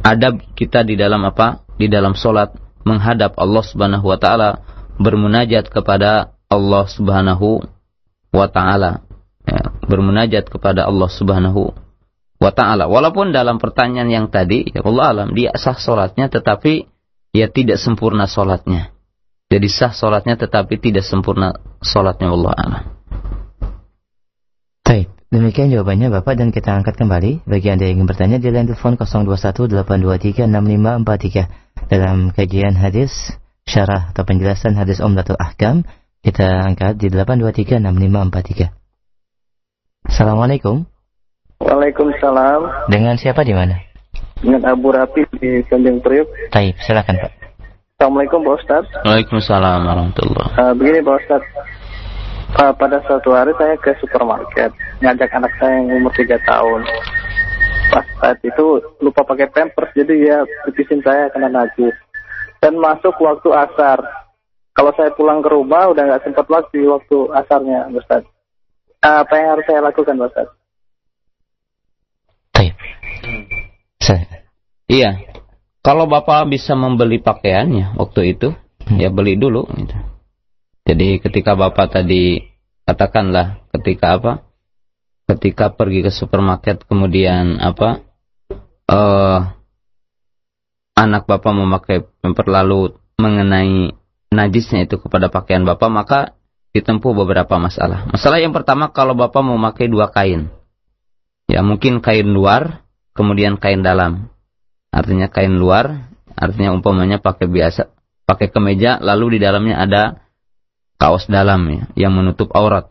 adab kita di dalam apa? Di dalam sholat menghadap Allah Subhanahu Wa Taala bermunajat kepada Allah Subhanahu wa taala. Ya, bermunajat kepada Allah Subhanahu wa taala. Walaupun dalam pertanyaan yang tadi, ya Allah alam, dia sah salatnya tetapi ya tidak sempurna salatnya. Jadi sah salatnya tetapi tidak sempurna salatnya Allah alam. Baik, demikian jawabannya Bapak dan kita angkat kembali bagi Anda yang ingin bertanya di line telepon 0218236543 dalam kajian hadis syarah atau penjelasan hadis Umdatul Ahkam kita angkat di 8236543. Assalamualaikum. Waalaikumsalam. Dengan siapa di mana? Dengan Abu Rafi di Tanjung Priuk. Taib, silakan Pak. Assalamualaikum Pak Ustaz. Waalaikumsalam warahmatullahi uh, Begini Pak Ustaz. Uh, pada suatu hari saya ke supermarket ngajak anak saya yang umur 3 tahun. Pas saat itu lupa pakai pampers jadi ya pipisin saya kena najis dan masuk waktu asar. Kalau saya pulang ke rumah udah nggak sempat waktu waktu asarnya, Ustaz. Apa yang harus saya lakukan, Ustaz? Iya. Kalau Bapak bisa membeli pakaiannya waktu itu, hmm. ya beli dulu gitu. Jadi ketika Bapak tadi katakanlah ketika apa? Ketika pergi ke supermarket kemudian apa? Eh uh, anak bapak memakai pemper lalu mengenai najisnya itu kepada pakaian bapak maka ditempuh beberapa masalah. Masalah yang pertama kalau bapak memakai dua kain. Ya mungkin kain luar kemudian kain dalam. Artinya kain luar artinya umpamanya pakai biasa pakai kemeja lalu di dalamnya ada kaos dalam ya yang menutup aurat.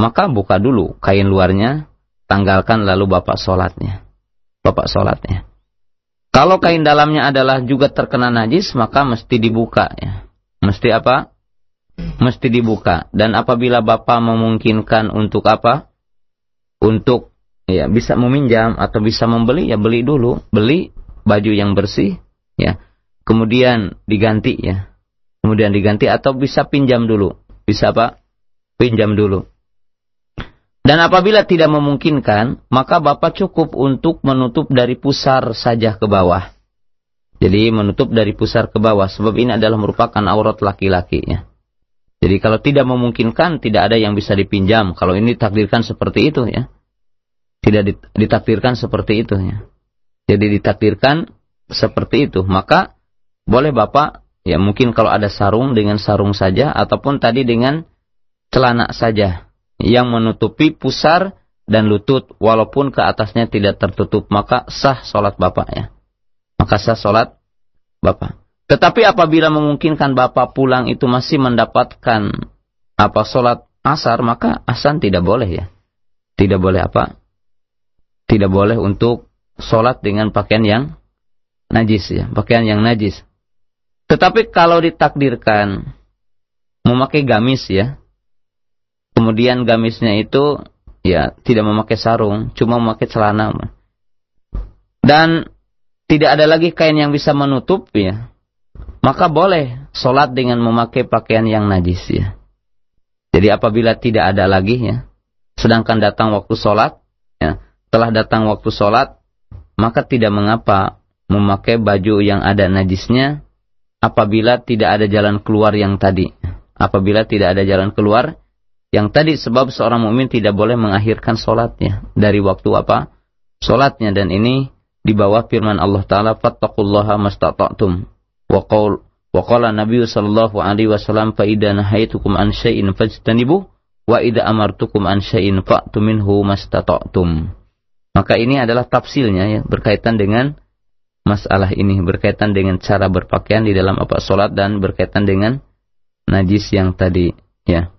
Maka buka dulu kain luarnya, tanggalkan lalu bapak sholatnya. Bapak sholatnya. Kalau kain dalamnya adalah juga terkena najis, maka mesti dibuka ya. Mesti apa? Mesti dibuka. Dan apabila Bapak memungkinkan untuk apa? Untuk ya bisa meminjam atau bisa membeli, ya beli dulu. Beli baju yang bersih, ya. Kemudian diganti ya. Kemudian diganti atau bisa pinjam dulu. Bisa apa? Pinjam dulu. Dan apabila tidak memungkinkan, maka Bapak cukup untuk menutup dari pusar saja ke bawah. Jadi menutup dari pusar ke bawah, sebab ini adalah merupakan aurat laki-lakinya. Jadi kalau tidak memungkinkan, tidak ada yang bisa dipinjam. Kalau ini takdirkan seperti itu ya. Tidak ditakdirkan seperti itu ya. Jadi ditakdirkan seperti itu. Maka boleh Bapak, ya mungkin kalau ada sarung dengan sarung saja, ataupun tadi dengan celana saja yang menutupi pusar dan lutut walaupun ke atasnya tidak tertutup maka sah solat bapak ya. Maka sah solat bapak. Tetapi apabila memungkinkan bapak pulang itu masih mendapatkan apa solat asar maka asan tidak boleh ya. Tidak boleh apa? Tidak boleh untuk solat dengan pakaian yang najis ya, pakaian yang najis. Tetapi kalau ditakdirkan memakai gamis ya, kemudian gamisnya itu ya tidak memakai sarung, cuma memakai celana. Dan tidak ada lagi kain yang bisa menutup ya. Maka boleh sholat dengan memakai pakaian yang najis ya. Jadi apabila tidak ada lagi ya, sedangkan datang waktu sholat, ya, telah datang waktu sholat, maka tidak mengapa memakai baju yang ada najisnya apabila tidak ada jalan keluar yang tadi. Apabila tidak ada jalan keluar yang tadi sebab seorang mukmin tidak boleh mengakhirkan solatnya dari waktu apa? Solatnya dan ini di bawah firman Allah Taala fattaqullaha mastata'tum wa qaul wa qala Nabi sallallahu alaihi wasallam fa idza nahaitukum an syai'in fajtanibu wa idza amartukum an syai'in fa'tu minhu mastata'tum. Maka ini adalah tafsilnya ya berkaitan dengan masalah ini berkaitan dengan cara berpakaian di dalam apa solat dan berkaitan dengan najis yang tadi ya.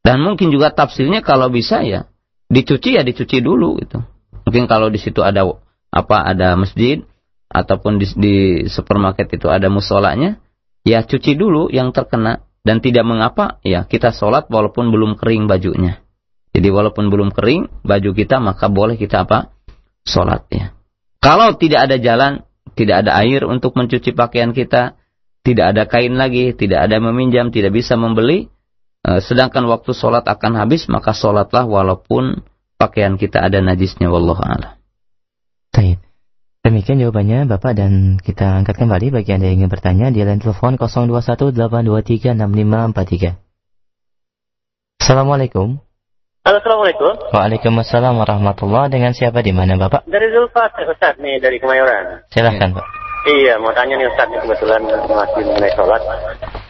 Dan mungkin juga tafsirnya kalau bisa ya dicuci ya dicuci dulu gitu. Mungkin kalau di situ ada apa ada masjid ataupun di, di supermarket itu ada musolanya, ya cuci dulu yang terkena dan tidak mengapa ya kita sholat walaupun belum kering bajunya. Jadi walaupun belum kering baju kita maka boleh kita apa sholat ya. Kalau tidak ada jalan, tidak ada air untuk mencuci pakaian kita, tidak ada kain lagi, tidak ada meminjam, tidak bisa membeli, Eh, sedangkan waktu sholat akan habis, maka sholatlah walaupun pakaian kita ada najisnya. Wallahu a'lam. Baik. Demikian jawabannya Bapak dan kita angkat kembali bagi Anda yang ingin bertanya di line telepon 0218236543. Assalamualaikum. Halo, Assalamualaikum. Waalaikumsalam warahmatullahi Dengan siapa di mana Bapak? Dari Zulfat, Ustaz nih dari Kemayoran. Silahkan Pak. Iya, mau tanya nih Ustaz, kebetulan masih mengenai sholat.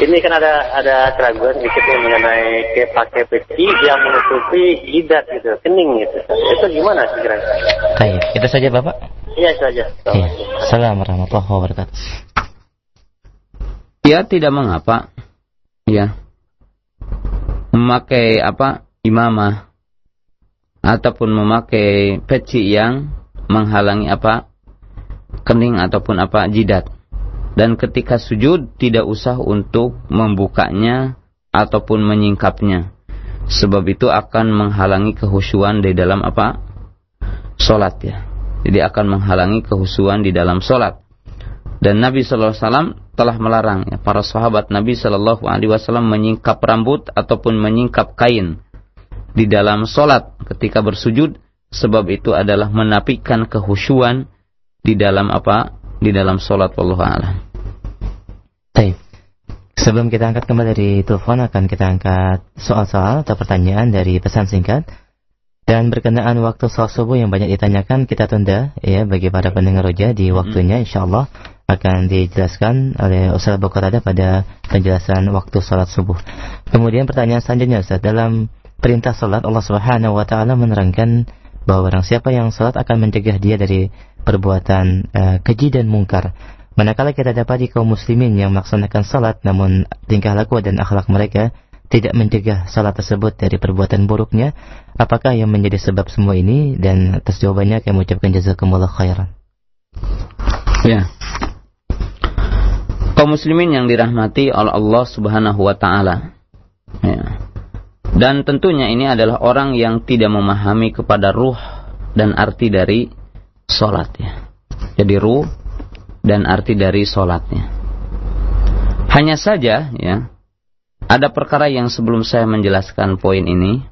Ini kan ada ada keraguan sedikit nih mengenai pakai peci yang menutupi jidat gitu, kening gitu. Itu gimana sih kira-kira? Baik, itu saja Bapak. Iya, itu saja. Iya. Assalamualaikum warahmatullahi wabarakatuh. Ya, tidak mengapa. Ya. Memakai apa? Imamah ataupun memakai peci yang menghalangi apa? Kening ataupun apa jidat. Dan ketika sujud tidak usah untuk membukanya ataupun menyingkapnya. Sebab itu akan menghalangi kehusuan di dalam apa? Solat ya. Jadi akan menghalangi kehusuan di dalam solat. Dan Nabi SAW telah melarang ya, para sahabat Nabi Shallallahu Alaihi Wasallam menyingkap rambut ataupun menyingkap kain di dalam solat ketika bersujud sebab itu adalah menapikan kehusuan di dalam apa? Di dalam sholat wallahu a'lam. Baik. Sebelum kita angkat kembali dari telepon akan kita angkat soal-soal atau pertanyaan dari pesan singkat. Dan berkenaan waktu sholat subuh yang banyak ditanyakan kita tunda ya bagi para pendengar roja di waktunya insya Allah akan dijelaskan oleh Ustaz Bukhara pada penjelasan waktu sholat subuh. Kemudian pertanyaan selanjutnya Ustaz dalam perintah sholat Allah Subhanahu Wa Taala menerangkan bahwa orang siapa yang sholat akan mencegah dia dari perbuatan uh, keji dan mungkar. Manakala kita dapat di kaum muslimin yang melaksanakan salat namun tingkah laku dan akhlak mereka tidak mencegah salat tersebut dari perbuatan buruknya, apakah yang menjadi sebab semua ini? Dan atas jawabannya kami ucapkan jazakumullah khairan. Ya. Kaum muslimin yang dirahmati oleh Allah Subhanahu wa taala. Ya. Dan tentunya ini adalah orang yang tidak memahami kepada ruh dan arti dari solat ya. Jadi ruh dan arti dari solatnya. Hanya saja ya, ada perkara yang sebelum saya menjelaskan poin ini,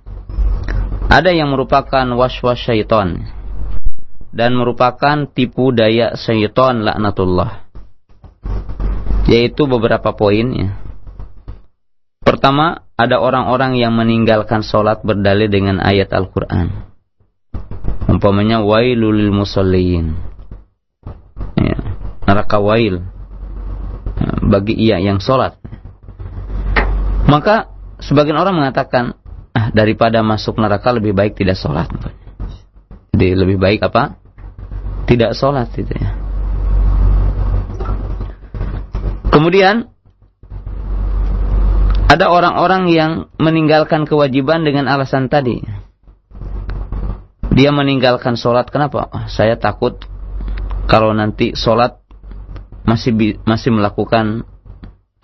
ada yang merupakan waswas syaitan dan merupakan tipu daya syaitan laknatullah. Yaitu beberapa poin ya. Pertama, ada orang-orang yang meninggalkan solat berdalil dengan ayat Al-Quran umpamanya wailul musallin ya, neraka wail ya, bagi ia yang sholat maka sebagian orang mengatakan ah, daripada masuk neraka lebih baik tidak sholat. Jadi lebih baik apa? Tidak sholat gitu ya. Kemudian ada orang-orang yang meninggalkan kewajiban dengan alasan tadi. Dia meninggalkan sholat kenapa? Saya takut kalau nanti sholat masih masih melakukan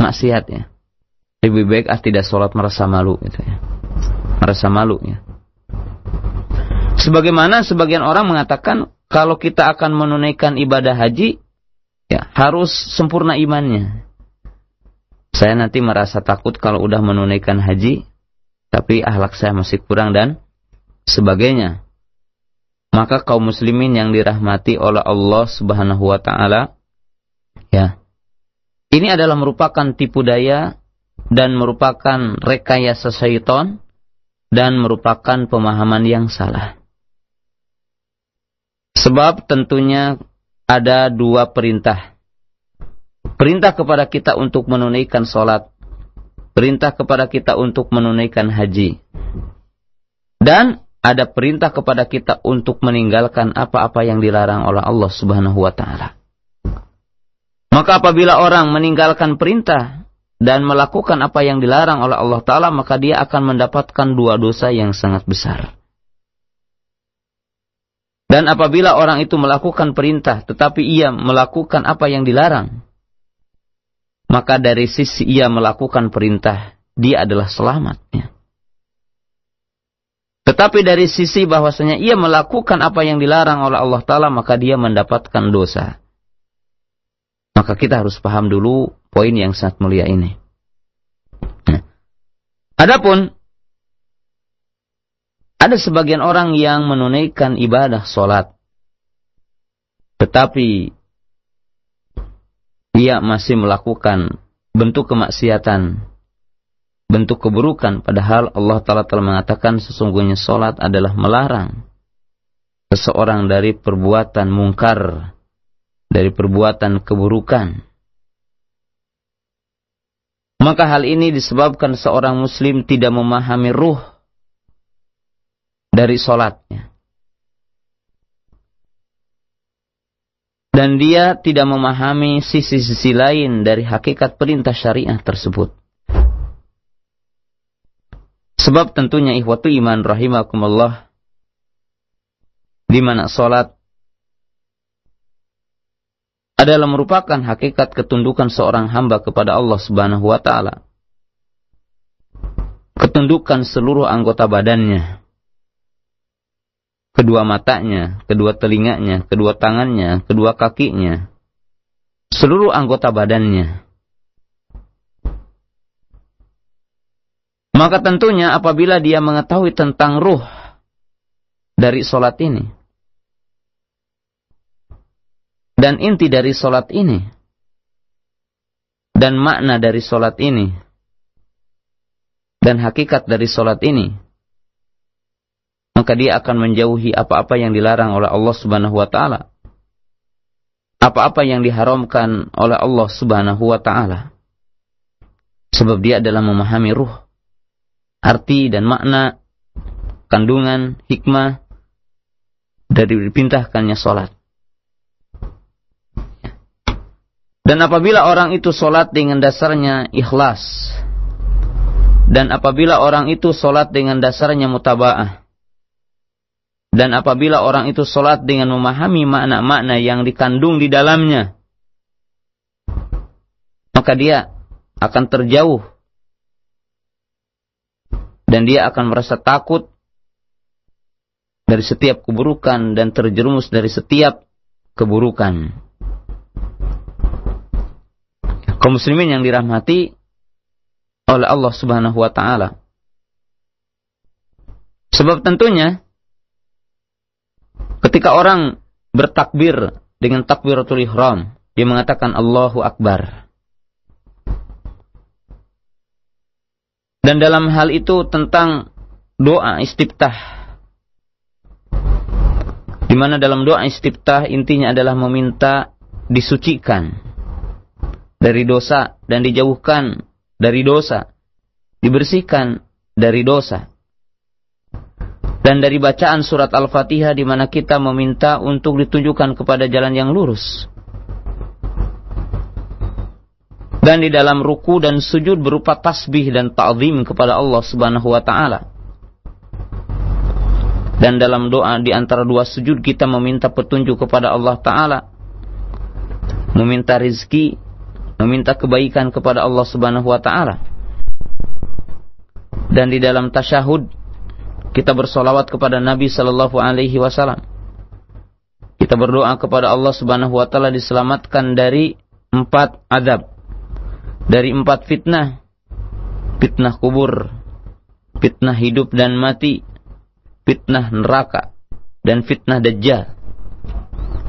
maksiat ya. Lebih baik ah tidak sholat merasa malu gitu ya. Merasa malu ya. Sebagaimana sebagian orang mengatakan kalau kita akan menunaikan ibadah haji ya harus sempurna imannya. Saya nanti merasa takut kalau udah menunaikan haji tapi ahlak saya masih kurang dan sebagainya. Maka kaum muslimin yang dirahmati oleh Allah Subhanahu wa taala ya. Ini adalah merupakan tipu daya dan merupakan rekayasa syaitan dan merupakan pemahaman yang salah. Sebab tentunya ada dua perintah. Perintah kepada kita untuk menunaikan sholat. Perintah kepada kita untuk menunaikan haji. Dan ada perintah kepada kita untuk meninggalkan apa-apa yang dilarang oleh Allah subhanahu wa ta'ala. Maka apabila orang meninggalkan perintah dan melakukan apa yang dilarang oleh Allah Ta'ala, maka dia akan mendapatkan dua dosa yang sangat besar. Dan apabila orang itu melakukan perintah, tetapi ia melakukan apa yang dilarang, maka dari sisi ia melakukan perintah, dia adalah selamatnya. Tetapi dari sisi bahwasanya ia melakukan apa yang dilarang oleh Allah Ta'ala, maka dia mendapatkan dosa. Maka kita harus paham dulu poin yang sangat mulia ini. Nah. Adapun ada sebagian orang yang menunaikan ibadah solat, tetapi ia masih melakukan bentuk kemaksiatan, bentuk keburukan, padahal Allah Ta'ala telah mengatakan sesungguhnya solat adalah melarang seseorang dari perbuatan mungkar, dari perbuatan keburukan. Maka hal ini disebabkan seorang muslim tidak memahami ruh dari solatnya. Dan dia tidak memahami sisi-sisi lain dari hakikat perintah syariah tersebut. Sebab tentunya ihwatu iman rahimakumullah di mana solat adalah merupakan hakikat ketundukan seorang hamba kepada Allah Subhanahu wa taala. Ketundukan seluruh anggota badannya. Kedua matanya, kedua telinganya, kedua tangannya, kedua kakinya. Seluruh anggota badannya. Maka tentunya apabila dia mengetahui tentang ruh dari solat ini, dan inti dari solat ini. Dan makna dari solat ini. Dan hakikat dari solat ini. Maka dia akan menjauhi apa-apa yang dilarang oleh Allah subhanahu wa ta'ala. Apa-apa yang diharamkan oleh Allah subhanahu wa ta'ala. Sebab dia adalah memahami ruh. Arti dan makna. Kandungan, hikmah. Dari dipintahkannya solat. Dan apabila orang itu solat dengan dasarnya ikhlas. Dan apabila orang itu solat dengan dasarnya mutaba'ah. Dan apabila orang itu solat dengan memahami makna-makna yang dikandung di dalamnya. Maka dia akan terjauh. Dan dia akan merasa takut dari setiap keburukan dan terjerumus dari setiap keburukan kaum muslimin yang dirahmati oleh Allah Subhanahu wa taala. Sebab tentunya ketika orang bertakbir dengan takbiratul ihram, dia mengatakan Allahu Akbar. Dan dalam hal itu tentang doa istiftah. Di mana dalam doa istiftah intinya adalah meminta disucikan dari dosa dan dijauhkan dari dosa, dibersihkan dari dosa. Dan dari bacaan surat Al-Fatihah di mana kita meminta untuk ditunjukkan kepada jalan yang lurus. Dan di dalam ruku dan sujud berupa tasbih dan ta'zim kepada Allah Subhanahu wa taala. Dan dalam doa di antara dua sujud kita meminta petunjuk kepada Allah taala. Meminta rizki, meminta kebaikan kepada Allah Subhanahu wa taala. Dan di dalam tasyahud kita bersolawat kepada Nabi Sallallahu Alaihi Wasallam. Kita berdoa kepada Allah Subhanahu Wa Taala diselamatkan dari empat adab dari empat fitnah. Fitnah kubur, fitnah hidup dan mati, fitnah neraka, dan fitnah dajjal.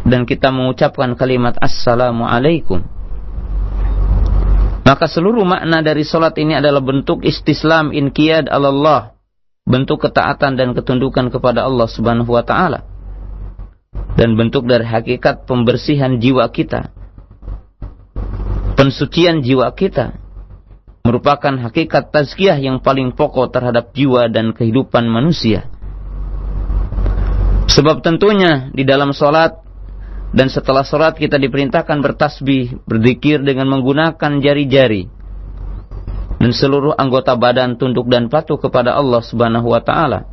Dan kita mengucapkan kalimat Assalamualaikum. Maka seluruh makna dari solat ini adalah bentuk istislam inqiyad Allah. Bentuk ketaatan dan ketundukan kepada Allah subhanahu wa ta'ala. Dan bentuk dari hakikat pembersihan jiwa kita pensucian jiwa kita merupakan hakikat tazkiyah yang paling pokok terhadap jiwa dan kehidupan manusia. Sebab tentunya di dalam solat dan setelah solat kita diperintahkan bertasbih, berzikir dengan menggunakan jari-jari dan seluruh anggota badan tunduk dan patuh kepada Allah Subhanahu wa taala.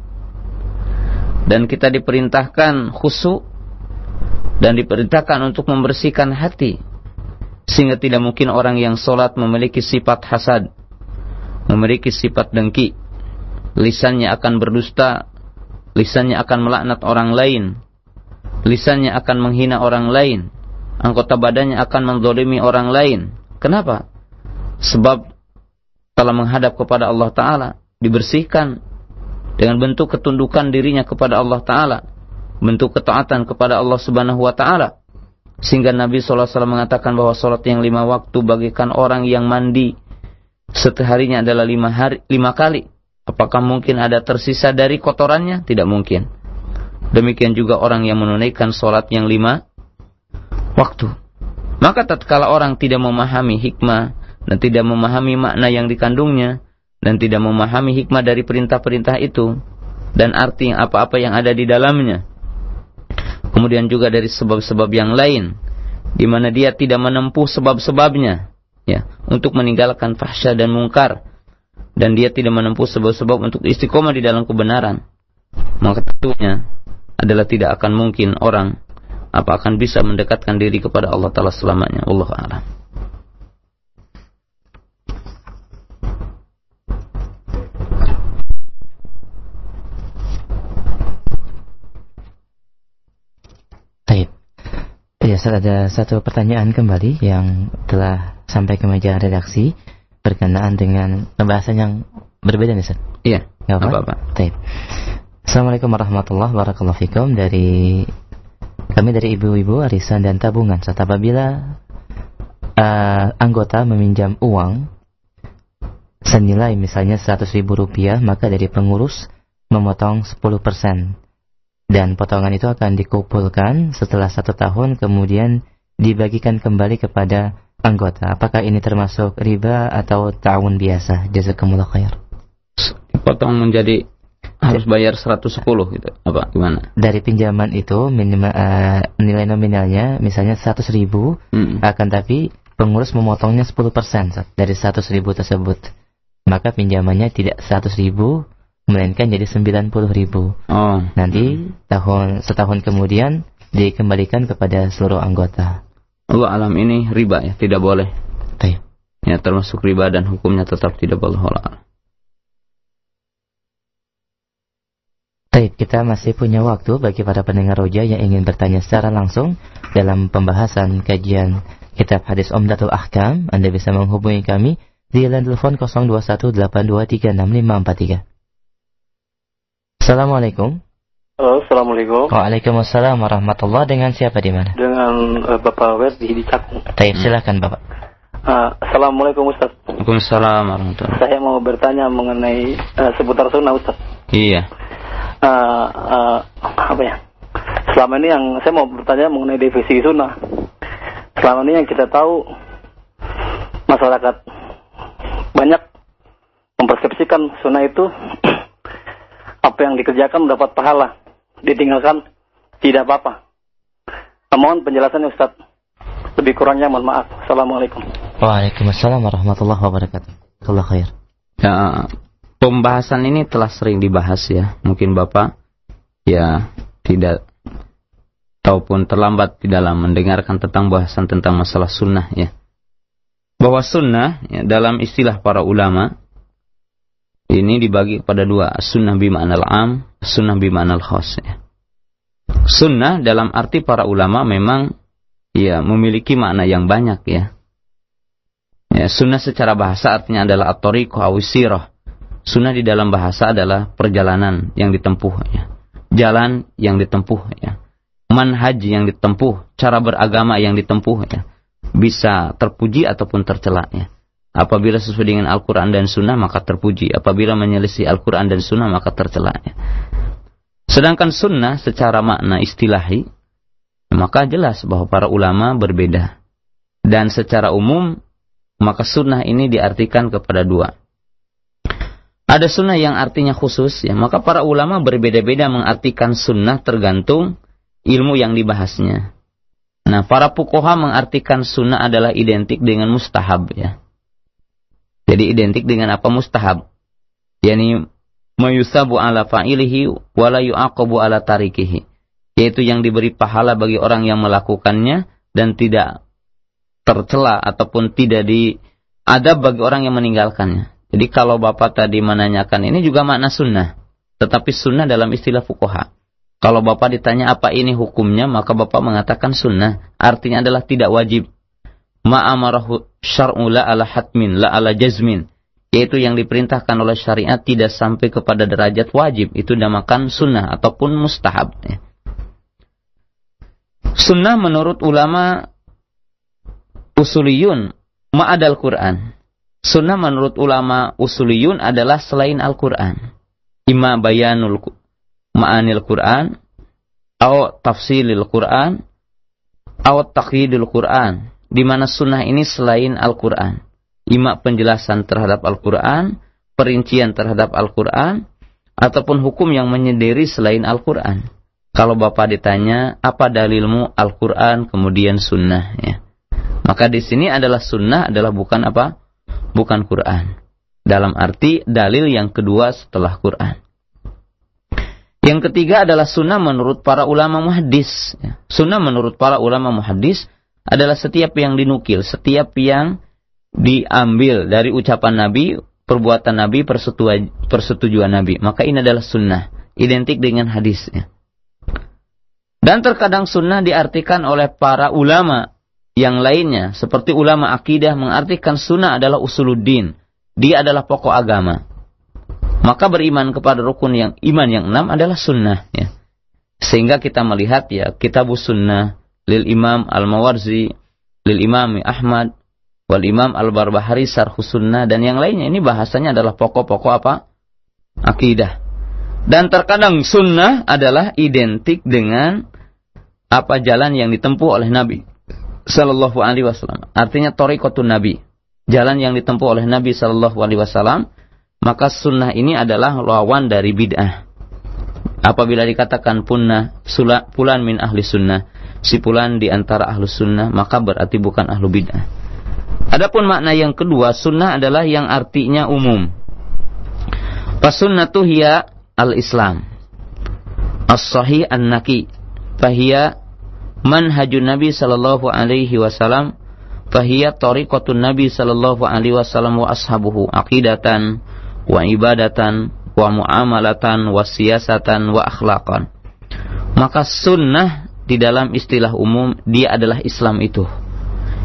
Dan kita diperintahkan khusyuk dan diperintahkan untuk membersihkan hati sehingga tidak mungkin orang yang solat memiliki sifat hasad, memiliki sifat dengki. Lisannya akan berdusta, lisannya akan melaknat orang lain, lisannya akan menghina orang lain, anggota badannya akan mendolimi orang lain. Kenapa? Sebab telah menghadap kepada Allah Ta'ala, dibersihkan dengan bentuk ketundukan dirinya kepada Allah Ta'ala, bentuk ketaatan kepada Allah Subhanahu Wa Ta'ala, sehingga Nabi SAW mengatakan bahwa sholat yang lima waktu bagikan orang yang mandi setiap adalah lima, hari, lima kali. Apakah mungkin ada tersisa dari kotorannya? Tidak mungkin. Demikian juga orang yang menunaikan sholat yang lima waktu. Maka tatkala orang tidak memahami hikmah dan tidak memahami makna yang dikandungnya dan tidak memahami hikmah dari perintah-perintah itu dan arti apa-apa yang ada di dalamnya kemudian juga dari sebab-sebab yang lain di mana dia tidak menempuh sebab-sebabnya ya untuk meninggalkan fahsya dan mungkar. Dan dia tidak menempuh sebab-sebab untuk istiqomah di dalam kebenaran. Maka tentunya adalah tidak akan mungkin orang apa akan bisa mendekatkan diri kepada Allah taala selamanya. Allah a'lam Ya, ada satu pertanyaan kembali yang telah sampai ke meja redaksi berkenaan dengan pembahasan yang berbeda nih, Ustaz. Iya. Enggak apa-apa. Assalamualaikum warahmatullahi wabarakatuh. dari kami dari ibu-ibu arisan dan tabungan. Saat apabila uh, anggota meminjam uang senilai misalnya 100 ribu rupiah, maka dari pengurus memotong 10 persen dan potongan itu akan dikumpulkan setelah satu tahun kemudian dibagikan kembali kepada anggota. Apakah ini termasuk riba atau tahun biasa? Jazakumullah khair. Potong menjadi harus bayar 110 gitu. Apa gimana? Dari pinjaman itu minimal uh, nilai nominalnya misalnya 100 ribu hmm. akan tapi pengurus memotongnya 10% dari 100 ribu tersebut. Maka pinjamannya tidak 100 ribu melainkan jadi 90 ribu. Oh. Nanti tahun setahun kemudian dikembalikan kepada seluruh anggota. Allah alam ini riba ya, tidak boleh. Taib. Ya termasuk riba dan hukumnya tetap tidak boleh. Allah Baik, kita masih punya waktu bagi para pendengar roja yang ingin bertanya secara langsung dalam pembahasan kajian kitab hadis Umdatul Ahkam. Anda bisa menghubungi kami di line telepon 0218236543. Assalamualaikum. Halo, Assalamualaikum. Waalaikumsalam warahmatullahi Dengan siapa di mana? Dengan uh, Bapak Werdi di Cakung. Baik, silakan Bapak. Uh, Assalamualaikum Ustaz. Waalaikumsalam warahmatullahi Saya mau bertanya mengenai uh, seputar sunnah Ustaz. Iya. Uh, uh, apa ya? Selama ini yang saya mau bertanya mengenai definisi sunnah. Selama ini yang kita tahu masyarakat banyak mempersepsikan sunnah itu apa yang dikerjakan mendapat pahala. Ditinggalkan tidak apa-apa. Mohon penjelasan Ustaz. Lebih kurangnya mohon maaf. Assalamualaikum. Waalaikumsalam warahmatullahi wabarakatuh. Allah khair. Ya, pembahasan ini telah sering dibahas ya. Mungkin Bapak ya tidak ataupun terlambat di dalam mendengarkan tentang bahasan tentang masalah sunnah ya. Bahwa sunnah ya, dalam istilah para ulama ini dibagi pada dua, sunnah bima'anal am, sunnah bima'anal khas ya. Sunnah dalam arti para ulama memang ya memiliki makna yang banyak ya. Ya, sunnah secara bahasa artinya adalah awisirah. Sunnah di dalam bahasa adalah perjalanan yang ditempuh ya. Jalan yang ditempuh ya. Manhaj yang ditempuh, cara beragama yang ditempuh ya. Bisa terpuji ataupun tercela ya. Apabila sesuai dengan Al-Quran dan Sunnah maka terpuji. Apabila menyelisih Al-Quran dan Sunnah maka tercela. Sedangkan Sunnah secara makna istilahi maka jelas bahwa para ulama berbeda. Dan secara umum maka sunnah ini diartikan kepada dua. Ada sunnah yang artinya khusus, ya maka para ulama berbeda-beda mengartikan sunnah tergantung ilmu yang dibahasnya. Nah, para pukoha mengartikan sunnah adalah identik dengan mustahab, ya. Jadi identik dengan apa mustahab? Yani mayusabu ala fa'ilihi wala yu'aqabu ala tarikihi. Yaitu yang diberi pahala bagi orang yang melakukannya dan tidak tercela ataupun tidak diadab bagi orang yang meninggalkannya. Jadi kalau Bapak tadi menanyakan ini juga makna sunnah. Tetapi sunnah dalam istilah fukoha. Kalau Bapak ditanya apa ini hukumnya, maka Bapak mengatakan sunnah. Artinya adalah tidak wajib. Ma'amarahu syar'u la ala hatmin, la ala jazmin. Yaitu yang diperintahkan oleh syariat tidak sampai kepada derajat wajib. Itu dinamakan sunnah ataupun mustahab. Sunnah menurut ulama usuliyun ma'adal Quran. Sunnah menurut ulama usuliyun adalah selain Al-Quran. Ima bayanul ma'anil Quran, atau tafsilil Quran, atau taqyidul Quran. Di mana sunnah ini selain Al-Quran. Ima penjelasan terhadap Al-Quran, perincian terhadap Al-Quran, ataupun hukum yang menyendiri selain Al-Quran. Kalau Bapak ditanya, apa dalilmu Al-Quran kemudian sunnah? Ya. Maka di sini adalah sunnah adalah bukan apa? Bukan Quran. Dalam arti dalil yang kedua setelah Quran. Yang ketiga adalah sunnah menurut para ulama muhaddis. Ya. Sunnah menurut para ulama muhaddis adalah setiap yang dinukil, setiap yang diambil dari ucapan Nabi, perbuatan Nabi, persetujuan, Nabi. Maka ini adalah sunnah, identik dengan hadisnya. Dan terkadang sunnah diartikan oleh para ulama yang lainnya seperti ulama akidah mengartikan sunnah adalah usuluddin. Dia adalah pokok agama. Maka beriman kepada rukun yang iman yang enam adalah sunnah. Ya. Sehingga kita melihat ya kitab sunnah lil imam al-mawarzi, lil imam Ahmad, wal imam al-barbahari sarhus sunnah dan yang lainnya. Ini bahasanya adalah pokok-pokok apa? Akidah. Dan terkadang sunnah adalah identik dengan apa jalan yang ditempuh oleh Nabi. Sallallahu Alaihi Wasallam. Artinya torikotun Nabi, jalan yang ditempuh oleh Nabi Sallallahu Alaihi Wasallam. Maka sunnah ini adalah lawan dari bid'ah. Apabila dikatakan punah pulan min ahli sunnah, si pulan di antara ahlu sunnah, maka berarti bukan ahlu bid'ah. Adapun makna yang kedua, sunnah adalah yang artinya umum. Fasunnatu hiya al-Islam. As-sahih an-naki. Fahiya manhajun Nabi sallallahu alaihi wasallam fahiya tariqatun Nabi sallallahu alaihi wasallam wa ashabuhu aqidatan wa ibadatan wa muamalatan wa siyasatan wa akhlaqan. Maka sunnah di dalam istilah umum dia adalah Islam itu.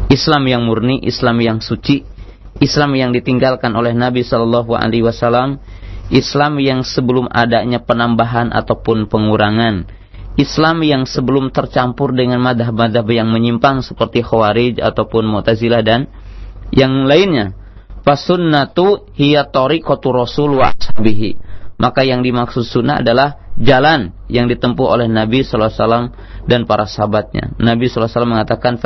Islam yang murni, Islam yang suci, Islam yang ditinggalkan oleh Nabi sallallahu alaihi wasallam, Islam yang sebelum adanya penambahan ataupun pengurangan, Islam yang sebelum tercampur dengan madhab-madhab yang menyimpang seperti Khawarij ataupun Mu'tazilah dan yang lainnya. Fasunnatu hiya tariqatu Rasul wa ashabihi. Maka yang dimaksud sunnah adalah jalan yang ditempuh oleh Nabi wasallam dan para sahabatnya. Nabi wasallam mengatakan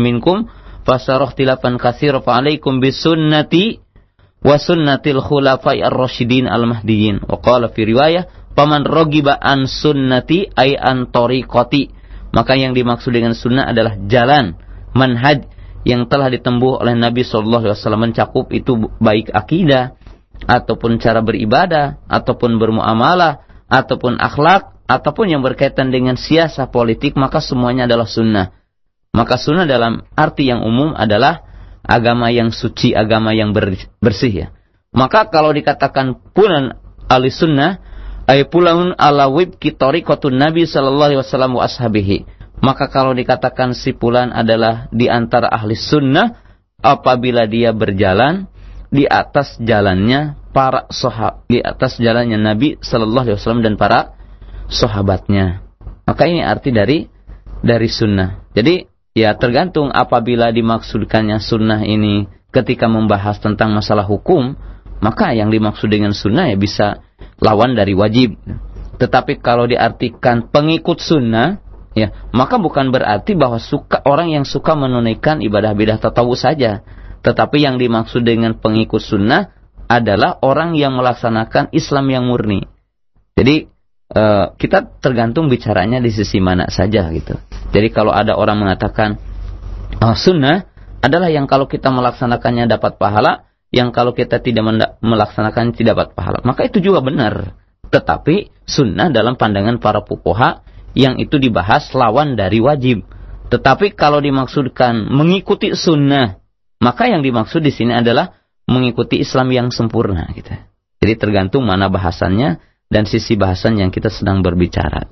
minkum fasarah tilafan katsira fa alaikum bisunnati wa sunnatil khulafai ar-rasyidin al-mahdiyyin. Wa qala fi riwayah, "Paman rogiba an sunnati ay an tariqati." Maka yang dimaksud dengan sunnah adalah jalan, manhaj yang telah ditempuh oleh Nabi wasallam mencakup itu baik akidah ataupun cara beribadah ataupun bermuamalah ataupun akhlak ataupun yang berkaitan dengan siasat politik maka semuanya adalah sunnah. Maka sunnah dalam arti yang umum adalah agama yang suci, agama yang bersih ya. Maka kalau dikatakan pulan ahli sunnah, ay pulangun ala wibki tariqatun Nabi sallallahu alaihi wasallam wa ashabihi. Maka kalau dikatakan si pulan adalah di antara ahli sunnah apabila dia berjalan di atas jalannya para sahab, di atas jalannya Nabi sallallahu alaihi wasallam dan para sahabatnya. Maka ini arti dari dari sunnah. Jadi Ya tergantung apabila dimaksudkannya sunnah ini ketika membahas tentang masalah hukum, maka yang dimaksud dengan sunnah ya bisa lawan dari wajib. Tetapi kalau diartikan pengikut sunnah, ya maka bukan berarti bahwa suka orang yang suka menunaikan ibadah bidah tatawu saja. Tetapi yang dimaksud dengan pengikut sunnah adalah orang yang melaksanakan Islam yang murni. Jadi Eh, kita tergantung bicaranya di sisi mana saja gitu. Jadi kalau ada orang mengatakan oh, sunnah adalah yang kalau kita melaksanakannya dapat pahala, yang kalau kita tidak melaksanakan tidak dapat pahala. Maka itu juga benar. Tetapi sunnah dalam pandangan para pukoha yang itu dibahas lawan dari wajib. Tetapi kalau dimaksudkan mengikuti sunnah, maka yang dimaksud di sini adalah mengikuti Islam yang sempurna gitu. Jadi tergantung mana bahasannya dan sisi bahasan yang kita sedang berbicara.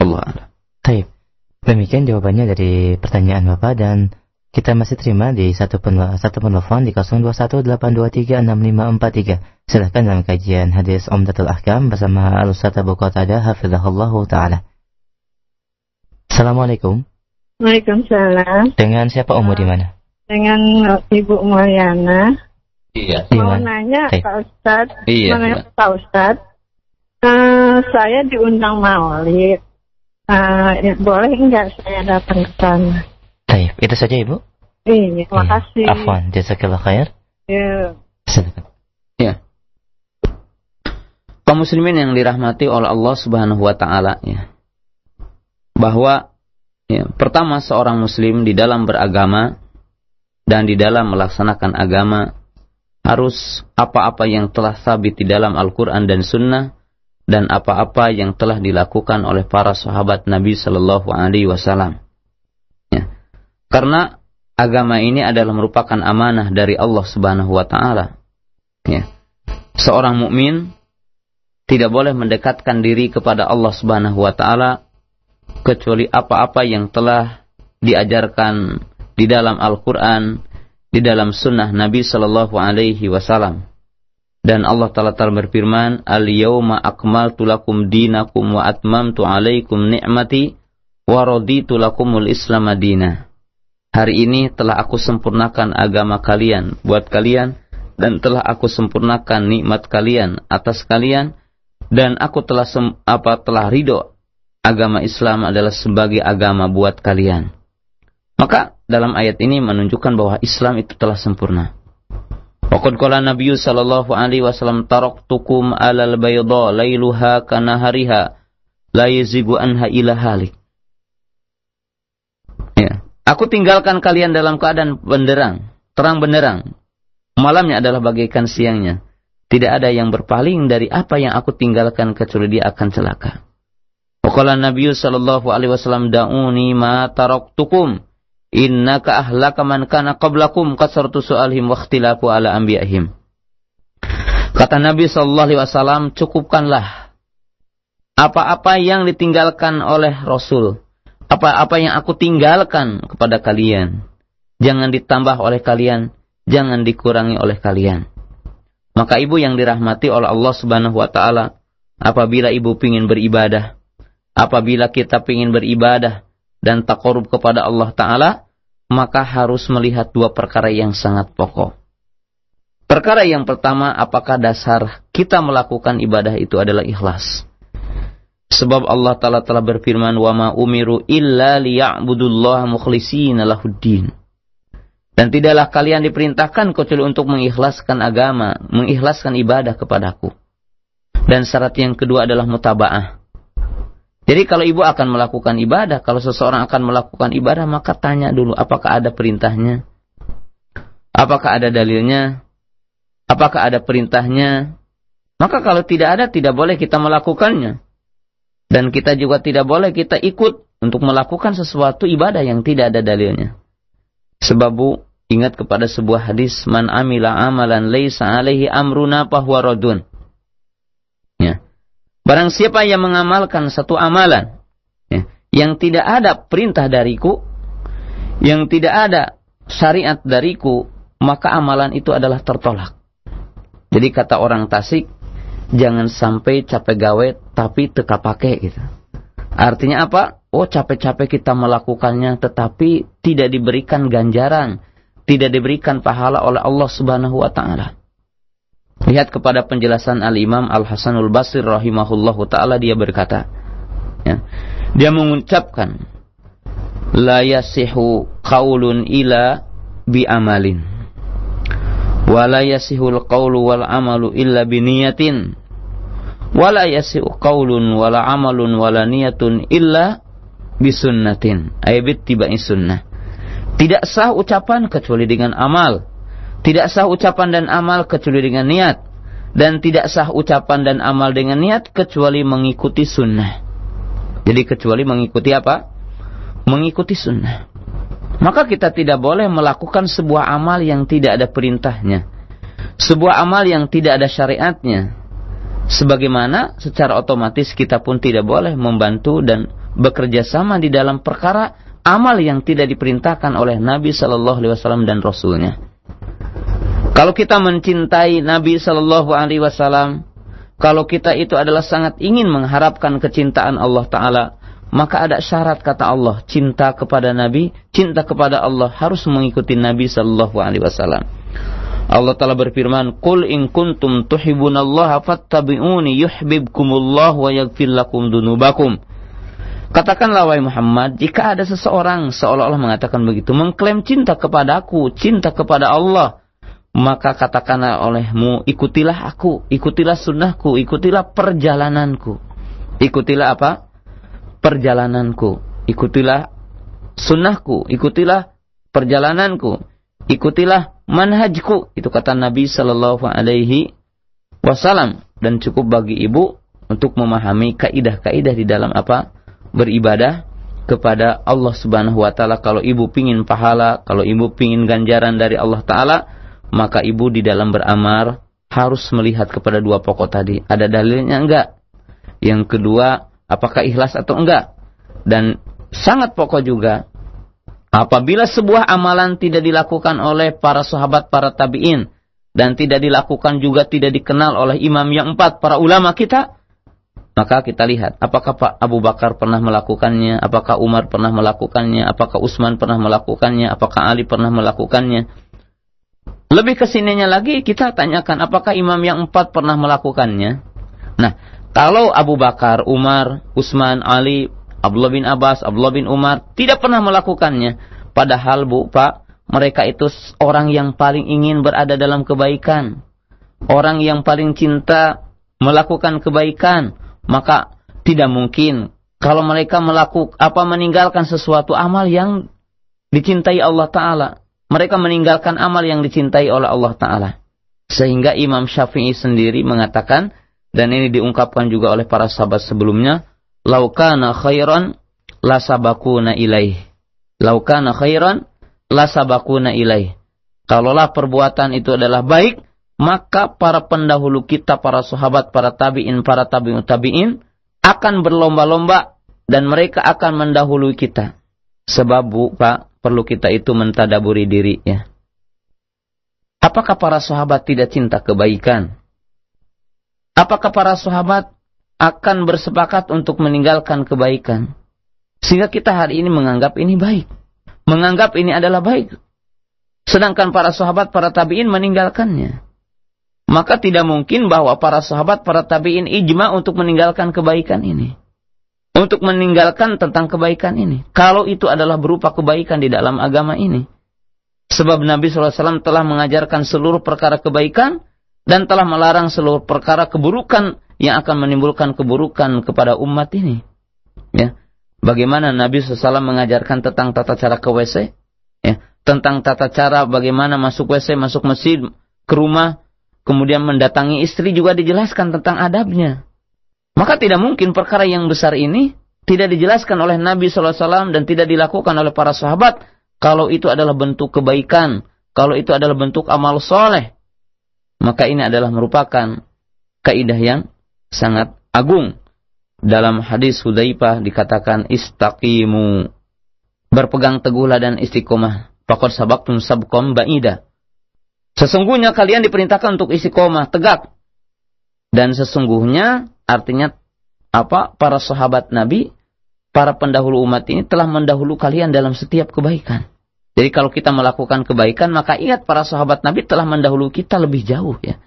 Allah. Taib. Demikian jawabannya dari pertanyaan Bapak dan kita masih terima di satu penelpon satu penelpon di 0218236543. Silahkan dalam kajian hadis Umdatul Ahkam bersama Al-Ustaz Abu Qatada Hafizahullah Ta'ala. Assalamualaikum. Waalaikumsalam. Dengan siapa umur di mana? Dengan Ibu Mulyana. Iya. Mau nanya Pak Ustadz. Iya. Mau nanya Pak Ustadz. Uh, saya diundang maulid. Uh, ya, boleh enggak saya datang ke sana? Baik, itu saja Ibu. Iya, terima iya. kasih. Afwan, jazakallah khair. Iya. Silakan. Ya. Kaum muslimin yang dirahmati oleh Allah Subhanahu wa taala ya. Bahwa ya, pertama seorang muslim di dalam beragama dan di dalam melaksanakan agama harus apa-apa yang telah sabit di dalam Al-Qur'an dan Sunnah dan apa-apa yang telah dilakukan oleh para sahabat Nabi Shallallahu Alaihi Wasallam. Ya. Karena agama ini adalah merupakan amanah dari Allah Subhanahu Wa Taala. Ya. Seorang mukmin tidak boleh mendekatkan diri kepada Allah Subhanahu Wa Taala kecuali apa-apa yang telah diajarkan di dalam Al-Quran, di dalam Sunnah Nabi Shallallahu Alaihi Wasallam. Dan Allah Ta'ala telah berfirman, Al-yawma akmaltu lakum dinakum wa atmamtu alaikum ni'mati wa raditu lakumul islam madina. Hari ini telah aku sempurnakan agama kalian buat kalian dan telah aku sempurnakan nikmat kalian atas kalian dan aku telah sem apa telah ridho agama Islam adalah sebagai agama buat kalian. Maka dalam ayat ini menunjukkan bahwa Islam itu telah sempurna. Waqad qala Nabi sallallahu alaihi wasallam taraktukum alal bayda lailuha kanahariha la yazigu anha ila halik. Ya. Aku tinggalkan kalian dalam keadaan benderang, terang benderang. Malamnya adalah bagaikan siangnya. Tidak ada yang berpaling dari apa yang aku tinggalkan kecuali dia akan celaka. Waqala Nabi sallallahu alaihi wasallam da'uni ma taraktukum innaka ahlaka man kana qablakum kasartu su'alhim wa ikhtilafu ala anbiya'ihim. Kata Nabi sallallahu alaihi wasallam, cukupkanlah apa-apa yang ditinggalkan oleh Rasul. Apa-apa yang aku tinggalkan kepada kalian. Jangan ditambah oleh kalian, jangan dikurangi oleh kalian. Maka ibu yang dirahmati oleh Allah Subhanahu wa taala, apabila ibu ingin beribadah, apabila kita ingin beribadah, dan takorub kepada Allah Ta'ala, maka harus melihat dua perkara yang sangat pokok. Perkara yang pertama, apakah dasar kita melakukan ibadah itu adalah ikhlas. Sebab Allah Ta'ala telah berfirman, وَمَا umiru illa liya'budullaha mukhlisina lahuddin. Dan tidaklah kalian diperintahkan kecuali untuk mengikhlaskan agama, mengikhlaskan ibadah kepadaku. Dan syarat yang kedua adalah mutaba'ah. Jadi kalau ibu akan melakukan ibadah, kalau seseorang akan melakukan ibadah, maka tanya dulu apakah ada perintahnya, apakah ada dalilnya, apakah ada perintahnya. Maka kalau tidak ada, tidak boleh kita melakukannya. Dan kita juga tidak boleh kita ikut untuk melakukan sesuatu ibadah yang tidak ada dalilnya. Sebab ingat kepada sebuah hadis man amila amalan laisa alaihi amruna fahuwa radun. Ya. Barang siapa yang mengamalkan satu amalan ya, yang tidak ada perintah dariku, yang tidak ada syariat dariku, maka amalan itu adalah tertolak. Jadi kata orang Tasik, jangan sampai capek gawe tapi teka pakai gitu. Artinya apa? Oh capek-capek kita melakukannya tetapi tidak diberikan ganjaran, tidak diberikan pahala oleh Allah Subhanahu wa taala. Lihat kepada penjelasan Al-Imam Al-Hasanul Basri rahimahullahu taala dia berkata, ya, dia mengucapkan la yasihu qaulun ila bi amalin wa la yasihul qaulu wal amalu illa bi niyatin wa la yasihu qaulun wala amalun wala niyatun illa bi sunnatin ay bi sunnah tidak sah ucapan kecuali dengan amal. Tidak sah ucapan dan amal kecuali dengan niat. Dan tidak sah ucapan dan amal dengan niat kecuali mengikuti sunnah. Jadi kecuali mengikuti apa? Mengikuti sunnah. Maka kita tidak boleh melakukan sebuah amal yang tidak ada perintahnya. Sebuah amal yang tidak ada syariatnya. Sebagaimana secara otomatis kita pun tidak boleh membantu dan bekerja sama di dalam perkara amal yang tidak diperintahkan oleh Nabi Shallallahu Alaihi Wasallam dan Rasulnya. Kalau kita mencintai Nabi Shallallahu Alaihi Wasallam, kalau kita itu adalah sangat ingin mengharapkan kecintaan Allah Taala, maka ada syarat kata Allah, cinta kepada Nabi, cinta kepada Allah harus mengikuti Nabi Shallallahu Alaihi Wasallam. Allah Taala berfirman, "Qul in kuntum tuhibbunallaha fattabi'uni yuhibbukumullah wa yaghfir lakum dunubakum." Katakanlah wahai Muhammad, jika ada seseorang seolah-olah mengatakan begitu, mengklaim cinta kepadaku, cinta kepada Allah, maka katakanlah olehmu, ikutilah aku, ikutilah sunnahku, ikutilah perjalananku. Ikutilah apa? Perjalananku. Ikutilah sunnahku, ikutilah perjalananku, ikutilah manhajku. Itu kata Nabi Shallallahu Alaihi Wasallam dan cukup bagi ibu untuk memahami kaidah-kaidah di dalam apa beribadah kepada Allah Subhanahu wa taala kalau ibu pingin pahala, kalau ibu pingin ganjaran dari Allah taala, maka ibu di dalam beramar harus melihat kepada dua pokok tadi. Ada dalilnya enggak? Yang kedua, apakah ikhlas atau enggak? Dan sangat pokok juga apabila sebuah amalan tidak dilakukan oleh para sahabat, para tabi'in dan tidak dilakukan juga tidak dikenal oleh imam yang empat para ulama kita, maka kita lihat apakah Pak Abu Bakar pernah melakukannya, apakah Umar pernah melakukannya, apakah Utsman pernah melakukannya, apakah Ali pernah melakukannya. Lebih ke sininya lagi kita tanyakan apakah imam yang empat pernah melakukannya. Nah, kalau Abu Bakar, Umar, Utsman, Ali, Abdullah bin Abbas, Abdullah bin Umar tidak pernah melakukannya, padahal Bu Pak, mereka itu orang yang paling ingin berada dalam kebaikan. Orang yang paling cinta melakukan kebaikan, maka tidak mungkin kalau mereka melakukan apa meninggalkan sesuatu amal yang dicintai Allah taala. Mereka meninggalkan amal yang dicintai oleh Allah taala. Sehingga Imam Syafi'i sendiri mengatakan dan ini diungkapkan juga oleh para sahabat sebelumnya, laukana khairan la sabakuna ilaih. Laukana khairan la sabakuna ilaih. Kalaulah perbuatan itu adalah baik, maka para pendahulu kita, para sahabat, para tabi'in, para tabi'un tabi'in akan berlomba-lomba dan mereka akan mendahului kita. Sebab Pak, perlu kita itu mentadaburi diri ya. Apakah para sahabat tidak cinta kebaikan? Apakah para sahabat akan bersepakat untuk meninggalkan kebaikan? Sehingga kita hari ini menganggap ini baik. Menganggap ini adalah baik. Sedangkan para sahabat, para tabi'in meninggalkannya maka tidak mungkin bahwa para sahabat, para tabi'in ijma untuk meninggalkan kebaikan ini. Untuk meninggalkan tentang kebaikan ini. Kalau itu adalah berupa kebaikan di dalam agama ini. Sebab Nabi SAW telah mengajarkan seluruh perkara kebaikan dan telah melarang seluruh perkara keburukan yang akan menimbulkan keburukan kepada umat ini. Ya. Bagaimana Nabi SAW mengajarkan tentang tata cara ke WC? Ya. Tentang tata cara bagaimana masuk WC, masuk masjid, ke rumah, kemudian mendatangi istri juga dijelaskan tentang adabnya. Maka tidak mungkin perkara yang besar ini tidak dijelaskan oleh Nabi SAW dan tidak dilakukan oleh para sahabat kalau itu adalah bentuk kebaikan, kalau itu adalah bentuk amal soleh. Maka ini adalah merupakan kaidah yang sangat agung. Dalam hadis Hudzaifah dikatakan istaqimu. Berpegang teguhlah dan istiqomah. Faqad sabaqtum sabqam ba'ida. Sesungguhnya kalian diperintahkan untuk istiqomah, tegak. Dan sesungguhnya artinya apa? Para sahabat Nabi, para pendahulu umat ini telah mendahulu kalian dalam setiap kebaikan. Jadi kalau kita melakukan kebaikan, maka ingat para sahabat Nabi telah mendahulu kita lebih jauh ya.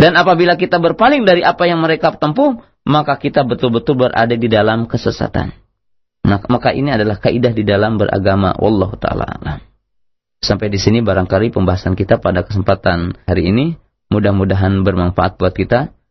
Dan apabila kita berpaling dari apa yang mereka tempuh, maka kita betul-betul berada di dalam kesesatan. Nah, maka ini adalah kaidah di dalam beragama. Wallahu taala Sampai di sini barangkali pembahasan kita pada kesempatan hari ini. Mudah-mudahan bermanfaat buat kita.